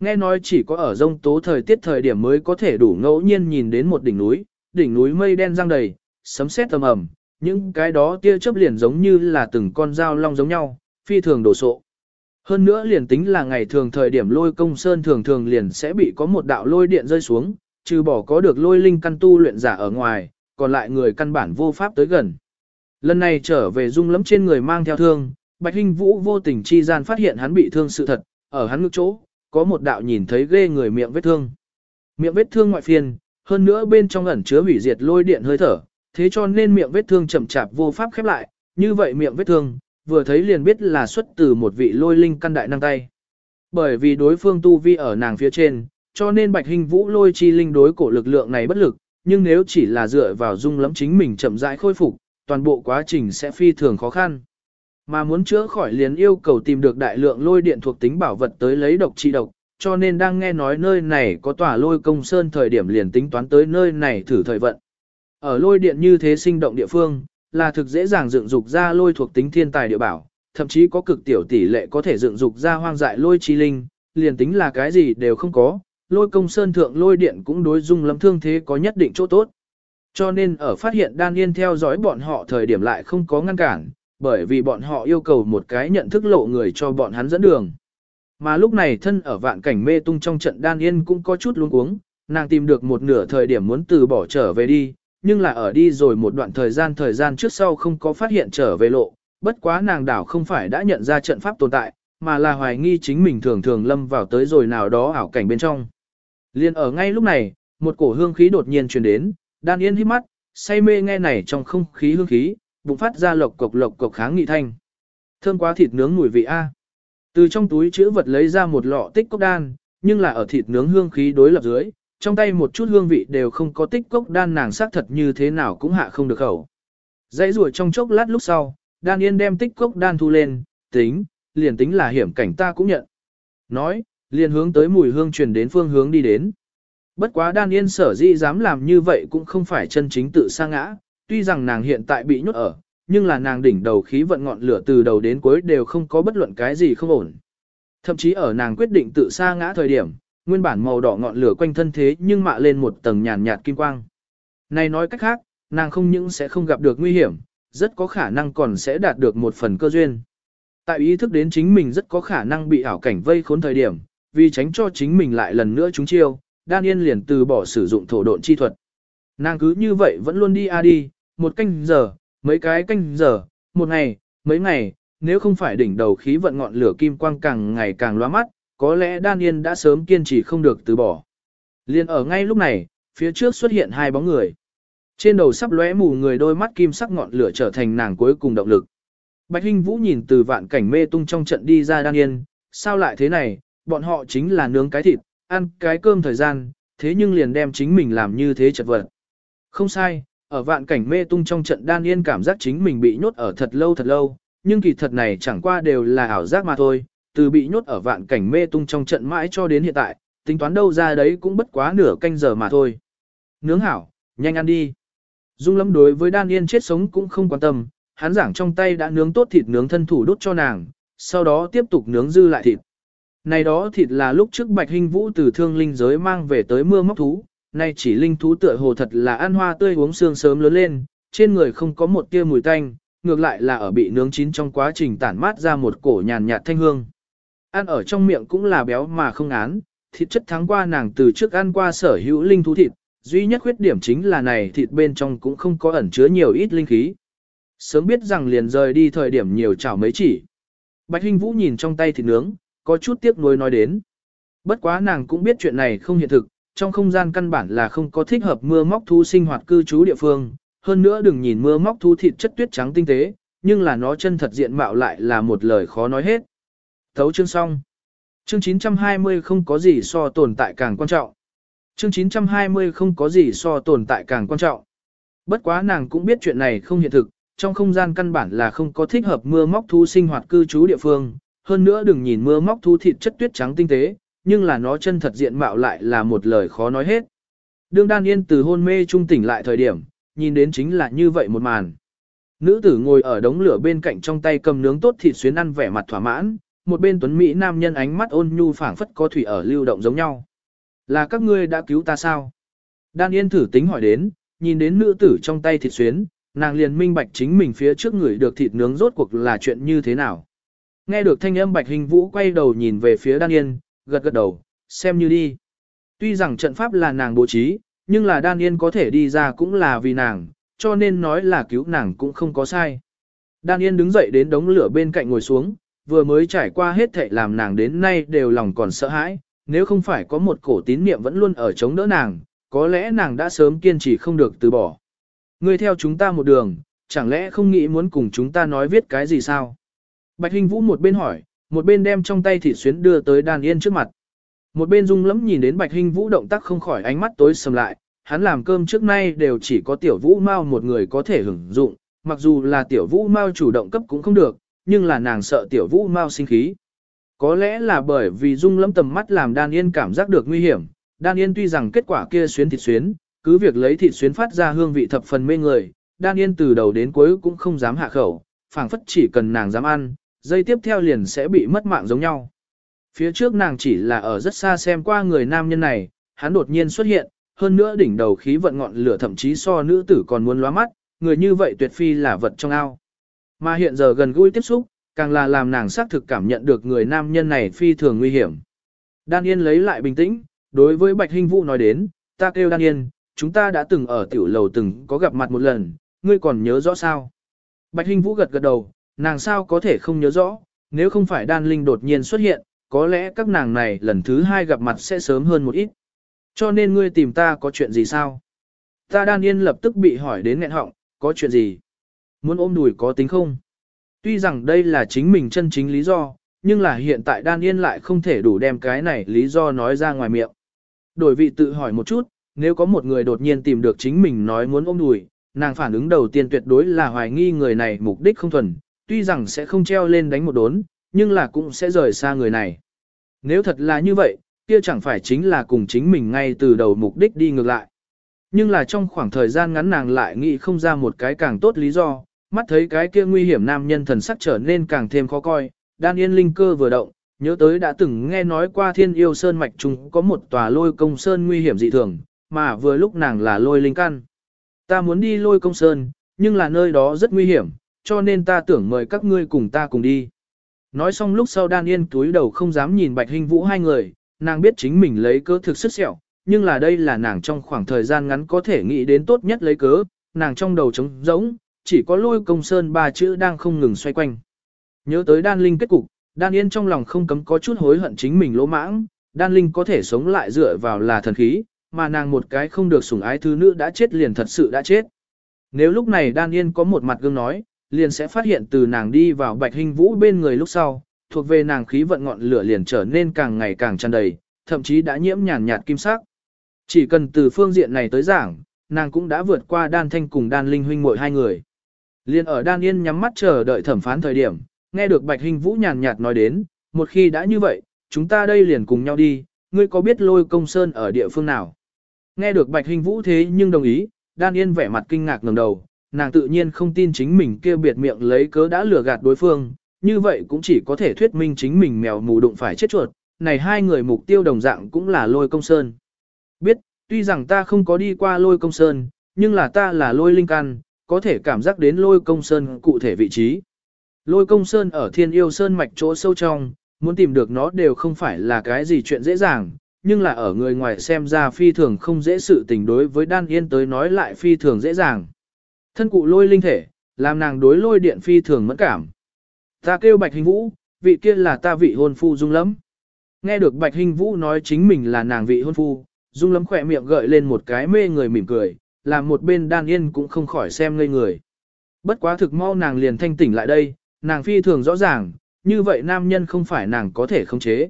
Nghe nói chỉ có ở rông tố thời tiết thời điểm mới có thể đủ ngẫu nhiên nhìn đến một đỉnh núi, đỉnh núi mây đen răng đầy, sấm sét tầm ầm, những cái đó tia chớp liền giống như là từng con dao long giống nhau, phi thường đổ sộ. Hơn nữa liền tính là ngày thường thời điểm lôi công sơn thường thường liền sẽ bị có một đạo lôi điện rơi xuống, trừ bỏ có được lôi linh căn tu luyện giả ở ngoài, còn lại người căn bản vô pháp tới gần. Lần này trở về dung lắm trên người mang theo thương, Bạch Hinh Vũ vô tình chi gian phát hiện hắn bị thương sự thật, ở hắn ngực chỗ, có một đạo nhìn thấy ghê người miệng vết thương. Miệng vết thương ngoại phiền, hơn nữa bên trong ẩn chứa hủy diệt lôi điện hơi thở, thế cho nên miệng vết thương chậm chạp vô pháp khép lại, như vậy miệng vết thương, vừa thấy liền biết là xuất từ một vị lôi linh căn đại năng tay. Bởi vì đối phương tu vi ở nàng phía trên, cho nên Bạch Hình Vũ lôi chi linh đối cổ lực lượng này bất lực, nhưng nếu chỉ là dựa vào dung lẫm chính mình chậm rãi khôi phục, toàn bộ quá trình sẽ phi thường khó khăn. Mà muốn chữa khỏi liền yêu cầu tìm được đại lượng lôi điện thuộc tính bảo vật tới lấy độc trị độc, cho nên đang nghe nói nơi này có tòa lôi công sơn thời điểm liền tính toán tới nơi này thử thời vận. Ở lôi điện như thế sinh động địa phương, là thực dễ dàng dựng dục ra lôi thuộc tính thiên tài địa bảo, thậm chí có cực tiểu tỷ lệ có thể dựng dục ra hoang dại lôi chi linh, liền tính là cái gì đều không có, lôi công sơn thượng lôi điện cũng đối dung lâm thương thế có nhất định chỗ tốt. Cho nên ở phát hiện đan yên theo dõi bọn họ thời điểm lại không có ngăn cản, bởi vì bọn họ yêu cầu một cái nhận thức lộ người cho bọn hắn dẫn đường. Mà lúc này thân ở vạn cảnh mê tung trong trận đan yên cũng có chút luống cuống, nàng tìm được một nửa thời điểm muốn từ bỏ trở về đi, nhưng là ở đi rồi một đoạn thời gian thời gian trước sau không có phát hiện trở về lộ, bất quá nàng đảo không phải đã nhận ra trận pháp tồn tại, mà là hoài nghi chính mình thường thường lâm vào tới rồi nào đó ảo cảnh bên trong. Liên ở ngay lúc này, một cổ hương khí đột nhiên truyền đến, đan yên hít mắt, say mê nghe này trong không khí hương khí, bùng phát ra lộc cộc lộc cộc kháng nghị thanh. Thơm quá thịt nướng mùi vị A. Từ trong túi chữ vật lấy ra một lọ tích cốc đan, nhưng là ở thịt nướng hương khí đối lập dưới, trong tay một chút hương vị đều không có tích cốc đan nàng xác thật như thế nào cũng hạ không được khẩu. Dãy rùa trong chốc lát lúc sau, đan yên đem tích cốc đan thu lên, tính, liền tính là hiểm cảnh ta cũng nhận. Nói, liền hướng tới mùi hương truyền đến phương hướng đi đến. Bất quá đan yên sở dĩ dám làm như vậy cũng không phải chân chính tự sa ngã, tuy rằng nàng hiện tại bị nhốt ở, nhưng là nàng đỉnh đầu khí vận ngọn lửa từ đầu đến cuối đều không có bất luận cái gì không ổn. Thậm chí ở nàng quyết định tự sa ngã thời điểm, nguyên bản màu đỏ ngọn lửa quanh thân thế nhưng mạ lên một tầng nhàn nhạt kim quang. Này nói cách khác, nàng không những sẽ không gặp được nguy hiểm, rất có khả năng còn sẽ đạt được một phần cơ duyên. Tại ý thức đến chính mình rất có khả năng bị ảo cảnh vây khốn thời điểm, vì tránh cho chính mình lại lần nữa trúng chiêu, Đan Yên liền từ bỏ sử dụng thổ độn chi thuật. Nàng cứ như vậy vẫn luôn đi a đi, một canh giờ, mấy cái canh giờ, một ngày, mấy ngày, nếu không phải đỉnh đầu khí vận ngọn lửa kim quang càng ngày càng loa mắt, có lẽ Đan Yên đã sớm kiên trì không được từ bỏ. Liên ở ngay lúc này, phía trước xuất hiện hai bóng người. Trên đầu sắp lóe mù người đôi mắt kim sắc ngọn lửa trở thành nàng cuối cùng động lực. Bạch Hinh Vũ nhìn từ vạn cảnh mê tung trong trận đi ra Đan Yên, sao lại thế này, bọn họ chính là nướng cái thịt, ăn cái cơm thời gian, thế nhưng liền đem chính mình làm như thế chật vật. Không sai, ở vạn cảnh mê tung trong trận đan yên cảm giác chính mình bị nhốt ở thật lâu thật lâu, nhưng kỳ thật này chẳng qua đều là ảo giác mà thôi, từ bị nhốt ở vạn cảnh mê tung trong trận mãi cho đến hiện tại, tính toán đâu ra đấy cũng bất quá nửa canh giờ mà thôi. Nướng hảo, nhanh ăn đi. Dung lâm đối với đan yên chết sống cũng không quan tâm, hắn giảng trong tay đã nướng tốt thịt nướng thân thủ đốt cho nàng, sau đó tiếp tục nướng dư lại thịt. Này đó thịt là lúc trước Bạch Hinh Vũ từ thương linh giới mang về tới mưa móc thú, nay chỉ linh thú tựa hồ thật là ăn hoa tươi uống xương sớm lớn lên, trên người không có một tia mùi tanh, ngược lại là ở bị nướng chín trong quá trình tản mát ra một cổ nhàn nhạt thanh hương. Ăn ở trong miệng cũng là béo mà không án, thịt chất thắng qua nàng từ trước ăn qua sở hữu linh thú thịt, duy nhất khuyết điểm chính là này thịt bên trong cũng không có ẩn chứa nhiều ít linh khí. Sớm biết rằng liền rời đi thời điểm nhiều chảo mấy chỉ. Bạch Hinh Vũ nhìn trong tay thịt nướng, có chút tiếc nuối nói đến. Bất quá nàng cũng biết chuyện này không hiện thực, trong không gian căn bản là không có thích hợp mưa móc thú sinh hoạt cư trú địa phương, hơn nữa đừng nhìn mưa móc thú thịt chất tuyết trắng tinh tế, nhưng là nó chân thật diện mạo lại là một lời khó nói hết. Thấu chương xong. Chương 920 không có gì so tồn tại càng quan trọng. Chương 920 không có gì so tồn tại càng quan trọng. Bất quá nàng cũng biết chuyện này không hiện thực, trong không gian căn bản là không có thích hợp mưa móc thú sinh hoạt cư trú địa phương, hơn nữa đừng nhìn mưa móc thú thịt chất tuyết trắng tinh tế, nhưng là nó chân thật diện mạo lại là một lời khó nói hết. Đương đan yên từ hôn mê trung tỉnh lại thời điểm, nhìn đến chính là như vậy một màn. Nữ tử ngồi ở đống lửa bên cạnh trong tay cầm nướng tốt thịt xuyến ăn vẻ mặt thỏa mãn, một bên tuấn Mỹ nam nhân ánh mắt ôn nhu phảng phất có thủy ở lưu động giống nhau. Là các ngươi đã cứu ta sao? Đan yên thử tính hỏi đến, nhìn đến nữ tử trong tay thịt xuyến, nàng liền minh bạch chính mình phía trước người được thịt nướng rốt cuộc là chuyện như thế nào. Nghe được thanh âm Bạch Hình Vũ quay đầu nhìn về phía Đan Yên, gật gật đầu, xem như đi. Tuy rằng trận pháp là nàng bố trí, nhưng là đan yên có thể đi ra cũng là vì nàng, cho nên nói là cứu nàng cũng không có sai. Đan yên đứng dậy đến đống lửa bên cạnh ngồi xuống, vừa mới trải qua hết thệ làm nàng đến nay đều lòng còn sợ hãi, nếu không phải có một cổ tín niệm vẫn luôn ở chống đỡ nàng, có lẽ nàng đã sớm kiên trì không được từ bỏ. Ngươi theo chúng ta một đường, chẳng lẽ không nghĩ muốn cùng chúng ta nói viết cái gì sao? Bạch Hình Vũ một bên hỏi, một bên đem trong tay thịt xuyến đưa tới đan yên trước mặt. Một bên dung Lẫm nhìn đến Bạch Hình Vũ động tác không khỏi ánh mắt tối sầm lại, hắn làm cơm trước nay đều chỉ có tiểu vũ mao một người có thể hưởng dụng, mặc dù là tiểu vũ mao chủ động cấp cũng không được, nhưng là nàng sợ tiểu vũ mau sinh khí. Có lẽ là bởi vì dung lâm tầm mắt làm đan yên cảm giác được nguy hiểm, đan yên tuy rằng kết quả kia xuyến thịt xuyến, cứ việc lấy thịt xuyến phát ra hương vị thập phần mê người, đan yên từ đầu đến cuối cũng không dám hạ khẩu, phảng phất chỉ cần nàng dám ăn, dây tiếp theo liền sẽ bị mất mạng giống nhau. Phía trước nàng chỉ là ở rất xa xem qua người nam nhân này, hắn đột nhiên xuất hiện, hơn nữa đỉnh đầu khí vận ngọn lửa thậm chí so nữ tử còn muốn lóa mắt, người như vậy tuyệt phi là vật trong ao. Mà hiện giờ gần gũi tiếp xúc, càng là làm nàng xác thực cảm nhận được người nam nhân này phi thường nguy hiểm. Đan Yên lấy lại bình tĩnh, đối với Bạch Hinh Vũ nói đến, ta kêu Đan Yên, chúng ta đã từng ở tiểu lầu từng có gặp mặt một lần, ngươi còn nhớ rõ sao? Bạch Hinh Vũ gật gật đầu, nàng sao có thể không nhớ rõ, nếu không phải Đan Linh đột nhiên xuất hiện, có lẽ các nàng này lần thứ hai gặp mặt sẽ sớm hơn một ít. Cho nên ngươi tìm ta có chuyện gì sao? Ta Đan Yên lập tức bị hỏi đến nghẹn họng, có chuyện gì? Muốn ôm đùi có tính không? Tuy rằng đây là chính mình chân chính lý do, nhưng là hiện tại Đan Yên lại không thể đủ đem cái này lý do nói ra ngoài miệng. Đổi vị tự hỏi một chút, nếu có một người đột nhiên tìm được chính mình nói muốn ôm đùi, nàng phản ứng đầu tiên tuyệt đối là hoài nghi người này mục đích không thuần, tuy rằng sẽ không treo lên đánh một đốn, nhưng là cũng sẽ rời xa người này. Nếu thật là như vậy, kia chẳng phải chính là cùng chính mình ngay từ đầu mục đích đi ngược lại. Nhưng là trong khoảng thời gian ngắn nàng lại nghĩ không ra một cái càng tốt lý do, mắt thấy cái kia nguy hiểm nam nhân thần sắc trở nên càng thêm khó coi, đan yên linh cơ vừa động, nhớ tới đã từng nghe nói qua thiên yêu sơn mạch chúng có một tòa lôi công sơn nguy hiểm dị thường, mà vừa lúc nàng là lôi linh căn. Ta muốn đi lôi công sơn, nhưng là nơi đó rất nguy hiểm, cho nên ta tưởng mời các ngươi cùng ta cùng đi. Nói xong lúc sau đan yên túi đầu không dám nhìn bạch hình vũ hai người, nàng biết chính mình lấy cớ thực sức sẹo, nhưng là đây là nàng trong khoảng thời gian ngắn có thể nghĩ đến tốt nhất lấy cớ, nàng trong đầu trống rỗng, chỉ có lôi công sơn ba chữ đang không ngừng xoay quanh. Nhớ tới đan linh kết cục, đan yên trong lòng không cấm có chút hối hận chính mình lỗ mãng, đan linh có thể sống lại dựa vào là thần khí, mà nàng một cái không được sủng ái thứ nữ đã chết liền thật sự đã chết. Nếu lúc này đan yên có một mặt gương nói, liền sẽ phát hiện từ nàng đi vào bạch hình vũ bên người lúc sau, thuộc về nàng khí vận ngọn lửa liền trở nên càng ngày càng tràn đầy, thậm chí đã nhiễm nhàn nhạt kim sắc. Chỉ cần từ phương diện này tới giảng, nàng cũng đã vượt qua đan thanh cùng đan linh huynh muội hai người. Liên ở đan yên nhắm mắt chờ đợi thẩm phán thời điểm, nghe được bạch hình vũ nhàn nhạt nói đến, một khi đã như vậy, chúng ta đây liền cùng nhau đi, ngươi có biết lôi công sơn ở địa phương nào? Nghe được bạch hình vũ thế nhưng đồng ý, đan yên vẻ mặt kinh ngạc ngẩng đầu, nàng tự nhiên không tin chính mình kêu biệt miệng lấy cớ đã lừa gạt đối phương, như vậy cũng chỉ có thể thuyết minh chính mình mèo mù đụng phải chết chuột, này hai người mục tiêu đồng dạng cũng là lôi công sơn. Biết, tuy rằng ta không có đi qua lôi công sơn, nhưng là ta là lôi linh căn, có thể cảm giác đến lôi công sơn cụ thể vị trí. Lôi công sơn ở thiên yêu sơn mạch chỗ sâu trong, muốn tìm được nó đều không phải là cái gì chuyện dễ dàng, nhưng là ở người ngoài xem ra phi thường không dễ sự tình đối với đan yên tới nói lại phi thường dễ dàng. Thân cụ lôi linh thể, làm nàng đối lôi điện phi thường mẫn cảm. Ta kêu bạch hình vũ, vị kia là ta vị hôn phu dung lắm. Nghe được bạch hình vũ nói chính mình là nàng vị hôn phu, dung lắm khỏe miệng gợi lên một cái mê người mỉm cười, làm một bên đan yên cũng không khỏi xem ngây người. Bất quá thực mau nàng liền thanh tỉnh lại đây, nàng phi thường rõ ràng, như vậy nam nhân không phải nàng có thể khống chế.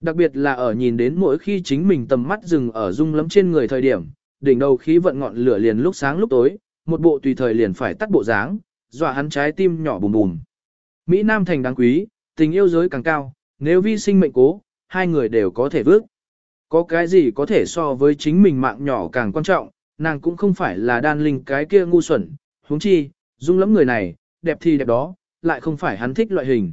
Đặc biệt là ở nhìn đến mỗi khi chính mình tầm mắt dừng ở dung lắm trên người thời điểm, đỉnh đầu khí vận ngọn lửa liền lúc sáng lúc tối, một bộ tùy thời liền phải tắt bộ dáng, dọa hắn trái tim nhỏ bùm bùm. Mỹ Nam thành đáng quý, tình yêu giới càng cao, nếu vi sinh mệnh cố, hai người đều có thể vước. Có cái gì có thể so với chính mình mạng nhỏ càng quan trọng, nàng cũng không phải là đan linh cái kia ngu xuẩn, huống chi, dung lắm người này, đẹp thì đẹp đó, lại không phải hắn thích loại hình.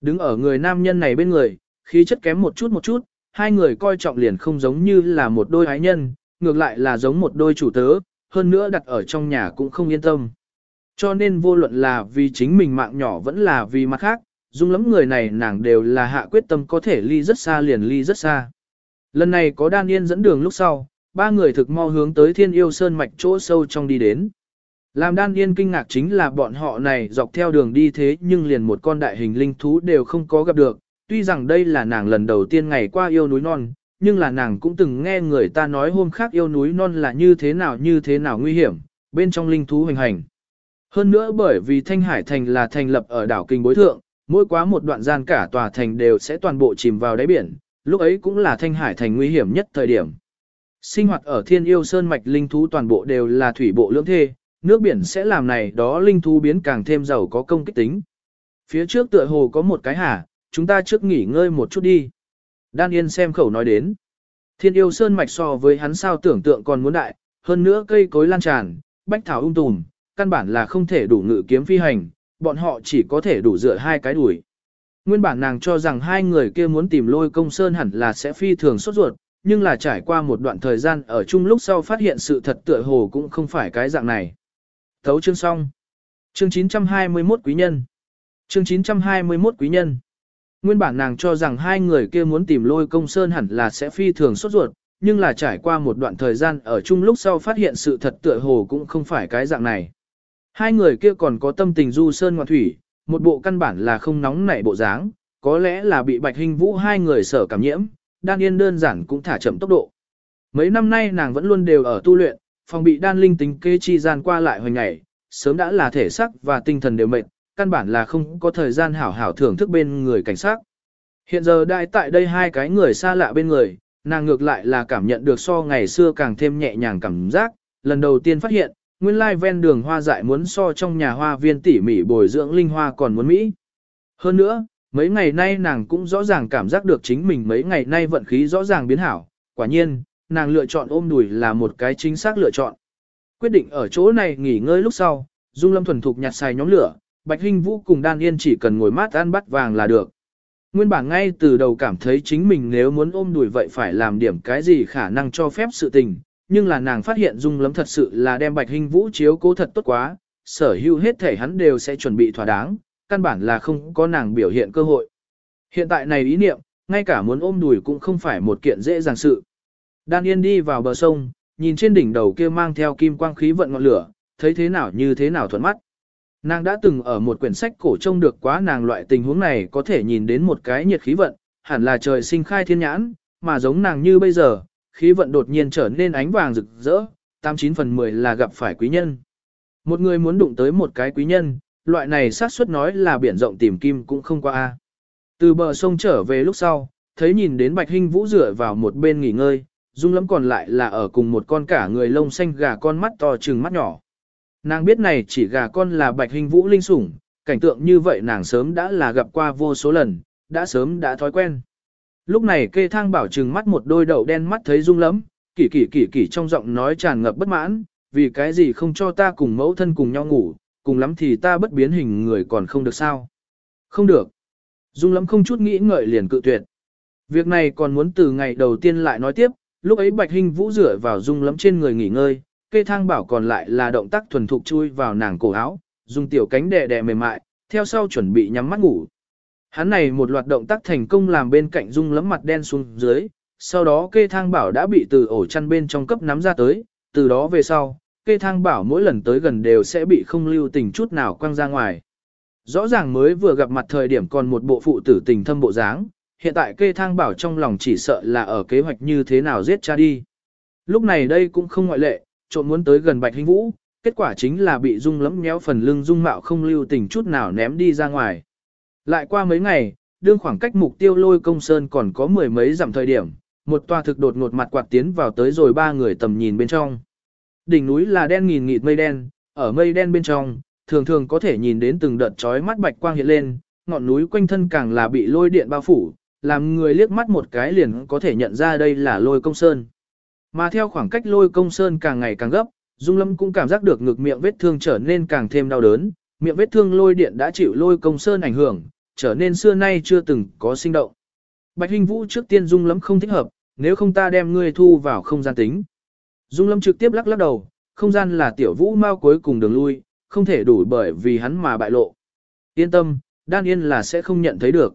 Đứng ở người nam nhân này bên người, khí chất kém một chút một chút, hai người coi trọng liền không giống như là một đôi ái nhân, ngược lại là giống một đôi chủ tớ, hơn nữa đặt ở trong nhà cũng không yên tâm. Cho nên vô luận là vì chính mình mạng nhỏ vẫn là vì mặt khác, dung lắm người này nàng đều là hạ quyết tâm có thể ly rất xa liền ly rất xa. Lần này có đan yên dẫn đường lúc sau, ba người thực mau hướng tới thiên yêu sơn mạch chỗ sâu trong đi đến. Làm đan yên kinh ngạc chính là bọn họ này dọc theo đường đi thế nhưng liền một con đại hình linh thú đều không có gặp được, tuy rằng đây là nàng lần đầu tiên ngày qua yêu núi non, nhưng là nàng cũng từng nghe người ta nói hôm khác yêu núi non là như thế nào như thế nào nguy hiểm, bên trong linh thú hành hành. Hơn nữa bởi vì Thanh Hải Thành là thành lập ở đảo Kinh Bối Thượng, mỗi quá một đoạn gian cả tòa thành đều sẽ toàn bộ chìm vào đáy biển, lúc ấy cũng là Thanh Hải Thành nguy hiểm nhất thời điểm. Sinh hoạt ở thiên yêu sơn mạch linh thú toàn bộ đều là thủy bộ lưỡng thê, nước biển sẽ làm này đó linh thú biến càng thêm giàu có công kích tính. Phía trước tựa hồ có một cái hả, chúng ta trước nghỉ ngơi một chút đi. Đan Yên xem khẩu nói đến. Thiên yêu sơn mạch so với hắn sao tưởng tượng còn muốn đại, hơn nữa cây cối lan tràn, bách thảo ung tùm, căn bản là không thể đủ ngự kiếm phi hành, bọn họ chỉ có thể đủ dựa hai cái đuổi. Nguyên bản nàng cho rằng hai người kia muốn tìm lôi công sơn hẳn là sẽ phi thường sốt ruột, nhưng là trải qua một đoạn thời gian ở chung lúc sau phát hiện sự thật tựa hồ cũng không phải cái dạng này. Thấu chương xong. Chương 921 quý nhân. Chương 921 quý nhân. Nguyên bản nàng cho rằng hai người kia muốn tìm lôi công sơn hẳn là sẽ phi thường sốt ruột, nhưng là trải qua một đoạn thời gian ở chung lúc sau phát hiện sự thật tựa hồ cũng không phải cái dạng này. Hai người kia còn có tâm tình du sơn ngoạn thủy, một bộ căn bản là không nóng nảy bộ dáng, có lẽ là bị bạch hình vũ hai người sở cảm nhiễm, đan yên đơn giản cũng thả chậm tốc độ. Mấy năm nay nàng vẫn luôn đều ở tu luyện, phòng bị đan linh tính kê chi gian qua lại hồi ngày, sớm đã là thể sắc và tinh thần đều mệt, căn bản là không có thời gian hảo hảo thưởng thức bên người cảnh sát. Hiện giờ đại tại đây hai cái người xa lạ bên người, nàng ngược lại là cảm nhận được so ngày xưa càng thêm nhẹ nhàng cảm giác, lần đầu tiên phát hiện, nguyên lai ven đường hoa dại muốn so trong nhà hoa viên tỉ mỉ bồi dưỡng linh hoa còn muốn Mỹ. Hơn nữa, mấy ngày nay nàng cũng rõ ràng cảm giác được chính mình mấy ngày nay vận khí rõ ràng biến hảo, quả nhiên, nàng lựa chọn ôm đùi là một cái chính xác lựa chọn. Quyết định ở chỗ này nghỉ ngơi lúc sau, Dung Lâm thuần thục nhặt xài nhóm lửa, Bạch Hinh Vũ cùng Đan Yên chỉ cần ngồi mát ăn bắt vàng là được. Nguyên bản ngay từ đầu cảm thấy chính mình nếu muốn ôm đùi vậy phải làm điểm cái gì khả năng cho phép sự tình, nhưng là nàng phát hiện Dung Lâm thật sự là đem Bạch Hinh Vũ chiếu cố thật tốt quá, sở hữu hết thể hắn đều sẽ chuẩn bị thỏa đáng, căn bản là không có nàng biểu hiện cơ hội. Hiện tại này ý niệm, ngay cả muốn ôm đùi cũng không phải một kiện dễ dàng sự. Đan Yên đi vào bờ sông, nhìn trên đỉnh đầu kia mang theo kim quang khí vận ngọn lửa, thấy thế nào như thế nào thuận mắt. Nàng đã từng ở một quyển sách cổ trông được quá nàng loại tình huống này có thể nhìn đến một cái nhiệt khí vận, hẳn là trời sinh khai thiên nhãn, mà giống nàng như bây giờ, khí vận đột nhiên trở nên ánh vàng rực rỡ, 89 phần 10 là gặp phải quý nhân. Một người muốn đụng tới một cái quý nhân, loại này xác suất nói là biển rộng tìm kim cũng không qua a. Từ bờ sông trở về lúc sau, thấy nhìn đến Bạch Hinh Vũ rửa vào một bên nghỉ ngơi, dung lắm còn lại là ở cùng một con cả người lông xanh gà con mắt to trừng mắt nhỏ. Nàng biết này chỉ gà con là bạch hình vũ linh sủng, cảnh tượng như vậy nàng sớm đã là gặp qua vô số lần, đã sớm đã thói quen. Lúc này kê thang bảo trừng mắt một đôi đậu đen mắt thấy dung lắm, kỳ kỳ kỳ kỳ trong giọng nói tràn ngập bất mãn, vì cái gì không cho ta cùng mẫu thân cùng nhau ngủ, cùng lắm thì ta bất biến hình người còn không được sao. Không được. Dung lắm không chút nghĩ ngợi liền cự tuyệt. Việc này còn muốn từ ngày đầu tiên lại nói tiếp, lúc ấy Bạch Hinh Vũ rửa vào Dung lắm trên người nghỉ ngơi, kê thang bảo còn lại là động tác thuần thục chui vào nàng cổ áo, dùng tiểu cánh đè đè mềm mại, theo sau chuẩn bị nhắm mắt ngủ. Hắn này một loạt động tác thành công làm bên cạnh dung lấm mặt đen xuống dưới, sau đó kê thang bảo đã bị từ ổ chăn bên trong cấp nắm ra tới, từ đó về sau, kê thang bảo mỗi lần tới gần đều sẽ bị không lưu tình chút nào quăng ra ngoài. Rõ ràng mới vừa gặp mặt thời điểm còn một bộ phụ tử tình thâm bộ dáng, hiện tại kê thang bảo trong lòng chỉ sợ là ở kế hoạch như thế nào giết cha đi. Lúc này đây cũng không ngoại lệ, trộn muốn tới gần Bạch Hinh Vũ, kết quả chính là bị Dung lấm nhéo phần lưng Dung mạo không lưu tình chút nào ném đi ra ngoài. Lại qua mấy ngày, đương khoảng cách mục tiêu lôi công sơn còn có mười mấy dặm thời điểm, một tòa thực đột ngột mặt quạt tiến vào tới rồi ba người tầm nhìn bên trong. Đỉnh núi là đen nghìn nghịt mây đen, ở mây đen bên trong, thường thường có thể nhìn đến từng đợt chói mắt bạch quang hiện lên, ngọn núi quanh thân càng là bị lôi điện bao phủ, làm người liếc mắt một cái liền có thể nhận ra đây là lôi công sơn. Mà theo khoảng cách lôi công sơn càng ngày càng gấp, Dung Lâm cũng cảm giác được ngực miệng vết thương trở nên càng thêm đau đớn, miệng vết thương lôi điện đã chịu lôi công sơn ảnh hưởng, trở nên xưa nay chưa từng có sinh động. Bạch Hình Vũ trước tiên Dung Lâm không thích hợp, nếu không ta đem ngươi thu vào không gian tính. Dung Lâm trực tiếp lắc lắc đầu, không gian là tiểu vũ mau cuối cùng đường lui, không thể đủ bởi vì hắn mà bại lộ. Yên tâm, Đan Yên là sẽ không nhận thấy được.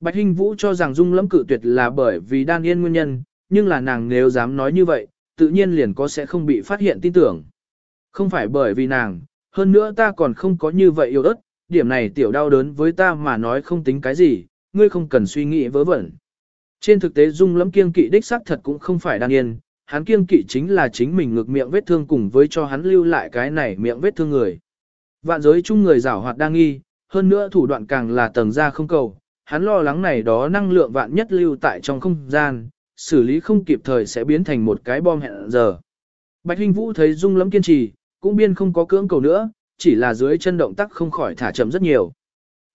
Bạch Hinh Vũ cho rằng Dung Lâm cự tuyệt là bởi vì Đan Yên nguyên nhân, nhưng là nàng nếu dám nói như vậy, tự nhiên liền có sẽ không bị phát hiện tin tưởng. Không phải bởi vì nàng, hơn nữa ta còn không có như vậy yêu ớt, điểm này tiểu đau đớn với ta mà nói không tính cái gì, ngươi không cần suy nghĩ vớ vẩn. Trên thực tế dung Lâm kiêng kỵ đích xác thật cũng không phải đan yên, hắn kiêng kỵ chính là chính mình ngực miệng vết thương cùng với cho hắn lưu lại cái này miệng vết thương người. Vạn giới chung người giảo hoạt đang nghi, hơn nữa thủ đoạn càng là tầng ra không cầu, hắn lo lắng này đó năng lượng vạn nhất lưu tại trong không gian, xử lý không kịp thời sẽ biến thành một cái bom hẹn giờ. Bạch Hinh Vũ thấy Dung lắm kiên trì, cũng biên không có cưỡng cầu nữa, chỉ là dưới chân động tác không khỏi thả chậm rất nhiều.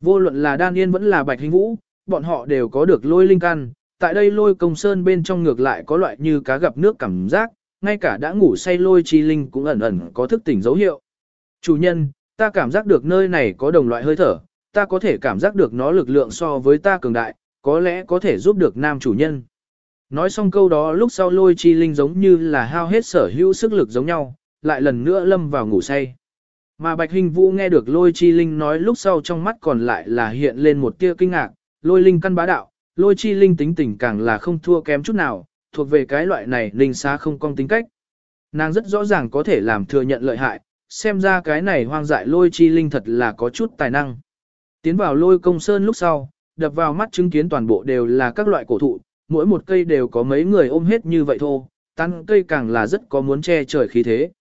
Vô luận là Đan Yên vẫn là Bạch Hinh Vũ, bọn họ đều có được lôi linh căn, tại đây lôi công sơn bên trong ngược lại có loại như cá gặp nước cảm giác, ngay cả đã ngủ say lôi chi linh cũng ẩn ẩn có thức tỉnh dấu hiệu. Chủ nhân, ta cảm giác được nơi này có đồng loại hơi thở, ta có thể cảm giác được nó lực lượng so với ta cường đại, có lẽ có thể giúp được nam chủ nhân. Nói xong câu đó lúc sau lôi chi linh giống như là hao hết sở hữu sức lực giống nhau, lại lần nữa lâm vào ngủ say. Mà Bạch Hình Vũ nghe được lôi chi linh nói lúc sau trong mắt còn lại là hiện lên một tia kinh ngạc, lôi linh căn bá đạo, lôi chi linh tính tình càng là không thua kém chút nào, thuộc về cái loại này linh xá không cong tính cách. Nàng rất rõ ràng có thể làm thừa nhận lợi hại, xem ra cái này hoang dại lôi chi linh thật là có chút tài năng. Tiến vào lôi công sơn lúc sau, đập vào mắt chứng kiến toàn bộ đều là các loại cổ thụ, mỗi một cây đều có mấy người ôm hết như vậy thôi, tán cây càng là rất có muốn che trời khí thế.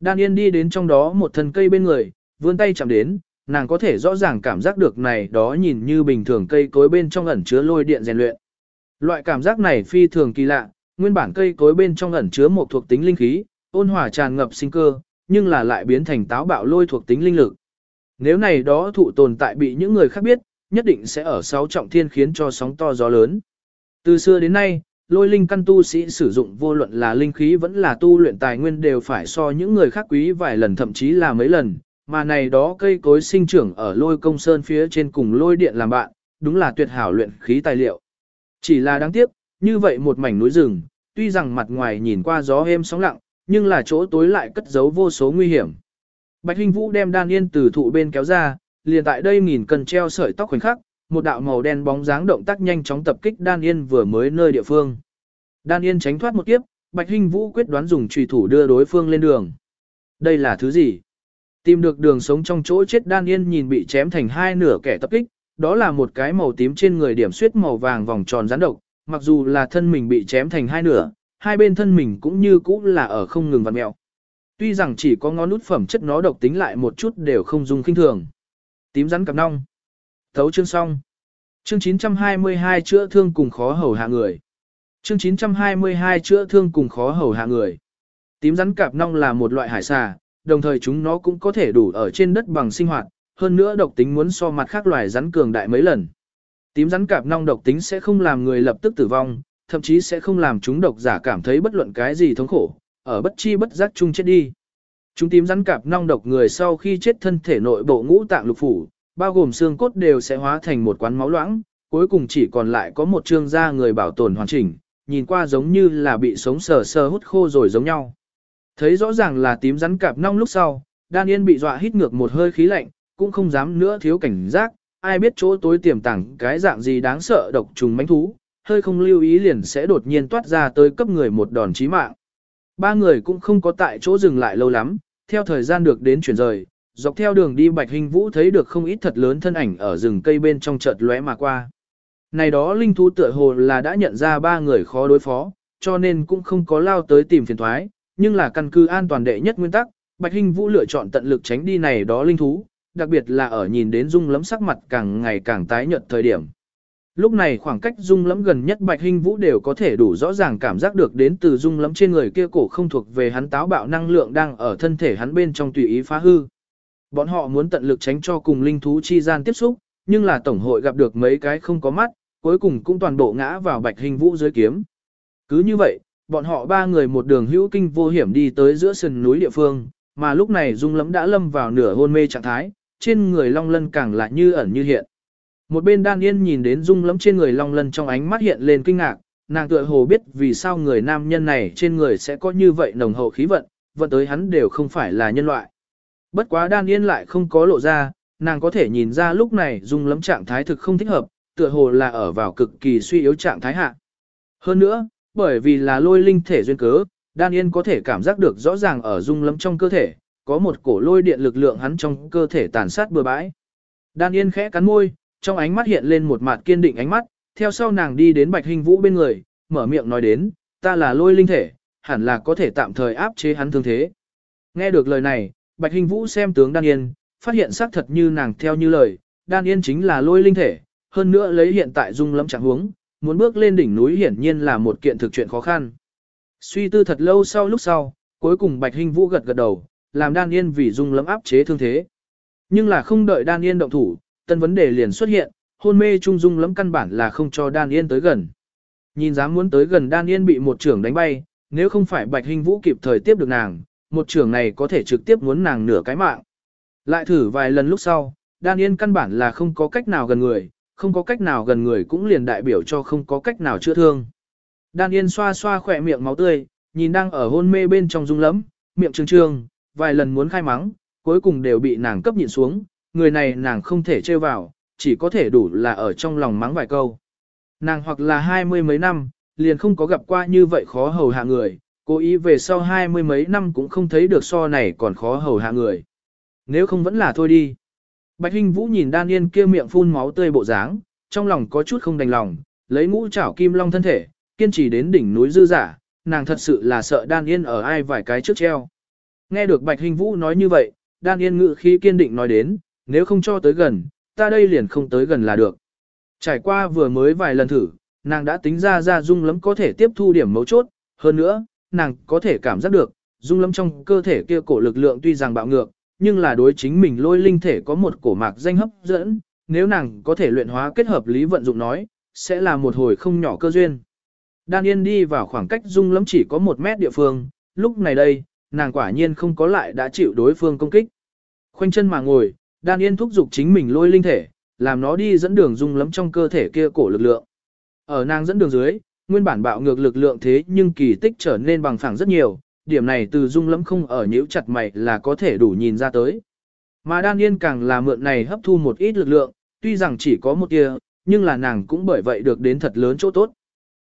Đan Yên đi đến trong đó một thân cây bên người, vươn tay chạm đến, nàng có thể rõ ràng cảm giác được này đó nhìn như bình thường cây cối bên trong ẩn chứa lôi điện rèn luyện. Loại cảm giác này phi thường kỳ lạ, nguyên bản cây cối bên trong ẩn chứa một thuộc tính linh khí, ôn hòa tràn ngập sinh cơ, nhưng là lại biến thành táo bạo lôi thuộc tính linh lực. Nếu này đó thụ tồn tại bị những người khác biết, nhất định sẽ ở sáu trọng thiên khiến cho sóng to gió lớn. Từ xưa đến nay, lôi linh căn tu sĩ sử dụng vô luận là linh khí vẫn là tu luyện tài nguyên đều phải so những người khác quý vài lần thậm chí là mấy lần, mà này đó cây cối sinh trưởng ở lôi công sơn phía trên cùng lôi điện làm bạn, đúng là tuyệt hảo luyện khí tài liệu. Chỉ là đáng tiếc, như vậy một mảnh núi rừng, tuy rằng mặt ngoài nhìn qua gió êm sóng lặng, nhưng là chỗ tối lại cất giấu vô số nguy hiểm. Bạch Hinh Vũ đem đan yên từ thụ bên kéo ra, liền tại đây nghìn cần treo sợi tóc khoảnh khắc, một đạo màu đen bóng dáng động tác nhanh chóng tập kích đan yên vừa mới nơi địa phương. Đan yên tránh thoát một kiếp, Bạch Hinh Vũ quyết đoán dùng trùy thủ đưa đối phương lên đường. Đây là thứ gì? Tìm được đường sống trong chỗ chết đan yên nhìn bị chém thành hai nửa kẻ tập kích, đó là một cái màu tím trên người điểm xuyết màu vàng vòng tròn rắn độc, mặc dù là thân mình bị chém thành hai nửa, hai bên thân mình cũng như cũ là ở không ngừng vặn mẹo. Tuy rằng chỉ có ngón nút phẩm chất nó độc tính lại một chút đều không dùng kinh thường. Tím rắn cặp nong. Thấu chương xong. Chương 922 chữa thương cùng khó hầu hạ người. Chương 922 chữa thương cùng khó hầu hạ người. Tím rắn cạp nong là một loại hải xà, đồng thời chúng nó cũng có thể đủ ở trên đất bằng sinh hoạt, hơn nữa độc tính muốn so mặt khác loài rắn cường đại mấy lần. Tím rắn cạp nong độc tính sẽ không làm người lập tức tử vong, thậm chí sẽ không làm chúng độc giả cảm thấy bất luận cái gì thống khổ, ở bất chi bất giác chung chết đi. Chúng tím rắn cạp nong độc người sau khi chết thân thể nội bộ ngũ tạng lục phủ, bao gồm xương cốt đều sẽ hóa thành một quán máu loãng, cuối cùng chỉ còn lại có một trương da người bảo tồn hoàn chỉnh, nhìn qua giống như là bị sống sờ sờ hút khô rồi giống nhau. Thấy rõ ràng là tím rắn cạp nong lúc sau, Đan Yên bị dọa hít ngược một hơi khí lạnh, cũng không dám nữa thiếu cảnh giác, ai biết chỗ tối tiềm tàng cái dạng gì đáng sợ độc trùng mãnh thú, hơi không lưu ý liền sẽ đột nhiên toát ra tới cấp người một đòn chí mạng. Ba người cũng không có tại chỗ dừng lại lâu lắm, theo thời gian được đến chuyển rời, dọc theo đường đi Bạch Hình Vũ thấy được không ít thật lớn thân ảnh ở rừng cây bên trong chợt lóe mà qua. Này đó linh thú tựa hồ là đã nhận ra ba người khó đối phó, cho nên cũng không có lao tới tìm phiền thoái, nhưng là căn cứ an toàn đệ nhất nguyên tắc, Bạch Hình Vũ lựa chọn tận lực tránh đi này đó linh thú, đặc biệt là ở nhìn đến dung Lẫm sắc mặt càng ngày càng tái nhợt thời điểm. Lúc này khoảng cách dung Lẫm gần nhất Bạch Hình Vũ đều có thể đủ rõ ràng cảm giác được đến từ dung Lẫm trên người kia cổ không thuộc về hắn táo bạo năng lượng đang ở thân thể hắn bên trong tùy ý phá hư. Bọn họ muốn tận lực tránh cho cùng linh thú chi gian tiếp xúc, nhưng là tổng hội gặp được mấy cái không có mắt, cuối cùng cũng toàn bộ ngã vào Bạch Hình Vũ dưới kiếm. Cứ như vậy, bọn họ ba người một đường hữu kinh vô hiểm đi tới giữa sườn núi địa phương, mà lúc này Dung Lẫm đã lâm vào nửa hôn mê trạng thái, trên người Long Lân càng lại như ẩn như hiện. Một bên Đan Yên nhìn đến Dung Lẫm trên người Long Lân trong ánh mắt hiện lên kinh ngạc, nàng tựa hồ biết vì sao người nam nhân này trên người sẽ có như vậy nồng hậu khí vận, vận tới hắn đều không phải là nhân loại. Bất quá Đan Yên lại không có lộ ra, nàng có thể nhìn ra lúc này Dung Lẫm trạng thái thực không thích hợp, tựa hồ là ở vào cực kỳ suy yếu trạng thái hạ. Hơn nữa, bởi vì là lôi linh thể duyên cớ, Đan Yên có thể cảm giác được rõ ràng ở dung lâm trong cơ thể, có một cổ lôi điện lực lượng hắn trong cơ thể tàn sát bừa bãi. Đan Yên khẽ cắn môi, trong ánh mắt hiện lên một mặt kiên định ánh mắt, theo sau nàng đi đến Bạch Hình Vũ bên người, mở miệng nói đến, ta là lôi linh thể, hẳn là có thể tạm thời áp chế hắn thương thế. Nghe được lời này, Bạch Hình Vũ xem tướng Đan Yên, phát hiện xác thật như nàng theo như lời, Đan Yên chính là lôi linh thể, hơn nữa lấy hiện tại dung lắm trạng huống, muốn bước lên đỉnh núi hiển nhiên là một kiện thực chuyện khó khăn. Suy tư thật lâu sau lúc sau, cuối cùng Bạch Hình Vũ gật gật đầu, làm Đan Yên vì dung lấm áp chế thương thế. Nhưng là không đợi Đan Yên động thủ, tân vấn đề liền xuất hiện, hôn mê trung dung lấm căn bản là không cho Đan Yên tới gần. Nhìn dám muốn tới gần Đan Yên bị một trưởng đánh bay, nếu không phải Bạch Hình Vũ kịp thời tiếp được nàng, một trưởng này có thể trực tiếp muốn nàng nửa cái mạng. Lại thử vài lần lúc sau, Đan Yên căn bản là không có cách nào gần người, không có cách nào gần người cũng liền đại biểu cho không có cách nào chữa thương. Đan Yên xoa xoa khỏe miệng máu tươi, nhìn đang ở hôn mê bên trong rung lấm, miệng trương trương, vài lần muốn khai mắng, cuối cùng đều bị nàng cấp nhịn xuống, người này nàng không thể trêu vào, chỉ có thể đủ là ở trong lòng mắng vài câu. Nàng hoặc là hai mươi mấy năm, liền không có gặp qua như vậy khó hầu hạ người, cố ý về sau hai mươi mấy năm cũng không thấy được so này còn khó hầu hạ người. Nếu không vẫn là thôi đi. Bạch Hinh Vũ nhìn Đan Yên kia miệng phun máu tươi bộ dáng, trong lòng có chút không đành lòng, lấy ngũ chảo kim long thân thể, kiên trì đến đỉnh núi dư giả, nàng thật sự là sợ Đan Yên ở ai vài cái trước treo. Nghe được Bạch Hinh Vũ nói như vậy, Đan Yên ngự khí kiên định nói đến, nếu không cho tới gần, ta đây liền không tới gần là được. Trải qua vừa mới vài lần thử, nàng đã tính ra ra dung lắm có thể tiếp thu điểm mấu chốt, hơn nữa, nàng có thể cảm giác được, dung lắm trong cơ thể kia cổ lực lượng tuy rằng bạo ngược, nhưng là đối chính mình lôi linh thể có một cổ mạc danh hấp dẫn, nếu nàng có thể luyện hóa kết hợp lý vận dụng nói, sẽ là một hồi không nhỏ cơ duyên. Đan Yên đi vào khoảng cách dung lắm chỉ có một mét địa phương, lúc này đây, nàng quả nhiên không có lại đã chịu đối phương công kích. Khoanh chân mà ngồi, Đan Yên thúc giục chính mình lôi linh thể, làm nó đi dẫn đường dung lắm trong cơ thể kia cổ lực lượng. Ở nàng dẫn đường dưới, nguyên bản bạo ngược lực lượng thế nhưng kỳ tích trở nên bằng phẳng rất nhiều, điểm này từ dung lắm không ở nhíu chặt mày là có thể đủ nhìn ra tới. Mà Đan Yên càng là mượn này hấp thu một ít lực lượng, tuy rằng chỉ có một tia, nhưng là nàng cũng bởi vậy được đến thật lớn chỗ tốt.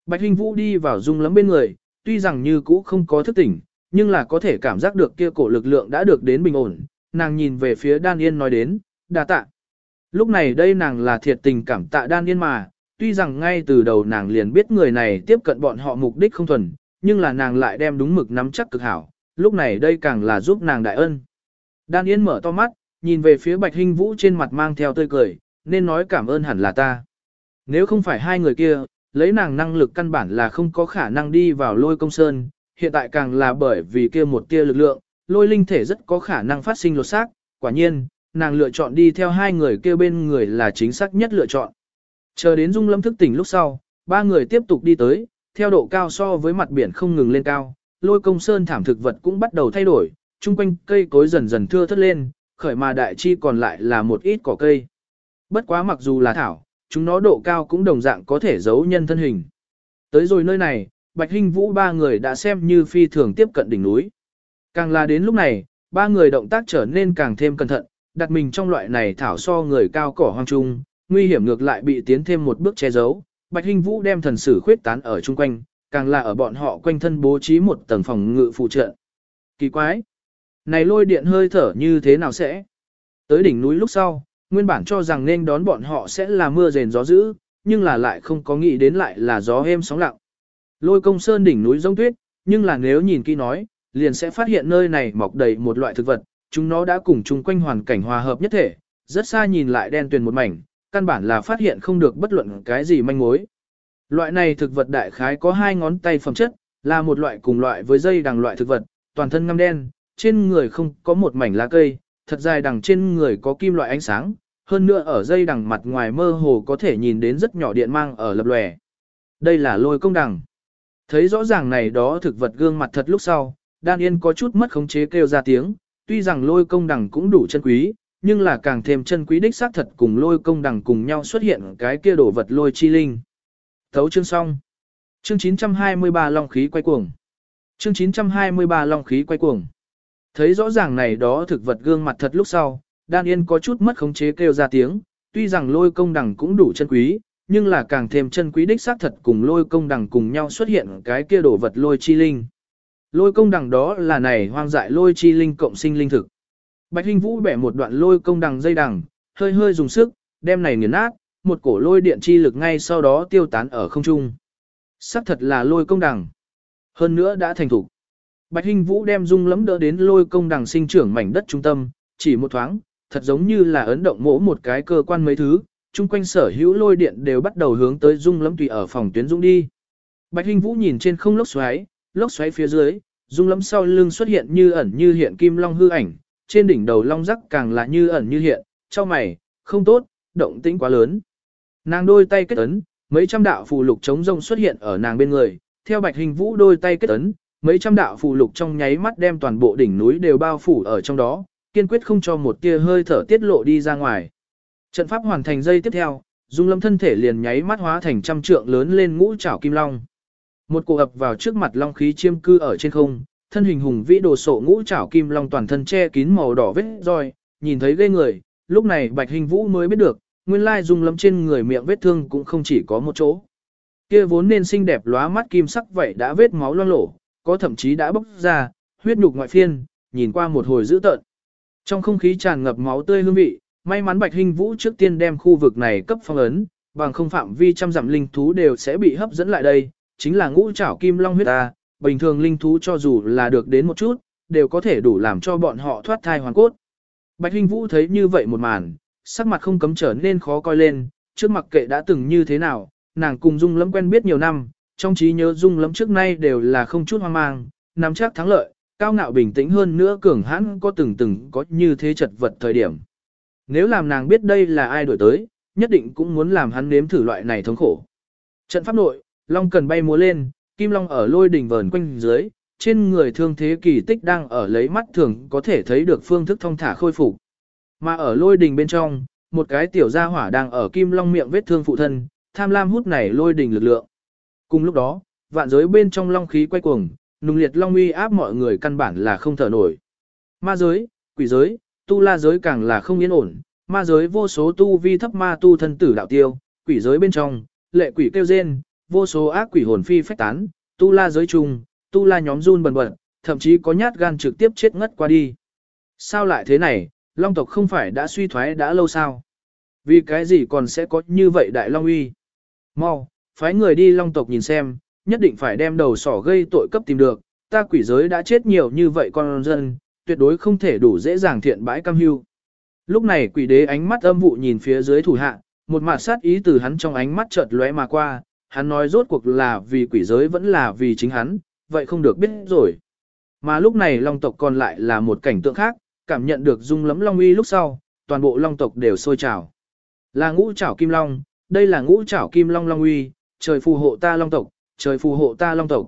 Bạch Hinh Vũ đi vào dung lắm bên người, tuy rằng như cũ không có thức tỉnh, nhưng là có thể cảm giác được kia cổ lực lượng đã được đến bình ổn. Nàng nhìn về phía Đan Yên nói đến, đa tạ. Lúc này đây nàng là thiệt tình cảm tạ Đan Yên mà, tuy rằng ngay từ đầu nàng liền biết người này tiếp cận bọn họ mục đích không thuần, nhưng là nàng lại đem đúng mực nắm chắc cực hảo, lúc này đây càng là giúp nàng đại ân. Đan Yên mở to mắt, nhìn về phía Bạch Hinh Vũ trên mặt mang theo tươi cười, nên nói cảm ơn hẳn là ta. Nếu không phải hai người kia, lấy nàng năng lực căn bản là không có khả năng đi vào lôi công sơn, hiện tại càng là bởi vì kia một tia lực lượng, lôi linh thể rất có khả năng phát sinh lột xác, quả nhiên, nàng lựa chọn đi theo hai người kia bên người là chính xác nhất lựa chọn. Chờ đến dung lâm thức tỉnh lúc sau, ba người tiếp tục đi tới, theo độ cao so với mặt biển không ngừng lên cao, lôi công sơn thảm thực vật cũng bắt đầu thay đổi, chung quanh cây cối dần dần thưa thất lên, khởi mà đại chi còn lại là một ít cỏ cây. Bất quá mặc dù là thảo, chúng nó độ cao cũng đồng dạng có thể giấu nhân thân hình. Tới rồi nơi này, Bạch Hinh Vũ ba người đã xem như phi thường tiếp cận đỉnh núi. Càng là đến lúc này, ba người động tác trở nên càng thêm cẩn thận, đặt mình trong loại này thảo so người cao cỏ hoang trung, nguy hiểm ngược lại bị tiến thêm một bước che giấu. Bạch Hinh Vũ đem thần sử khuyết tán ở chung quanh, càng là ở bọn họ quanh thân bố trí một tầng phòng ngự phụ trợ. Kỳ quái! Này lôi điện hơi thở như thế nào sẽ? Tới đỉnh núi lúc sau, nguyên bản cho rằng nên đón bọn họ sẽ là mưa rền gió dữ, nhưng là lại không có nghĩ đến lại là gió êm sóng lặng. Lôi công sơn đỉnh núi rông tuyết, nhưng là nếu nhìn kỹ nói, liền sẽ phát hiện nơi này mọc đầy một loại thực vật, chúng nó đã cùng chung quanh hoàn cảnh hòa hợp nhất thể, rất xa nhìn lại đen tuyền một mảnh, căn bản là phát hiện không được bất luận cái gì manh mối. Loại này thực vật đại khái có hai ngón tay phẩm chất, là một loại cùng loại với dây đằng loại thực vật, toàn thân ngăm đen, trên người không có một mảnh lá cây, thật dài đằng trên người có kim loại ánh sáng, hơn nữa ở dây đằng mặt ngoài mơ hồ có thể nhìn đến rất nhỏ điện mang ở lập lòe. Đây là lôi công đằng. Thấy rõ ràng này đó thực vật gương mặt thật lúc sau, Đan Yên có chút mất khống chế kêu ra tiếng, tuy rằng lôi công đằng cũng đủ chân quý, nhưng là càng thêm chân quý đích xác thật cùng lôi công đằng cùng nhau xuất hiện cái kia đổ vật lôi chi linh. Thấu chương xong. Chương 923 Long khí quay cuồng. Chương 923 Long khí quay cuồng. Thấy rõ ràng này đó thực vật gương mặt thật lúc sau, Đan Yên có chút mất khống chế kêu ra tiếng, tuy rằng lôi công đằng cũng đủ chân quý, nhưng là càng thêm chân quý đích xác thật cùng lôi công đằng cùng nhau xuất hiện cái kia đổ vật lôi chi linh. Lôi công đằng đó là này hoang dại lôi chi linh cộng sinh linh thực. Bạch Hinh Vũ bẻ một đoạn lôi công đằng dây đằng, hơi hơi dùng sức, đem này nghiền nát, một cổ lôi điện chi lực ngay sau đó tiêu tán ở không trung. Sắc thật là lôi công đằng. Hơn nữa đã thành thủ. Bạch Hinh Vũ đem dung lấm đỡ đến lôi công đằng sinh trưởng mảnh đất trung tâm, chỉ một thoáng, thật giống như là ấn động mỗ một cái cơ quan mấy thứ, chung quanh sở hữu lôi điện đều bắt đầu hướng tới dung lấm tùy ở phòng tuyến dũng đi. Bạch Hinh Vũ nhìn trên không lốc xoáy, lốc xoáy phía dưới, dung lấm sau lưng xuất hiện như ẩn như hiện kim long hư ảnh, trên đỉnh đầu long rắc càng là như ẩn như hiện, cho mày, không tốt, động tĩnh quá lớn. Nàng đôi tay kết ấn, mấy trăm đạo phù lục chống rông xuất hiện ở nàng bên người, theo Bạch Hình Vũ đôi tay kết ấn, mấy trăm đạo phù lục trong nháy mắt đem toàn bộ đỉnh núi đều bao phủ ở trong đó, kiên quyết không cho một tia hơi thở tiết lộ đi ra ngoài. Trận pháp hoàn thành dây tiếp theo, Dung Lâm thân thể liền nháy mắt hóa thành trăm trượng lớn lên ngũ trảo kim long. Một cổ ập vào trước mặt long khí chiêm cư ở trên không, thân hình hùng vĩ đồ sộ ngũ trảo kim long toàn thân che kín màu đỏ vết roi, nhìn thấy ghê người, lúc này Bạch Hình Vũ mới biết được, nguyên lai Dung lấm trên người miệng vết thương cũng không chỉ có một chỗ. Kia vốn nên xinh đẹp lóa mắt kim sắc vậy đã vết máu loang lổ, có thậm chí đã bốc ra, huyết nhục ngoại phiên, nhìn qua một hồi dữ tợn. Trong không khí tràn ngập máu tươi hương vị, may mắn Bạch Hinh Vũ trước tiên đem khu vực này cấp phong ấn, bằng không phạm vi trăm dặm linh thú đều sẽ bị hấp dẫn lại đây, chính là ngũ trảo kim long huyết ta, bình thường linh thú cho dù là được đến một chút, đều có thể đủ làm cho bọn họ thoát thai hoàn cốt. Bạch Hinh Vũ thấy như vậy một màn, sắc mặt không cấm trở nên khó coi lên, trước mặc kệ đã từng như thế nào, nàng cùng Dung Lâm quen biết nhiều năm, trong trí nhớ Dung Lâm trước nay đều là không chút hoang mang, nắm chắc thắng lợi, cao ngạo bình tĩnh hơn nữa cường hãn có từng từng có như thế chật vật thời điểm. Nếu làm nàng biết đây là ai đổi tới, nhất định cũng muốn làm hắn nếm thử loại này thống khổ. Trận pháp nội, Long cần bay múa lên, Kim Long ở lôi đỉnh vờn quanh dưới, trên người thương thế kỳ tích đang ở lấy mắt thường có thể thấy được phương thức thông thả khôi phục. Mà ở lôi đỉnh bên trong, một cái tiểu gia hỏa đang ở Kim Long miệng vết thương phụ thân, tham lam hút này lôi đỉnh lực lượng. Cùng lúc đó, vạn giới bên trong long khí quay cuồng, nung liệt long uy áp mọi người căn bản là không thở nổi. Ma giới, quỷ giới, tu la giới càng là không yên ổn, ma giới vô số tu vi thấp ma tu thân tử đạo tiêu, quỷ giới bên trong, lệ quỷ kêu rên, vô số ác quỷ hồn phi phách tán, tu la giới chung, tu la nhóm run bần bật, thậm chí có nhát gan trực tiếp chết ngất qua đi. Sao lại thế này, long tộc không phải đã suy thoái đã lâu sao? Vì cái gì còn sẽ có như vậy đại long uy? Mau, phái người đi long tộc nhìn xem, nhất định phải đem đầu sỏ gây tội cấp tìm được, ta quỷ giới đã chết nhiều như vậy con dân, tuyệt đối không thể đủ dễ dàng thiện bãi cam hưu. Lúc này quỷ đế ánh mắt âm vụ nhìn phía dưới thủ hạ, một mặt sát ý từ hắn trong ánh mắt chợt lóe mà qua, hắn nói rốt cuộc là vì quỷ giới vẫn là vì chính hắn, vậy không được biết rồi. Mà lúc này long tộc còn lại là một cảnh tượng khác, cảm nhận được dung lấm long uy lúc sau, toàn bộ long tộc đều sôi trào. Là ngũ trảo kim long, đây là ngũ trảo kim long long uy, trời phù hộ ta long tộc, trời phù hộ ta long tộc.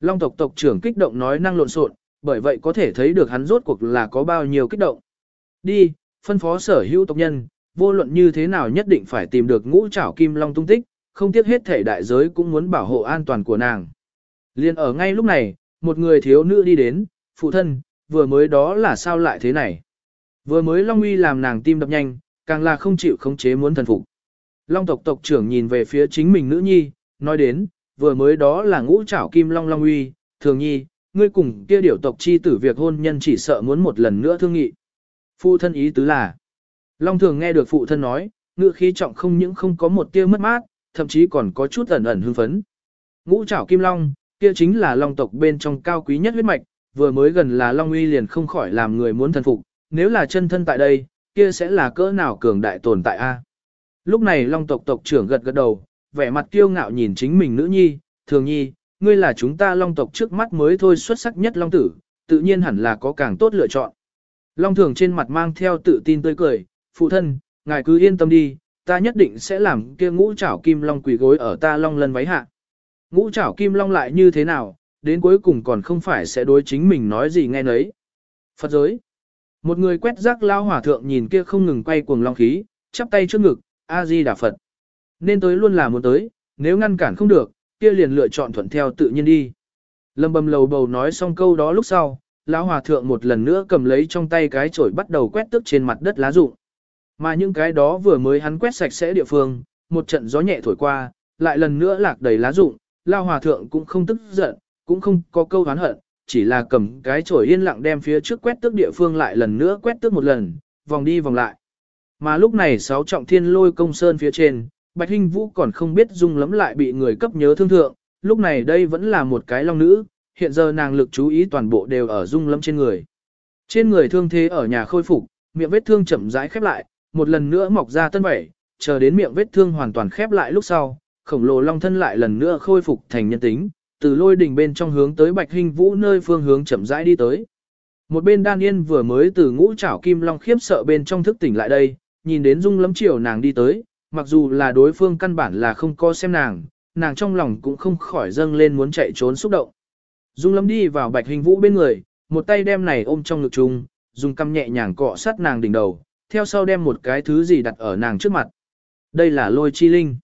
Long tộc tộc trưởng kích động nói năng lộn xộn, bởi vậy có thể thấy được hắn rốt cuộc là có bao nhiêu kích động. Đi, phân phó sở hữu tộc nhân, vô luận như thế nào nhất định phải tìm được ngũ trảo kim long tung tích, không tiếc hết thể đại giới cũng muốn bảo hộ an toàn của nàng. Liên ở ngay lúc này, một người thiếu nữ đi đến, phụ thân, vừa mới đó là sao lại thế này. Vừa mới Long Uy làm nàng tim đập nhanh, càng là không chịu khống chế muốn thần phục. Long tộc tộc trưởng nhìn về phía chính mình nữ nhi, nói đến, vừa mới đó là ngũ trảo kim long long uy, thường nhi, ngươi cùng kia điểu tộc chi tử việc hôn nhân chỉ sợ muốn một lần nữa thương nghị. Phụ thân ý tứ là, long thường nghe được phụ thân nói, ngựa khí trọng không những không có một tia mất mát, thậm chí còn có chút ẩn ẩn hưng phấn. Ngũ trảo kim long, kia chính là long tộc bên trong cao quý nhất huyết mạch, vừa mới gần là long uy liền không khỏi làm người muốn thần phục, nếu là chân thân tại đây, kia sẽ là cỡ nào cường đại tồn tại a? Lúc này long tộc tộc trưởng gật gật đầu, vẻ mặt kiêu ngạo nhìn chính mình nữ nhi, thường nhi, ngươi là chúng ta long tộc trước mắt mới thôi xuất sắc nhất long tử, tự nhiên hẳn là có càng tốt lựa chọn. Long thường trên mặt mang theo tự tin tươi cười, phụ thân, ngài cứ yên tâm đi, ta nhất định sẽ làm kia ngũ trảo kim long quỳ gối ở ta long lân váy hạ. Ngũ trảo kim long lại như thế nào, đến cuối cùng còn không phải sẽ đối chính mình nói gì nghe nấy. Phật giới. Một người quét rác lao hỏa thượng nhìn kia không ngừng quay cuồng long khí, chắp tay trước ngực, A-di Đà Phật. Nên tới luôn là muốn tới, nếu ngăn cản không được, kia liền lựa chọn thuận theo tự nhiên đi. Lâm bầm lầu bầu nói xong câu đó lúc sau, lão hòa thượng một lần nữa cầm lấy trong tay cái chổi bắt đầu quét tức trên mặt đất lá rụng. Mà những cái đó vừa mới hắn quét sạch sẽ địa phương, một trận gió nhẹ thổi qua, lại lần nữa lạc đầy lá rụng, lao hòa thượng cũng không tức giận, cũng không có câu hán hận, chỉ là cầm cái chổi yên lặng đem phía trước quét tước địa phương lại lần nữa quét tước một lần, vòng đi vòng lại. Mà lúc này sáu trọng thiên lôi công sơn phía trên, Bạch Hinh Vũ còn không biết dung lắm lại bị người cấp nhớ thương thượng, lúc này đây vẫn là một cái long nữ, hiện giờ nàng lực chú ý toàn bộ đều ở dung lắm trên người. Trên người thương thế ở nhà khôi phục, miệng vết thương chậm rãi khép lại, một lần nữa mọc ra tân vẩy, chờ đến miệng vết thương hoàn toàn khép lại lúc sau, khổng lồ long thân lại lần nữa khôi phục thành nhân tính, từ lôi đỉnh bên trong hướng tới Bạch hình Vũ nơi phương hướng chậm rãi đi tới. Một bên Đan Yên vừa mới từ ngũ trảo kim long khiếp sợ bên trong thức tỉnh lại đây, nhìn đến Dung Lâm chiều nàng đi tới, mặc dù là đối phương căn bản là không có xem nàng, nàng trong lòng cũng không khỏi dâng lên muốn chạy trốn xúc động. Dung Lâm đi vào Bạch Hình Vũ bên người, một tay đem này ôm trong ngực chung, dùng căm nhẹ nhàng cọ sát nàng đỉnh đầu, theo sau đem một cái thứ gì đặt ở nàng trước mặt. Đây là lôi chi linh.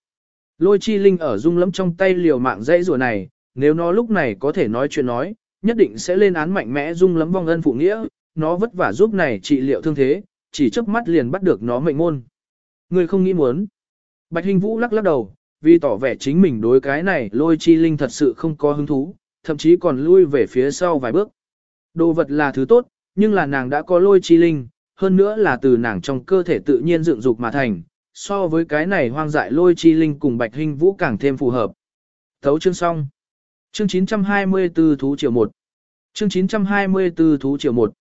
Lôi chi linh ở rung lẫm trong tay liều mạng dãy rùa này, nếu nó lúc này có thể nói chuyện nói, nhất định sẽ lên án mạnh mẽ rung lẫm vong ân phụ nghĩa, nó vất vả giúp này trị liệu thương thế, chỉ chớp mắt liền bắt được nó mệnh môn. Người không nghĩ muốn. Bạch Hình Vũ lắc lắc đầu, vì tỏ vẻ chính mình đối cái này lôi chi linh thật sự không có hứng thú, thậm chí còn lui về phía sau vài bước. Đồ vật là thứ tốt, nhưng là nàng đã có lôi chi linh, hơn nữa là từ nàng trong cơ thể tự nhiên dựng dục mà thành, so với cái này hoang dại lôi chi linh cùng Bạch Hình Vũ càng thêm phù hợp. Thấu chương xong. Chương 924 Thú Triều 1 Chương 924 Thú Triều 1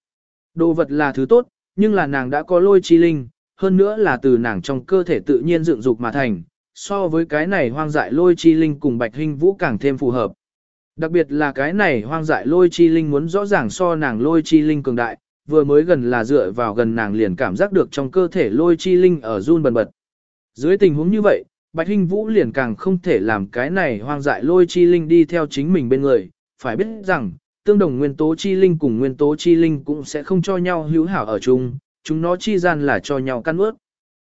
Đồ vật là thứ tốt, nhưng là nàng đã có lôi chi linh, hơn nữa là từ nàng trong cơ thể tự nhiên dựng dục mà thành, so với cái này hoang dại lôi chi linh cùng bạch hình vũ càng thêm phù hợp. Đặc biệt là cái này hoang dại lôi chi linh muốn rõ ràng so nàng lôi chi linh cường đại, vừa mới gần là dựa vào gần nàng liền cảm giác được trong cơ thể lôi chi linh ở run bần bật. Dưới tình huống như vậy, Bạch Hinh Vũ liền càng không thể làm cái này hoang dại lôi chi linh đi theo chính mình bên người, phải biết rằng, tương đồng nguyên tố chi linh cùng nguyên tố chi linh cũng sẽ không cho nhau hữu hảo ở chung, chúng nó chi gian là cho nhau căn ướt.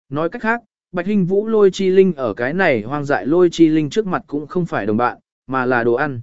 Nói cách khác, Bạch Hinh Vũ lôi chi linh ở cái này hoang dại lôi chi linh trước mặt cũng không phải đồng bạn, mà là đồ ăn.